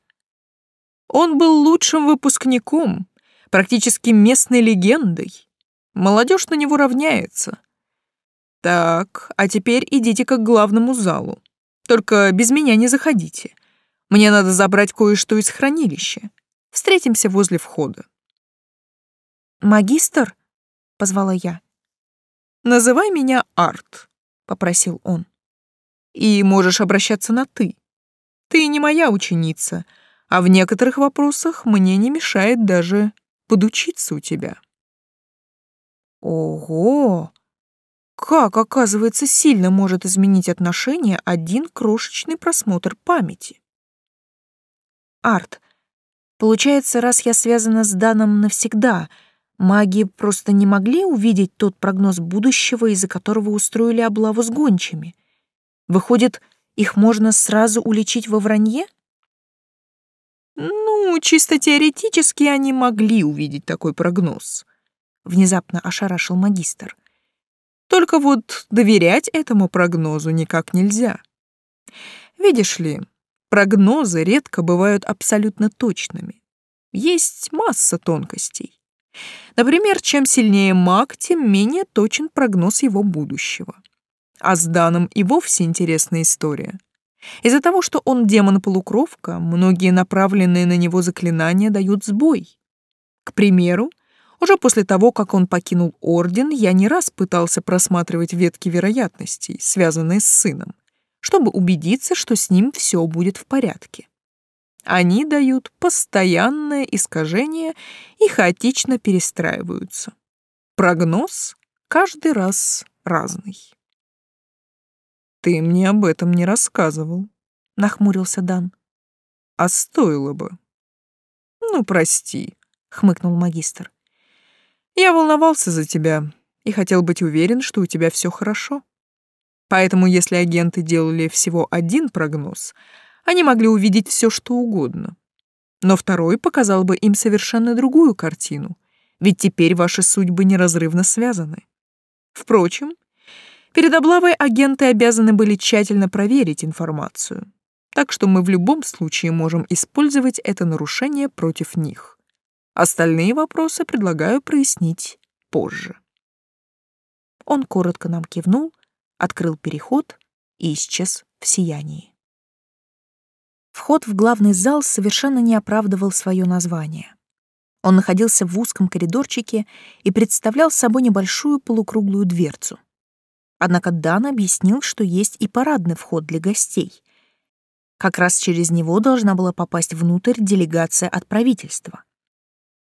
«Он был лучшим выпускником, практически местной легендой. Молодежь на него равняется. Так, а теперь идите-ка к главному залу. Только без меня не заходите. Мне надо забрать кое-что из хранилища. Встретимся возле входа.
«Магистр?» — позвала я.
«Называй меня Арт», — попросил он. «И можешь обращаться на «ты». Ты не моя ученица, а в некоторых вопросах мне не мешает даже подучиться у тебя».
«Ого!» Как, оказывается, сильно может изменить отношения один крошечный просмотр памяти? Арт. Получается, раз я связана с Даном навсегда, маги просто не могли увидеть тот прогноз будущего, из-за которого устроили облаву с гончими. Выходит, их можно сразу уличить во вранье?
Ну, чисто теоретически они могли увидеть такой прогноз. Внезапно ошарашил магистр. Только вот доверять этому прогнозу никак нельзя. Видишь ли, прогнозы редко бывают абсолютно точными. Есть масса тонкостей. Например, чем сильнее маг, тем менее точен прогноз его будущего. А с Даном и вовсе интересная история. Из-за того, что он демон-полукровка, многие направленные на него заклинания дают сбой. К примеру, уже после того, как он покинул Орден, я не раз пытался просматривать ветки вероятностей, связанные с сыном, чтобы убедиться, что с ним все будет в порядке. Они дают постоянное искажение и хаотично перестраиваются. Прогноз каждый раз разный. «Ты мне об этом не рассказывал», — нахмурился Дан. «А стоило бы». «Ну, прости», — хмыкнул магистр. Я волновался за тебя и хотел быть уверен, что у тебя все хорошо. Поэтому, если агенты делали всего один прогноз, они могли увидеть все, что угодно. Но второй показал бы им совершенно другую картину, ведь теперь ваши судьбы неразрывно связаны. Впрочем, перед облавой агенты обязаны были тщательно проверить информацию, так что мы в любом случае можем использовать это нарушение против них. Остальные вопросы предлагаю прояснить позже.
Он коротко нам кивнул, открыл переход и исчез в сиянии. Вход в главный зал совершенно не оправдывал свое название. Он находился в узком коридорчике и представлял собой небольшую полукруглую дверцу. Однако Дан объяснил, что есть и парадный вход для гостей. Как раз через него должна была попасть внутрь делегация от правительства.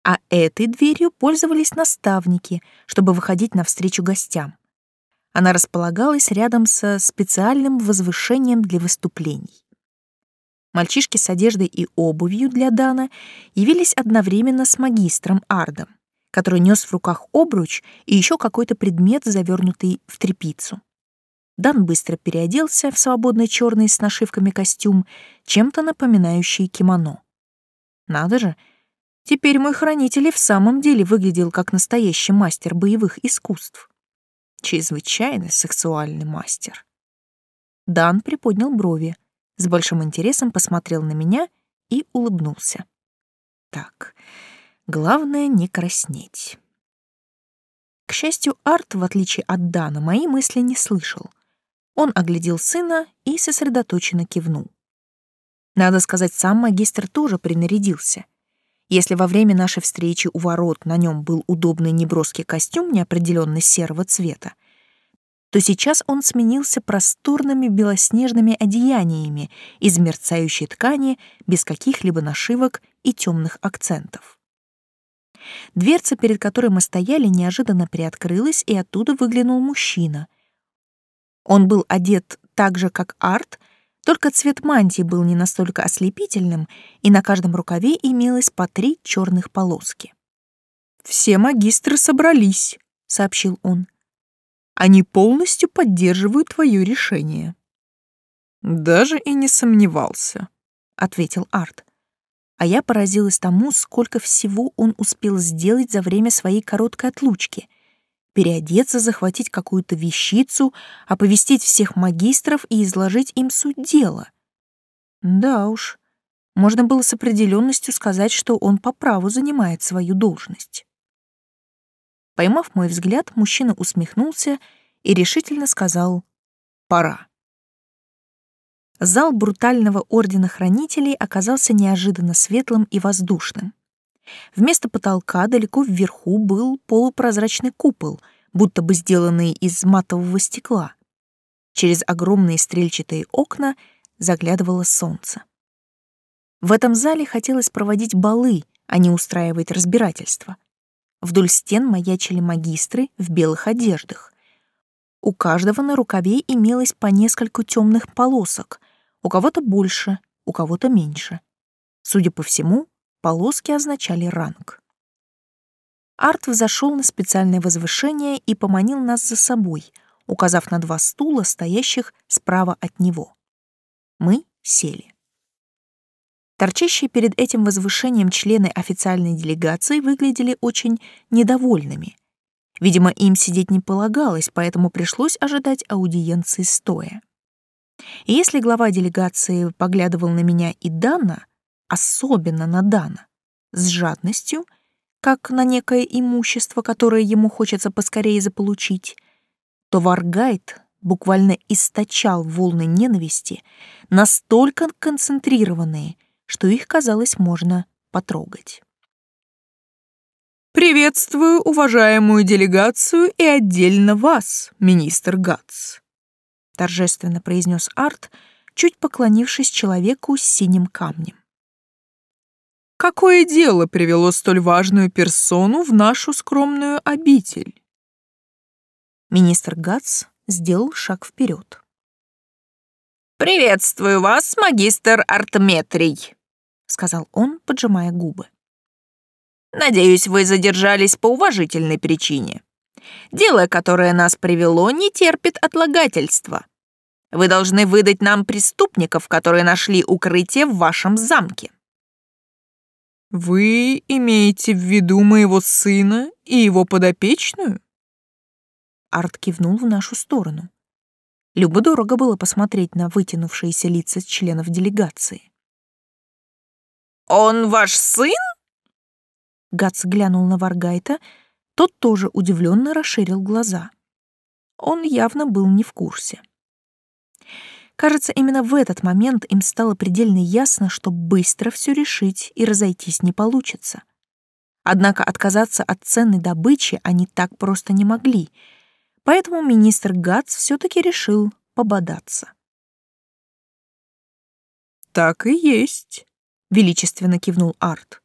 А этой дверью пользовались наставники, чтобы выходить навстречу гостям. Она располагалась рядом со специальным возвышением для выступлений. Мальчишки с одеждой и обувью для Дана явились одновременно с магистром Ардом, который нес в руках обруч и еще какой-то предмет, завернутый в тряпицу. Дан быстро переоделся в свободный черный с нашивками костюм, чем-то напоминающий кимоно. Надо же, теперь мой хранитель и в самом деле выглядел как настоящий мастер боевых искусств чрезвычайно сексуальный мастер. Дан приподнял брови, с большим интересом посмотрел на меня и улыбнулся. Так, главное не краснеть. К счастью, Арт, в отличие от Дана, мои мысли не слышал. Он оглядел сына и сосредоточенно кивнул. Надо сказать, сам магистр тоже принарядился — если во время нашей встречи у ворот на нем был удобный неброский костюм неопределенно серого цвета, то сейчас он сменился просторными белоснежными одеяниями из мерцающей ткани без каких-либо нашивок и темных акцентов. Дверца, перед которой мы стояли, неожиданно приоткрылась, и оттуда выглянул мужчина. Он был одет так же, как Арт, только цвет мантии был не настолько ослепительным, и на каждом рукаве имелось по три черных полоски. «Все магистры собрались», — сообщил он. «Они полностью поддерживают твое решение». «Даже и не сомневался», — ответил Арт. А я поразилась тому, сколько всего он успел сделать за время своей короткой отлучки — переодеться, захватить какую-то вещицу, оповестить всех магистров и изложить им суть дела. Да уж, можно было с определенностью сказать, что он по праву занимает свою должность. Поймав мой взгляд, мужчина усмехнулся и решительно сказал «Пора». Зал брутального ордена хранителей оказался неожиданно светлым и воздушным. Вместо потолка далеко вверху был полупрозрачный купол, будто бы сделанный из матового стекла. Через огромные стрельчатые окна заглядывало солнце. В этом зале хотелось проводить балы, а не устраивать разбирательства. Вдоль стен маячили магистры в белых одеждах. У каждого на рукаве имелось по нескольку темных полосок, у кого-то больше, у кого-то меньше. Судя по всему, Полоски означали ранг. Арт взошел на специальное возвышение и поманил нас за собой, указав на два стула, стоящих справа от него. Мы сели. Торчащие перед этим возвышением члены официальной делегации выглядели очень недовольными. Видимо, им сидеть не полагалось, поэтому пришлось ожидать аудиенции стоя. И если глава делегации поглядывал на меня и Дана, особенно на Дана, с жадностью, как на некое имущество, которое ему хочется поскорее заполучить, то Варгайт буквально источал волны ненависти, настолько концентрированные, что их, казалось, можно потрогать.
«Приветствую уважаемую делегацию и отдельно вас, министр Гатс», торжественно произнес Арт, чуть поклонившись человеку с синим камнем. Какое дело привело столь важную персону в нашу скромную обитель?
Министр Гац сделал шаг вперед.
«Приветствую вас, магистр Артметрий», — сказал он, поджимая губы. «Надеюсь, вы задержались по уважительной причине. Дело, которое нас привело, не терпит отлагательства. Вы должны выдать нам преступников, которые нашли укрытие в вашем замке.
«Вы имеете в виду моего сына и его подопечную?»
Арт кивнул в нашу сторону. Любо-дорого было посмотреть на вытянувшиеся лица членов делегации.
«Он ваш сын?»
Гац глянул на Варгайта, тот тоже удивленно расширил глаза. он явно был не в курсе. Кажется, именно в этот момент им стало предельно ясно, что быстро все решить и разойтись не получится. Однако отказаться от ценной добычи они так просто не могли, поэтому министр Гац все-таки решил пободаться.
«Так и есть», — величественно кивнул Арт.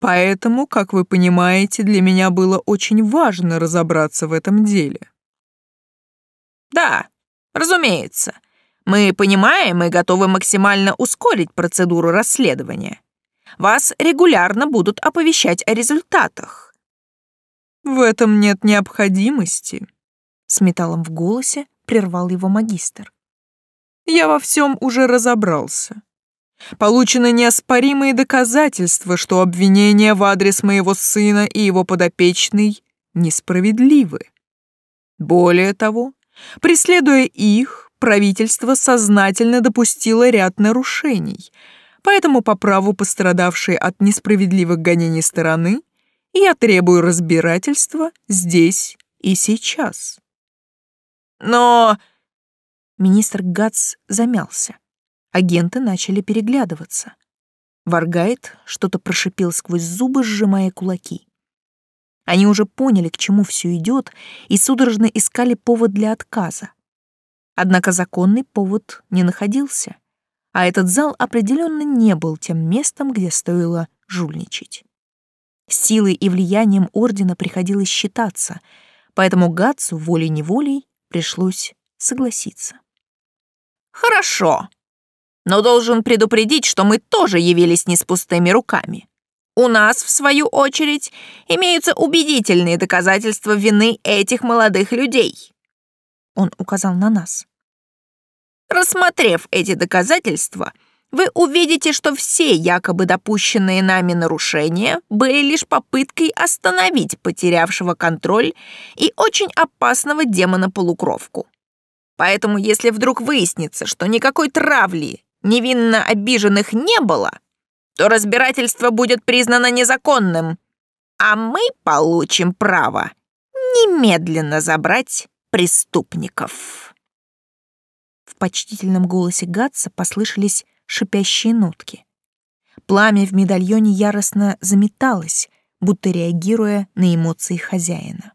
«Поэтому, как вы понимаете, для меня было очень важно разобраться в этом деле».
«Да, разумеется», мы понимаем и готовы максимально ускорить процедуру расследования. Вас регулярно будут оповещать о результатах.
В этом нет необходимости,
с металлом в голосе прервал его магистр.
Я во всем уже разобрался. Получены неоспоримые доказательства, что обвинения в адрес моего сына и его подопечной несправедливы. Более того, преследуя их, правительство сознательно допустило ряд нарушений, поэтому по праву пострадавшей от несправедливых гонений стороны я требую разбирательства здесь и сейчас.
Но...
Министр Гац замялся. Агенты начали переглядываться. Варгайт что-то прошипел сквозь зубы, сжимая кулаки. Они уже поняли, к чему все идет, и судорожно искали повод для отказа. Однако законный повод не находился, а этот зал определенно не был тем местом, где стоило жульничать. Силой и влиянием ордена приходилось считаться, поэтому Гатсу волей-неволей пришлось согласиться.
«Хорошо, но должен предупредить, что мы тоже явились не с пустыми руками. У нас, в свою очередь, имеются убедительные доказательства вины этих молодых людей».
Он указал на нас.
Рассмотрев эти доказательства, вы увидите, что все якобы допущенные нами нарушения были лишь попыткой остановить потерявшего контроль и очень опасного демона-полукровку. Поэтому, если вдруг выяснится, что никакой травли невинно обиженных не было, то разбирательство будет признано незаконным, а мы получим право немедленно забрать преступников
почтительном голосе Гатса послышались шипящие нотки. Пламя в медальоне яростно заметалось, будто реагируя на эмоции хозяина.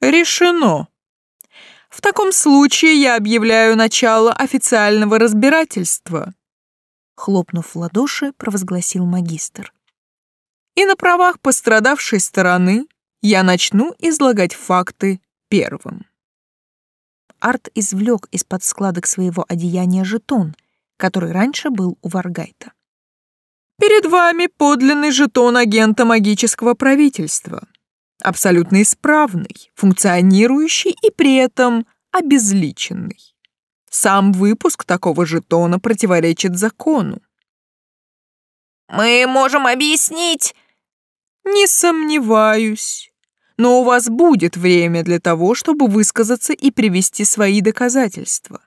«Решено. В таком случае я объявляю начало официального разбирательства», хлопнув в ладоши, провозгласил магистр. «И на правах пострадавшей стороны я начну излагать факты первым».
Арт извлек из-под складок своего одеяния жетон, который раньше был у Варгайта.
«Перед вами подлинный жетон агента магического правительства. Абсолютно исправный, функционирующий и при этом обезличенный. Сам выпуск такого жетона противоречит закону.
«Мы можем объяснить...»
«Не сомневаюсь но у вас будет время для того, чтобы высказаться и привести свои доказательства.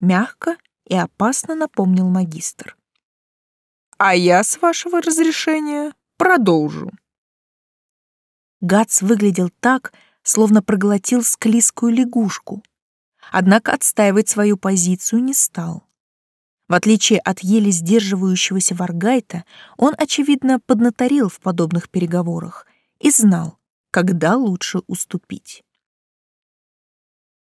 Мягко и опасно напомнил магистр.
А я, с вашего разрешения, продолжу.
Гац выглядел так, словно проглотил склизкую лягушку, однако отстаивать свою позицию не стал. В отличие от еле сдерживающегося Варгайта, он, очевидно, поднаторил в подобных переговорах и знал, когда лучше уступить.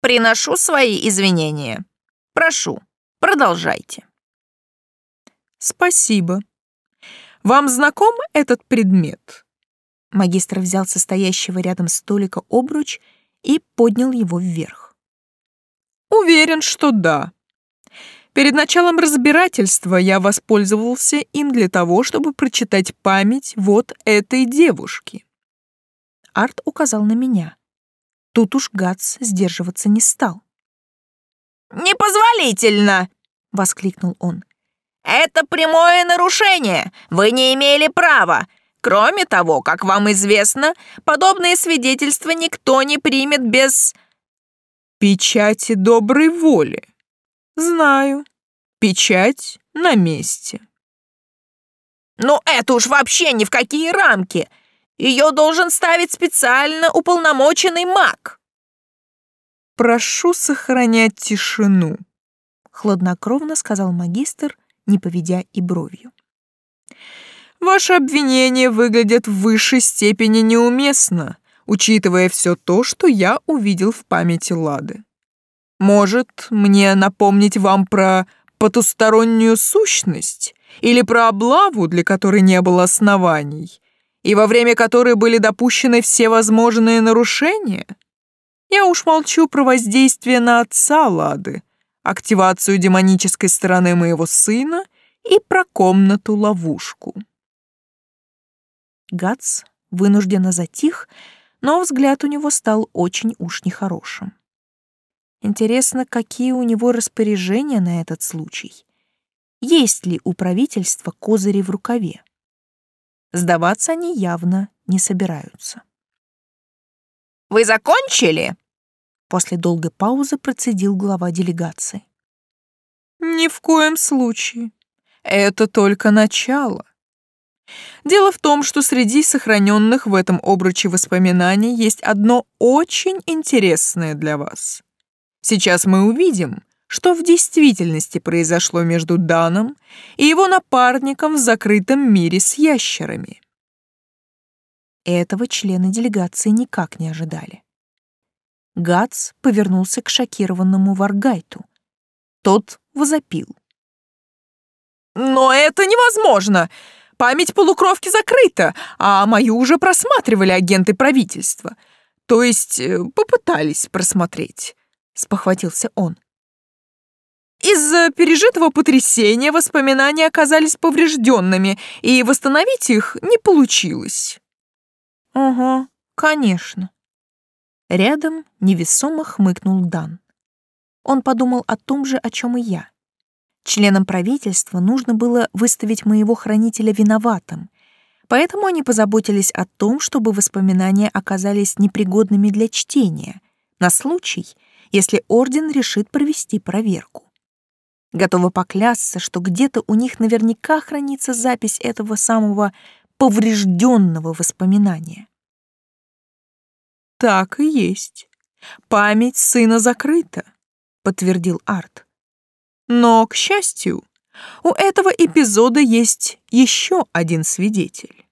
«Приношу свои извинения. Прошу, продолжайте».
«Спасибо. Вам знаком этот предмет?»
Магистр взял со стоящего рядом столика обруч и поднял его вверх.
«Уверен, что да. Перед началом разбирательства я воспользовался им для того, чтобы прочитать память вот этой девушки.
Арт указал на меня. Тут уж Гац сдерживаться не стал.
«Непозволительно!» — воскликнул он. «Это прямое нарушение! Вы не имели права! Кроме того, как вам известно, подобные свидетельства никто не примет без...»
«Печати доброй воли. Знаю. Печать на месте».
«Ну это уж вообще ни в какие рамки! Ее должен ставить специально уполномоченный маг.
Прошу сохранять тишину, хладнокровно сказал магистр, не поведя и бровью. Ваши обвинения выглядят в высшей степени неуместно, учитывая все то, что я увидел в памяти Лады. Может, мне напомнить вам про потустороннюю сущность или про облаву, для которой не было оснований, и во время которой были допущены все возможные нарушения? Я уж молчу про воздействие на отца Лады, активацию демонической стороны моего сына и про комнату-ловушку.
Гац вынужденно затих, но взгляд у него стал очень уж нехорошим. Интересно, какие у него распоряжения на этот случай? Есть ли у правительства козыри в рукаве? Сдаваться они явно не собираются.
«Вы закончили?»
После долгой паузы процедил глава делегации.
«Ни в коем случае. Это только начало. Дело в том, что среди сохраненных в этом обруче воспоминаний есть одно очень интересное для вас. Сейчас мы увидим, что в действительности произошло между Даном и его напарником в закрытом мире с ящерами.
Этого члены делегации никак не ожидали. Гац повернулся к шокированному Варгайту. Тот возопил.
«Но это невозможно! Память полукровки закрыта, а мою уже просматривали агенты правительства. То есть э, попытались просмотреть», — спохватился он. Из-за пережитого потрясения воспоминания оказались поврежденными, и восстановить их не получилось.
Ага, конечно. Рядом невесомо хмыкнул Дан. Он подумал о том же, о чем и я. Членам правительства нужно было выставить моего хранителя виноватым, поэтому они позаботились о том, чтобы воспоминания оказались непригодными для чтения, на случай, если орден решит провести проверку. Готова поклясться, что где-то у них наверняка хранится запись этого самого поврежденного воспоминания.
«Так и есть. Память сына закрыта», — подтвердил Арт. Но, к счастью, у этого эпизода есть еще один свидетель.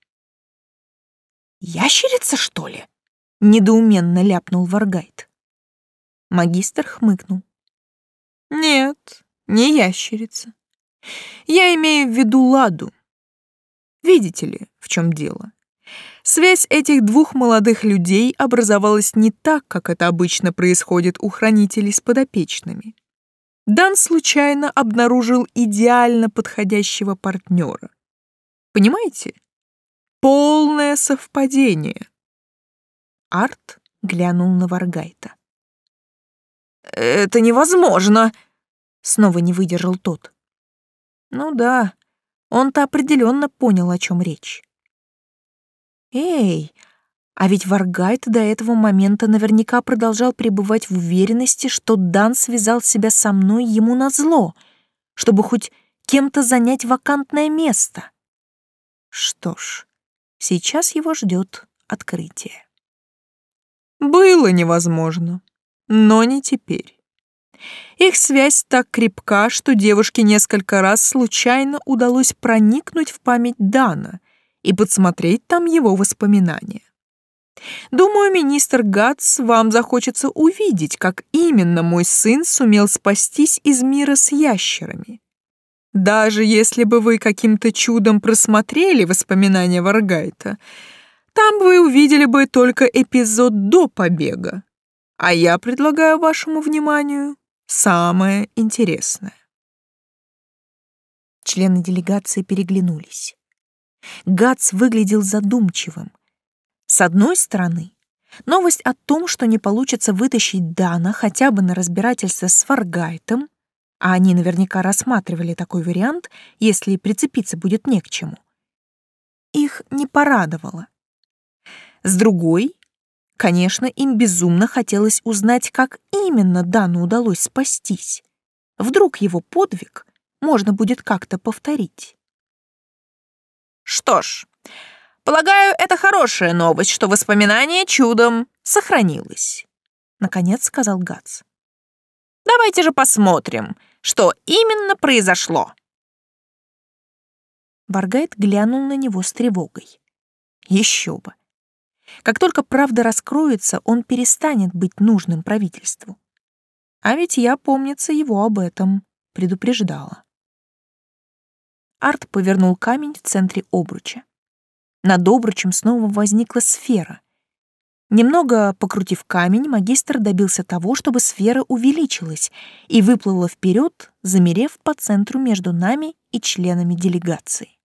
«Ящерица, что ли?» — недоуменно ляпнул Варгайт. Магистр хмыкнул.
«Нет, не ящерица. Я имею в виду ладу. Видите ли, в чем дело? Связь этих двух молодых людей образовалась не так, как это обычно происходит у хранителей с подопечными. Дан случайно обнаружил идеально подходящего партнера. Понимаете? Полное совпадение.
Арт глянул на Варгайта.
«Это невозможно!» Снова не выдержал тот.
Ну да, он-то определенно понял, о чем речь. Эй, а ведь Варгайт до этого момента наверняка продолжал пребывать в уверенности, что Дан связал себя со мной ему назло, чтобы хоть кем-то занять вакантное место. Что ж, сейчас его ждет открытие.
Было невозможно, но не теперь. Их связь так крепка, что девушке несколько раз случайно удалось проникнуть в память Дана и подсмотреть там его воспоминания. Думаю, министр Гатс, вам захочется увидеть, как именно мой сын сумел спастись из мира с ящерами. Даже если бы вы каким-то чудом просмотрели воспоминания Варгайта, там вы увидели бы только эпизод до побега. А я предлагаю вашему вниманию самое интересное.
Члены делегации переглянулись. Гац выглядел задумчивым, с одной стороны, новость о том, что не получится вытащить Дана хотя бы на разбирательство с Фаргайтом, а они наверняка рассматривали такой вариант, если прицепиться будет не к чему, их не порадовало. С другой, конечно, им безумно хотелось узнать, как именно Дану удалось спастись. Вдруг его подвиг можно будет как-то повторить.
Что ж, Полагаю, это хорошая новость, что воспоминание чудом сохранилось.
Наконец сказал Гац.
Давайте же посмотрим, что именно произошло.
Варгайт глянул на него с тревогой. Еще бы. Как только правда раскроется, он перестанет быть нужным правительству. А ведь я, помнится, его об этом предупреждала. Арт повернул камень в центре обруча. Над обручем снова возникла сфера. Немного покрутив камень, магистр добился того, чтобы сфера увеличилась и выплыла вперед, замерев по центру между нами и членами делегации.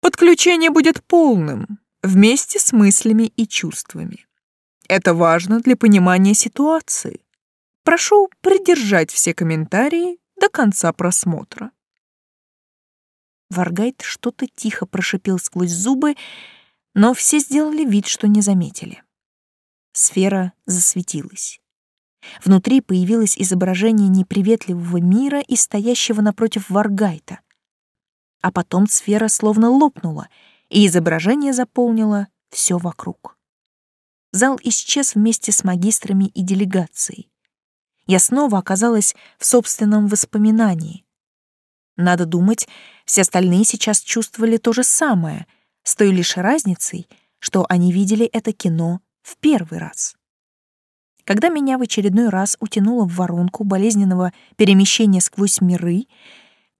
Подключение будет полным, вместе с мыслями и чувствами. Это важно для понимания ситуации. Прошу придержать все комментарии до конца просмотра.
Варгайт что-то тихо прошипел сквозь зубы, но все сделали вид, что не заметили. Сфера засветилась. Внутри появилось изображение неприветливого мира и стоящего напротив Варгайта. А потом сфера словно лопнула, и изображение заполнило все вокруг. Зал исчез вместе с магистрами и делегацией. Я снова оказалась в собственном воспоминании, надо думать, все остальные сейчас чувствовали то же самое, с той лишь разницей, что они видели это кино в первый раз. Когда меня в очередной раз утянуло в воронку болезненного перемещения сквозь миры,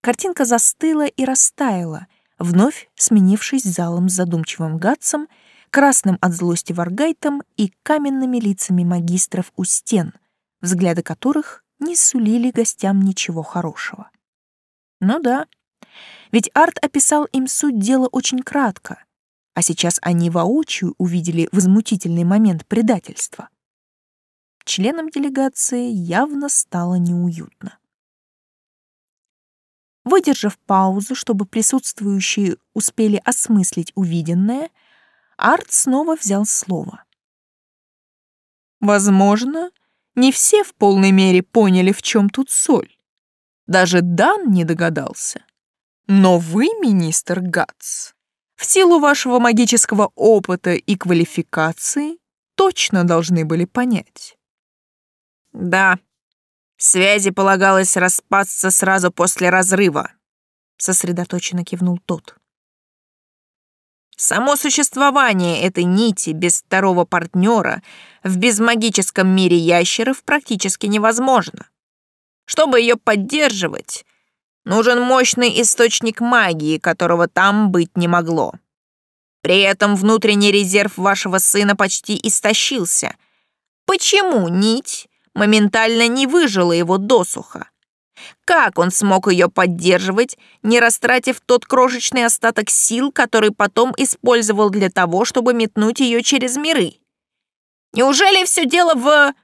картинка застыла и растаяла, вновь сменившись залом с задумчивым Гатсом, красным от злости Варгайтом и каменными лицами магистров у стен, взгляды которых не сулили гостям ничего хорошего. Ну да, ведь Арт описал им суть дела очень кратко, а сейчас они воочию увидели возмутительный момент предательства. Членам делегации явно стало неуютно. Выдержав паузу, чтобы присутствующие успели осмыслить увиденное, Арт снова взял слово.
Возможно, не все в полной мере поняли, в чем тут соль. Даже Дан не догадался. Но вы, министр Гац, в силу вашего магического опыта и квалификации точно должны были понять.
Да, связи полагалось распасться сразу после разрыва, сосредоточенно кивнул тот. Само существование этой нити без второго партнера в безмагическом мире ящеров практически невозможно. Чтобы ее поддерживать, нужен мощный источник магии, которого там быть не могло. При этом внутренний резерв вашего сына почти истощился. Почему нить моментально не выжила его досуха? Как он смог ее поддерживать, не растратив тот крошечный остаток сил, который потом использовал для того, чтобы метнуть ее через миры? Неужели все дело в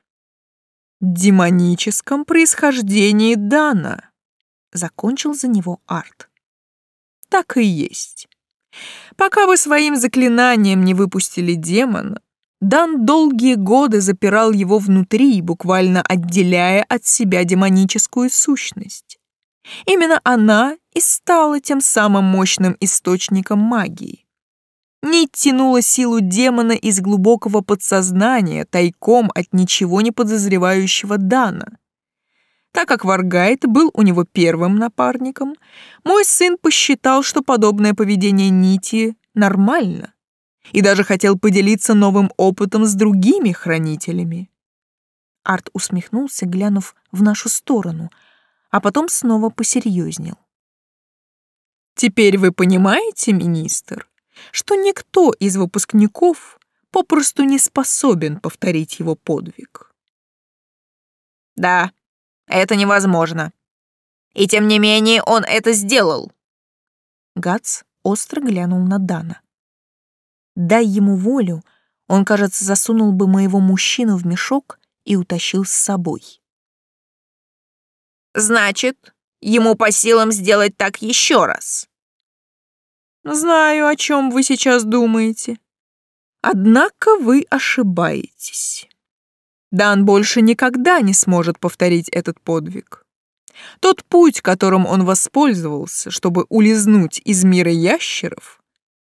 демоническом происхождении Дана», — закончил за него Арт. «Так и есть. Пока вы своим заклинанием не выпустили демона, Дан долгие годы запирал его внутри, буквально отделяя от себя демоническую сущность. Именно она и стала тем самым мощным источником магии. Нить тянула силу демона из глубокого подсознания, тайком от ничего не подозревающего Дана. Так как Варгайт был у него первым напарником, мой сын посчитал, что подобное поведение нити нормально, и даже хотел поделиться новым опытом с другими хранителями. Арт усмехнулся, глянув в нашу сторону, а потом снова посерьезнел. «Теперь вы понимаете, министр, что никто из выпускников попросту не способен повторить его подвиг.
Да, это невозможно. И тем не менее он это сделал.
Гац остро глянул на Дана. Дай ему волю, он, кажется, засунул бы моего мужчину в мешок и утащил с собой.
Значит, ему по силам сделать так еще раз.
Знаю, о чем вы сейчас думаете. Однако вы ошибаетесь. Дан больше никогда не сможет повторить этот подвиг. Тот путь, которым он воспользовался, чтобы улизнуть из мира ящеров,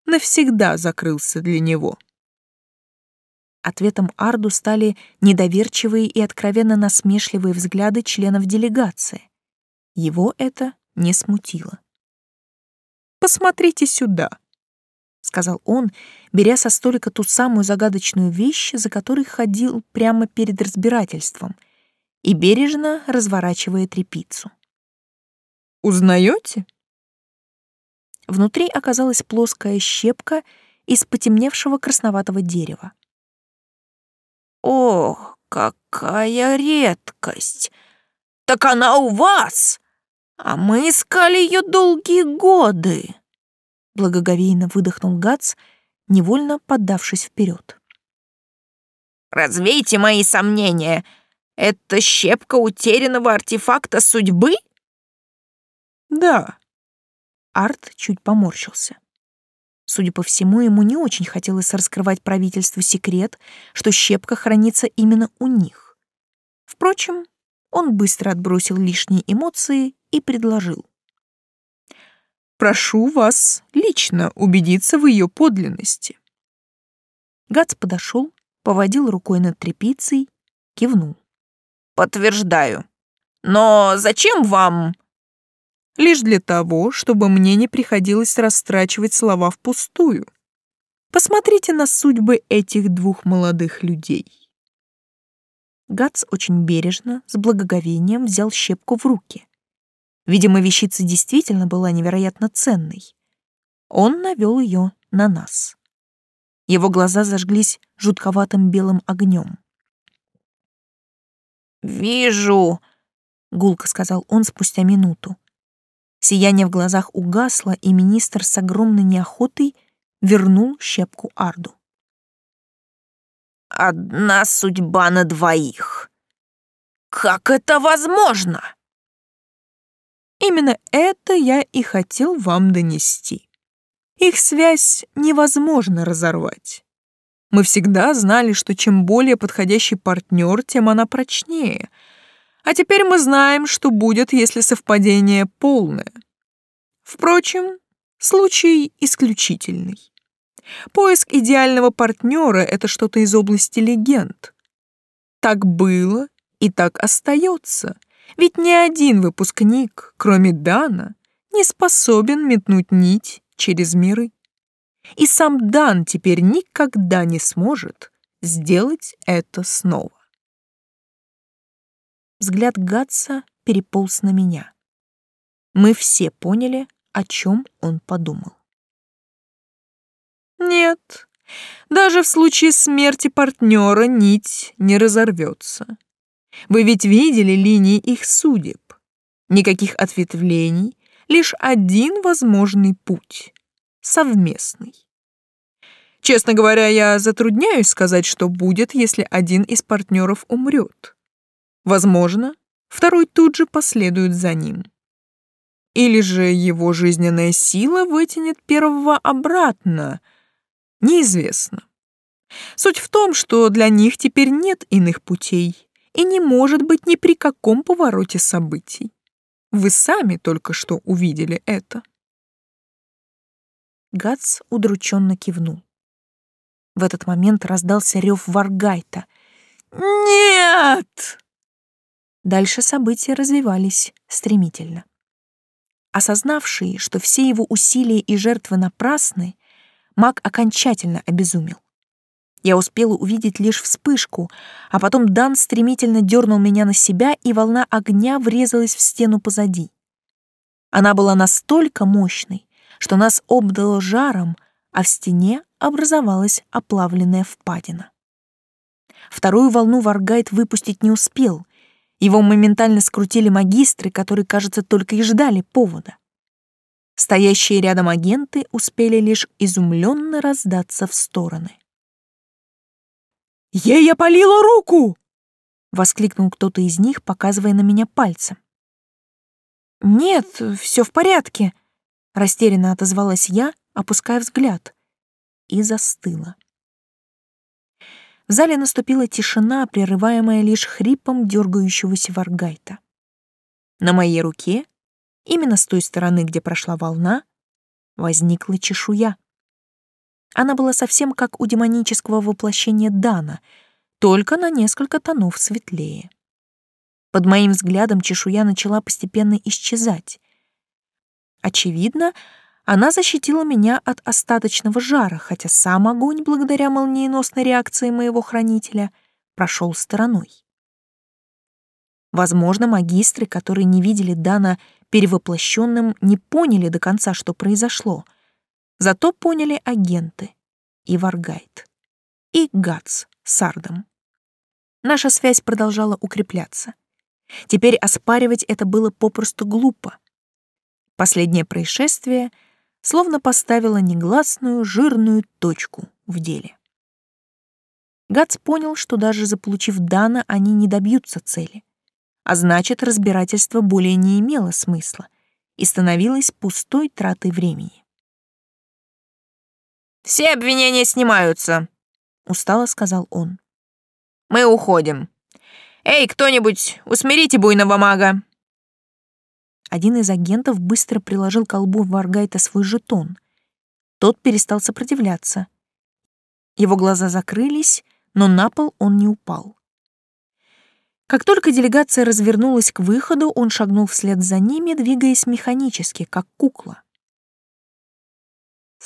навсегда закрылся для него.
Ответом Арду стали недоверчивые и откровенно насмешливые взгляды членов делегации. Его это не смутило.
«Посмотрите сюда», — сказал он, беря со столика ту самую загадочную вещь, за которой ходил прямо перед разбирательством, и бережно разворачивая трепицу. «Узнаете?»
Внутри оказалась плоская щепка из потемневшего красноватого дерева.
«Ох, какая редкость! Так она у вас! А мы искали ее долгие годы!»
Благоговейно выдохнул Гац, невольно поддавшись вперед.
«Развейте мои сомнения! Это щепка утерянного артефакта судьбы?»
«Да».
Арт чуть поморщился. Судя по всему, ему не очень хотелось раскрывать правительству секрет, что щепка хранится именно у них. Впрочем, он быстро отбросил лишние эмоции и предложил.
«Прошу вас лично убедиться в ее подлинности».
Гац подошел, поводил рукой над тряпицей, кивнул.
«Подтверждаю. Но зачем вам...»
лишь для того, чтобы мне не приходилось растрачивать слова впустую. Посмотрите на судьбы этих двух молодых людей.
Гац очень бережно, с благоговением взял щепку в руки. Видимо, вещица действительно была невероятно ценной. Он навел ее на нас. Его глаза зажглись жутковатым белым огнем.
«Вижу», — гулко сказал он спустя минуту.
Сияние в глазах угасло, и министр с огромной неохотой вернул щепку Арду.
«Одна судьба на двоих. Как это возможно?»
Именно это я и хотел вам донести. Их связь невозможно разорвать. Мы всегда знали, что чем более подходящий партнер, тем она прочнее — а теперь мы знаем, что будет, если совпадение полное. Впрочем, случай исключительный. Поиск идеального партнера — это что-то из области легенд. Так было и так остается, ведь ни один выпускник, кроме Дана, не способен метнуть нить через миры. И сам Дан теперь никогда не сможет сделать это снова.
Взгляд Гатса переполз на меня. Мы все поняли, о чем он подумал.
Нет, даже в случае смерти партнера нить не разорвется. Вы ведь видели линии их судеб. Никаких ответвлений, лишь один возможный путь — совместный. Честно говоря, я затрудняюсь сказать, что будет, если один из партнеров умрет. Возможно, второй тут же последует за ним. Или же его жизненная сила вытянет первого обратно. Неизвестно. Суть в том, что для них теперь нет иных путей и не может быть ни при каком повороте событий. Вы сами только что увидели это.
Гац удрученно кивнул. В этот момент раздался рев Варгайта. «Нет!» Дальше события развивались стремительно. Осознавший, что все его усилия и жертвы напрасны, маг окончательно обезумел. Я успела увидеть лишь вспышку, а потом Дан стремительно дернул меня на себя, и волна огня врезалась в стену позади. Она была настолько мощной, что нас обдало жаром, а в стене образовалась оплавленная впадина. Вторую волну Варгайт выпустить не успел, его моментально скрутили магистры, которые, кажется, только и ждали повода. Стоящие рядом агенты успели лишь изумленно раздаться в стороны.
«Ей опалила руку!»
— воскликнул кто-то из них, показывая на меня пальцем. «Нет, все в порядке», — растерянно отозвалась я, опуская взгляд, и застыла. В зале наступила тишина, прерываемая лишь хрипом дергающегося варгайта. На моей руке, именно с той стороны, где прошла волна, возникла чешуя. Она была совсем как у демонического воплощения Дана, только на несколько тонов светлее. Под моим взглядом чешуя начала постепенно исчезать. Очевидно, она защитила меня от остаточного жара, хотя сам огонь, благодаря молниеносной реакции моего хранителя, прошел стороной. Возможно, магистры, которые не видели Дана перевоплощенным, не поняли до конца, что произошло. Зато поняли агенты и Варгайт, и Гац с Сардом. Наша связь продолжала укрепляться. Теперь оспаривать это было попросту глупо. Последнее происшествие словно поставило негласную жирную точку в деле. Гац понял, что даже заполучив Дана, они не добьются цели. А значит, разбирательство более не имело смысла и становилось пустой тратой времени.
«Все обвинения снимаются», — устало сказал он. «Мы уходим. «Эй, кто-нибудь, усмирите буйного мага!»
Один из агентов быстро приложил к колбу Варгайта свой жетон. Тот перестал сопротивляться. Его глаза закрылись, но на пол он не упал. Как только делегация развернулась к выходу, он шагнул вслед за ними, двигаясь механически, как кукла.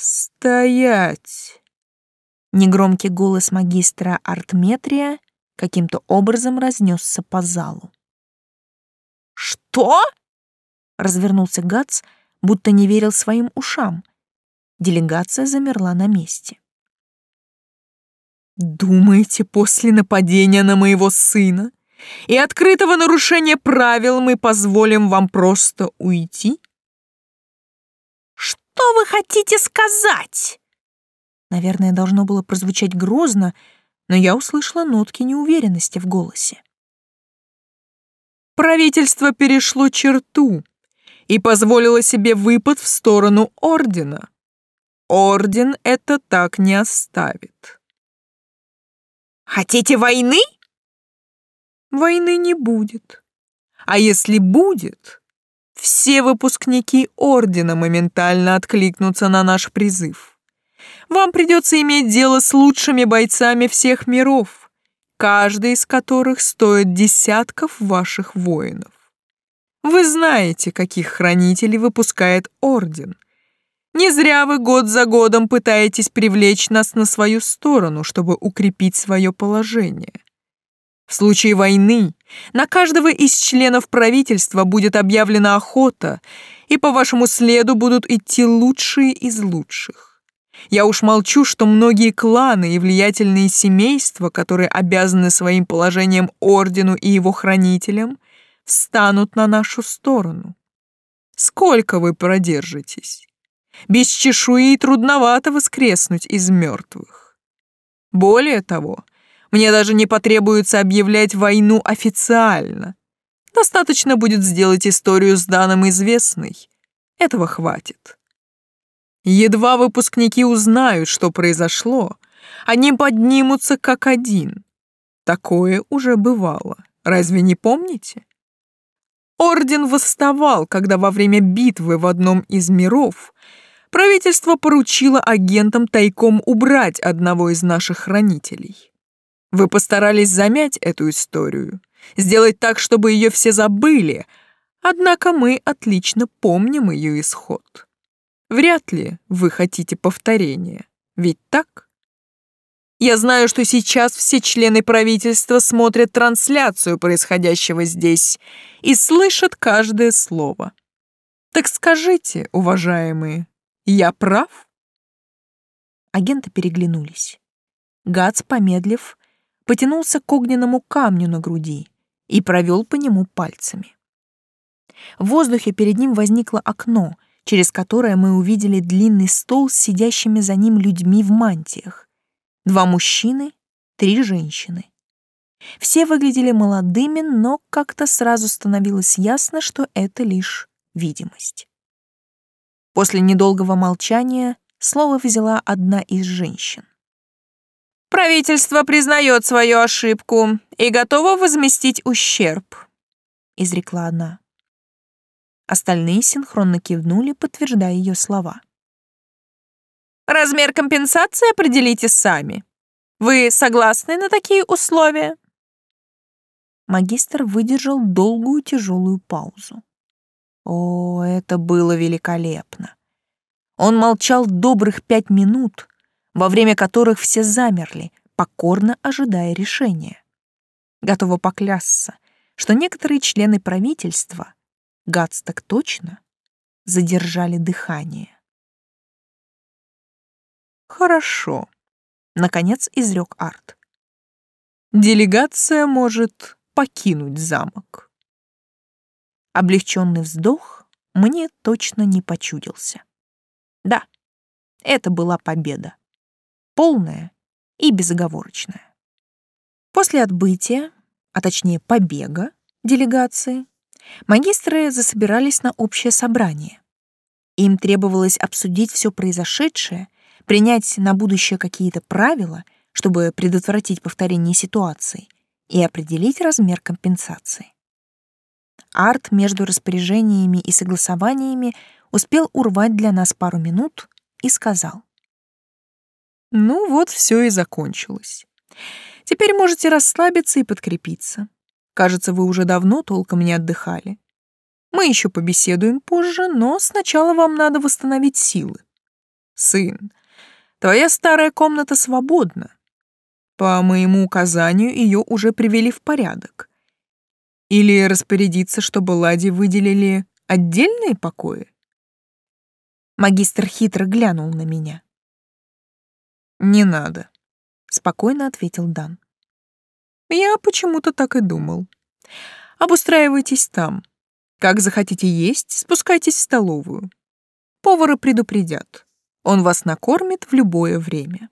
«Стоять!» Негромкий голос магистра Артметрия каким-то образом разнесся по залу.
«Что?» — развернулся
Гац, будто не верил своим ушам. Делегация замерла на месте.
«Думаете, после нападения на моего сына и открытого нарушения правил мы позволим вам просто уйти?»
«Что вы хотите сказать?»
Наверное, должно было прозвучать грозно, но я услышала нотки неуверенности в голосе.
Правительство перешло черту и позволило себе выпад в сторону Ордена. Орден это так не оставит.
Хотите войны?
Войны не будет. А если будет, все выпускники Ордена моментально откликнутся на наш призыв вам придется иметь дело с лучшими бойцами всех миров, каждый из которых стоит десятков ваших воинов. Вы знаете, каких хранителей выпускает Орден. Не зря вы год за годом пытаетесь привлечь нас на свою сторону, чтобы укрепить свое положение. В случае войны на каждого из членов правительства будет объявлена охота, и по вашему следу будут идти лучшие из лучших. Я уж молчу, что многие кланы и влиятельные семейства, которые обязаны своим положением ордену и его хранителям, встанут на нашу сторону. Сколько вы продержитесь? Без чешуи трудновато воскреснуть из мертвых. Более того, мне даже не потребуется объявлять войну официально. Достаточно будет сделать историю с Даном известной. Этого хватит. Едва выпускники узнают, что произошло, они поднимутся как один. Такое уже бывало. Разве не помните? Орден восставал, когда во время битвы в одном из миров правительство поручило агентам тайком убрать одного из наших хранителей. Вы постарались замять эту историю, сделать так, чтобы ее все забыли, однако мы отлично помним ее исход. Вряд ли вы хотите повторения, ведь так? Я знаю, что сейчас все члены правительства смотрят трансляцию происходящего здесь и слышат каждое слово. Так скажите, уважаемые, я прав?
Агенты переглянулись. Гац, помедлив, потянулся к огненному камню на груди и провел по нему пальцами. В воздухе перед ним возникло окно — через которое мы увидели длинный стол с сидящими за ним людьми в мантиях. Два мужчины, три женщины. Все выглядели молодыми, но как-то сразу становилось ясно, что это лишь видимость. После недолгого молчания слово взяла одна из женщин.
«Правительство признает свою ошибку и готово возместить ущерб», — изрекла она.
Остальные синхронно кивнули, подтверждая ее слова.
Размер компенсации определите сами. Вы согласны на такие условия?»
Магистр выдержал долгую тяжелую паузу. О, это было великолепно. Он молчал добрых пять минут, во время которых все замерли, покорно ожидая решения. Готова поклясться, что некоторые члены правительства, Гац так точно, задержали дыхание.
«Хорошо», — наконец изрек Арт. «Делегация может покинуть замок».
Облегченный вздох мне точно не почудился. Да, это была победа. Полная и безоговорочная. После отбытия, а точнее побега делегации, магистры засобирались на общее собрание. Им требовалось обсудить все произошедшее, принять на будущее какие-то правила, чтобы предотвратить повторение ситуации, и определить размер компенсации. Арт между распоряжениями и согласованиями успел урвать для нас пару минут и сказал.
«Ну вот все и закончилось. Теперь можете расслабиться и подкрепиться. Кажется, вы уже давно толком не отдыхали. Мы еще побеседуем позже, но сначала вам надо восстановить силы. Сын, твоя старая комната свободна. По моему указанию ее уже привели в порядок. Или распорядиться, чтобы Ладе выделили отдельные покои?
Магистр хитро глянул на меня.
«Не надо», —
спокойно ответил Дан.
«Я почему-то так и думал. Обустраивайтесь там. Как захотите есть, спускайтесь в столовую. Повара предупредят. Он вас накормит в любое время».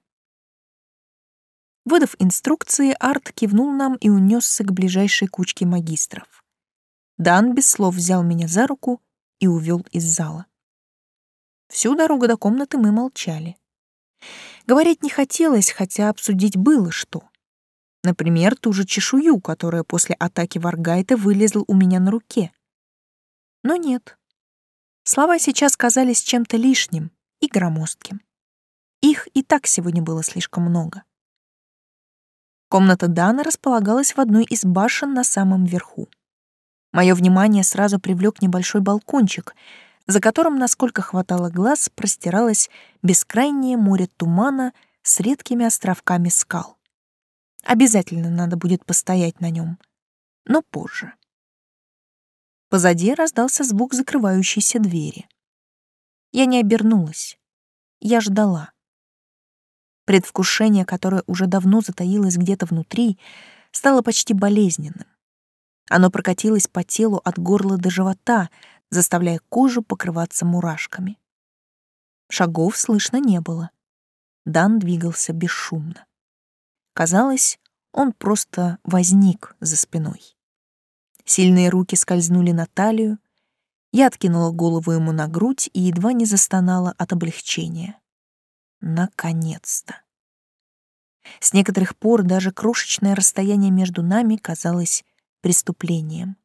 Выдав инструкции, Арт кивнул нам и унесся к ближайшей кучке магистров. Дан без слов взял меня за руку и увел из зала. Всю дорогу до комнаты мы молчали. Говорить не хотелось, хотя обсудить было что. Например, ту же чешую, которая после атаки Варгайта вылезла у меня на руке. Но нет. Слова сейчас казались чем-то лишним и громоздким. Их и так сегодня было слишком много. Комната Дана располагалась в одной из башен на самом верху. Мое внимание сразу привлек небольшой балкончик — за которым, насколько хватало глаз, простиралось бескрайнее море тумана с редкими островками скал. Обязательно надо будет постоять на нем, но позже. Позади раздался звук закрывающейся двери. Я не обернулась. Я ждала. Предвкушение, которое уже давно затаилось где-то внутри, стало почти болезненным. Оно прокатилось по телу от горла до живота, заставляя кожу покрываться мурашками. Шагов слышно не было. Дан двигался бесшумно. Казалось, он просто возник за спиной. Сильные руки скользнули на талию, я откинула голову ему на грудь и едва не застонала от облегчения. Наконец-то. С некоторых пор даже крошечное расстояние между нами казалось преступлением.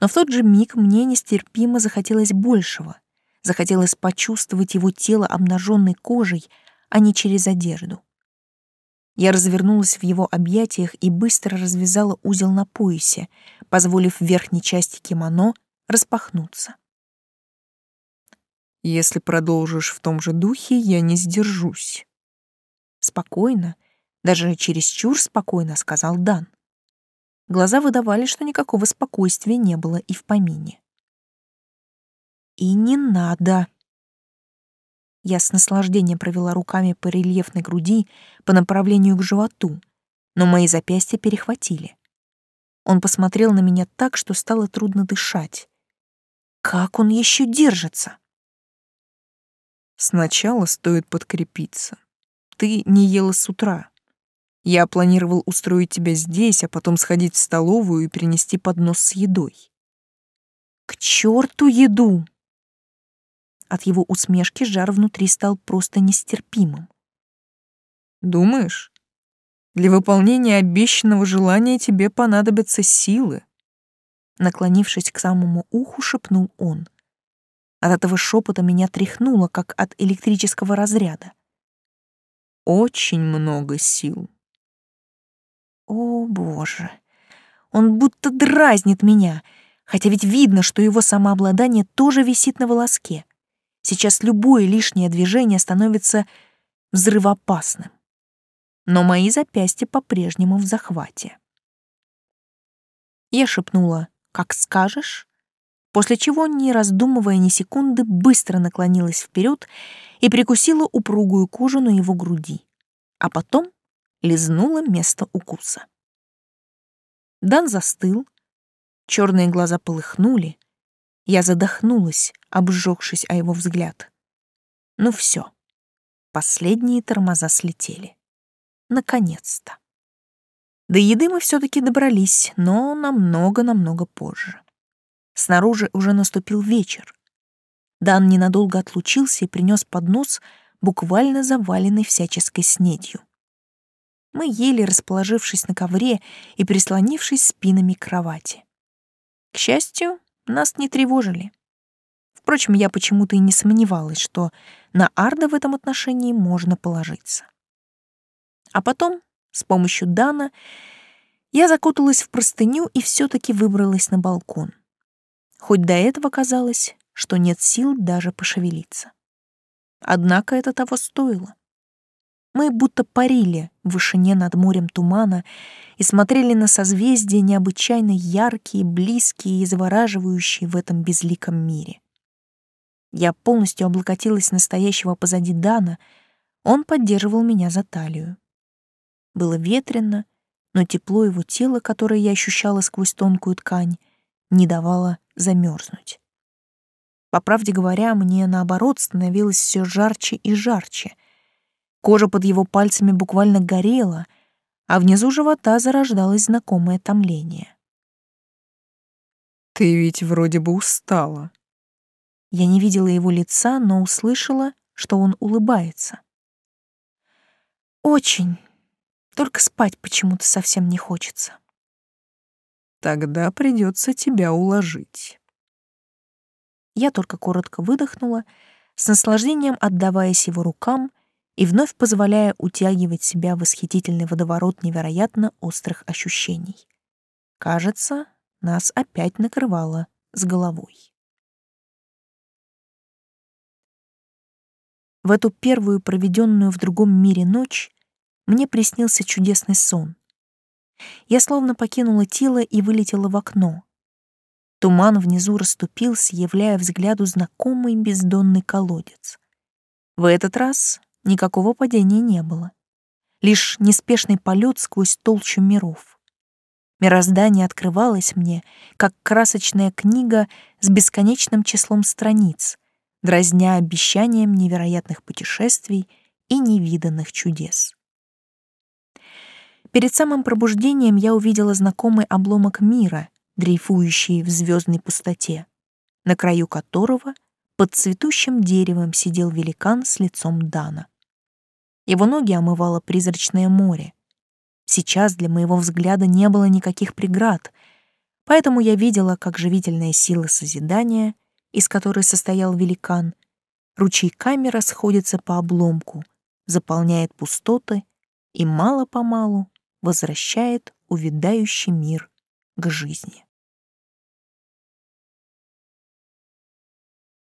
Но в тот же миг мне нестерпимо захотелось большего. Захотелось почувствовать его тело обнаженной кожей, а не через одежду. Я развернулась в его объятиях и быстро развязала узел на поясе, позволив верхней части кимоно распахнуться.
«Если продолжишь в том же духе, я не сдержусь».
Спокойно, даже чересчур спокойно сказал Дан. Глаза выдавали, что никакого спокойствия не было и в помине. «И не надо!» Я с наслаждением провела руками по рельефной груди по направлению к животу, но мои запястья перехватили. Он посмотрел на меня так, что стало трудно дышать. Как он еще держится?
Сначала стоит подкрепиться. Ты не ела с утра. Я планировал устроить тебя здесь, а потом сходить в столовую и принести поднос с едой.
К черту еду! От его усмешки жар внутри стал просто нестерпимым.
Думаешь? Для выполнения обещанного желания тебе понадобятся силы.
Наклонившись к самому уху, шепнул он. От этого шепота меня тряхнуло, как от электрического разряда.
Очень много сил.
О, боже. Он будто дразнит меня, хотя ведь видно, что его самообладание тоже висит на волоске. Сейчас любое лишнее движение становится взрывоопасным. Но мои запястья по-прежнему в захвате. Я шепнула «Как скажешь», после чего, не раздумывая ни секунды, быстро наклонилась вперед и прикусила упругую кожу на его груди, а потом лизнула место укуса. Дан застыл, черные глаза полыхнули, я задохнулась, обжегшись о его взгляд. Ну все, последние тормоза слетели. Наконец-то. До еды мы все-таки добрались, но намного-намного позже. Снаружи уже наступил вечер. Дан ненадолго отлучился и принес поднос, буквально заваленный всяческой снедью. Мы ели, расположившись на ковре и прислонившись спинами к кровати. К счастью, нас не тревожили. Впрочем, я почему-то и не сомневалась, что на Арда в этом отношении можно положиться. А потом, с помощью Дана, я закуталась в простыню и все таки выбралась на балкон. Хоть до этого казалось, что нет сил даже пошевелиться. Однако это того стоило. Мы будто парили в вышине над морем тумана и смотрели на созвездия необычайно яркие, близкие и завораживающие в этом безликом мире. Я полностью облокотилась настоящего позади Дана, он поддерживал меня за талию. Было ветрено, но тепло его тела, которое я ощущала сквозь тонкую ткань, не давало замерзнуть. По правде говоря, мне наоборот становилось все жарче и жарче — Кожа под его пальцами буквально горела, а внизу живота зарождалось знакомое томление.
«Ты ведь вроде бы устала».
Я не видела его лица, но услышала, что он улыбается. «Очень. Только спать почему-то совсем не хочется».
«Тогда придется тебя уложить».
Я только коротко выдохнула, с наслаждением отдаваясь его рукам — и вновь позволяя утягивать себя в восхитительный водоворот невероятно острых ощущений. Кажется, нас опять накрывало с головой. В эту первую проведенную в другом мире ночь мне приснился чудесный сон. Я словно покинула тело и вылетела в окно. Туман внизу расступился, являя взгляду знакомый бездонный колодец. В этот раз Никакого падения не было. Лишь неспешный полет сквозь толщу миров. Мироздание открывалось мне, как красочная книга с бесконечным числом страниц, дразня обещанием невероятных путешествий и невиданных чудес. Перед самым пробуждением я увидела знакомый обломок мира, дрейфующий в звездной пустоте, на краю которого под цветущим деревом сидел великан с лицом Дана. Его ноги омывало призрачное море. Сейчас для моего взгляда не было никаких преград, поэтому я видела, как живительная сила созидания, из которой состоял великан, ручейками расходится по обломку, заполняет пустоты и мало-помалу возвращает увядающий мир к жизни.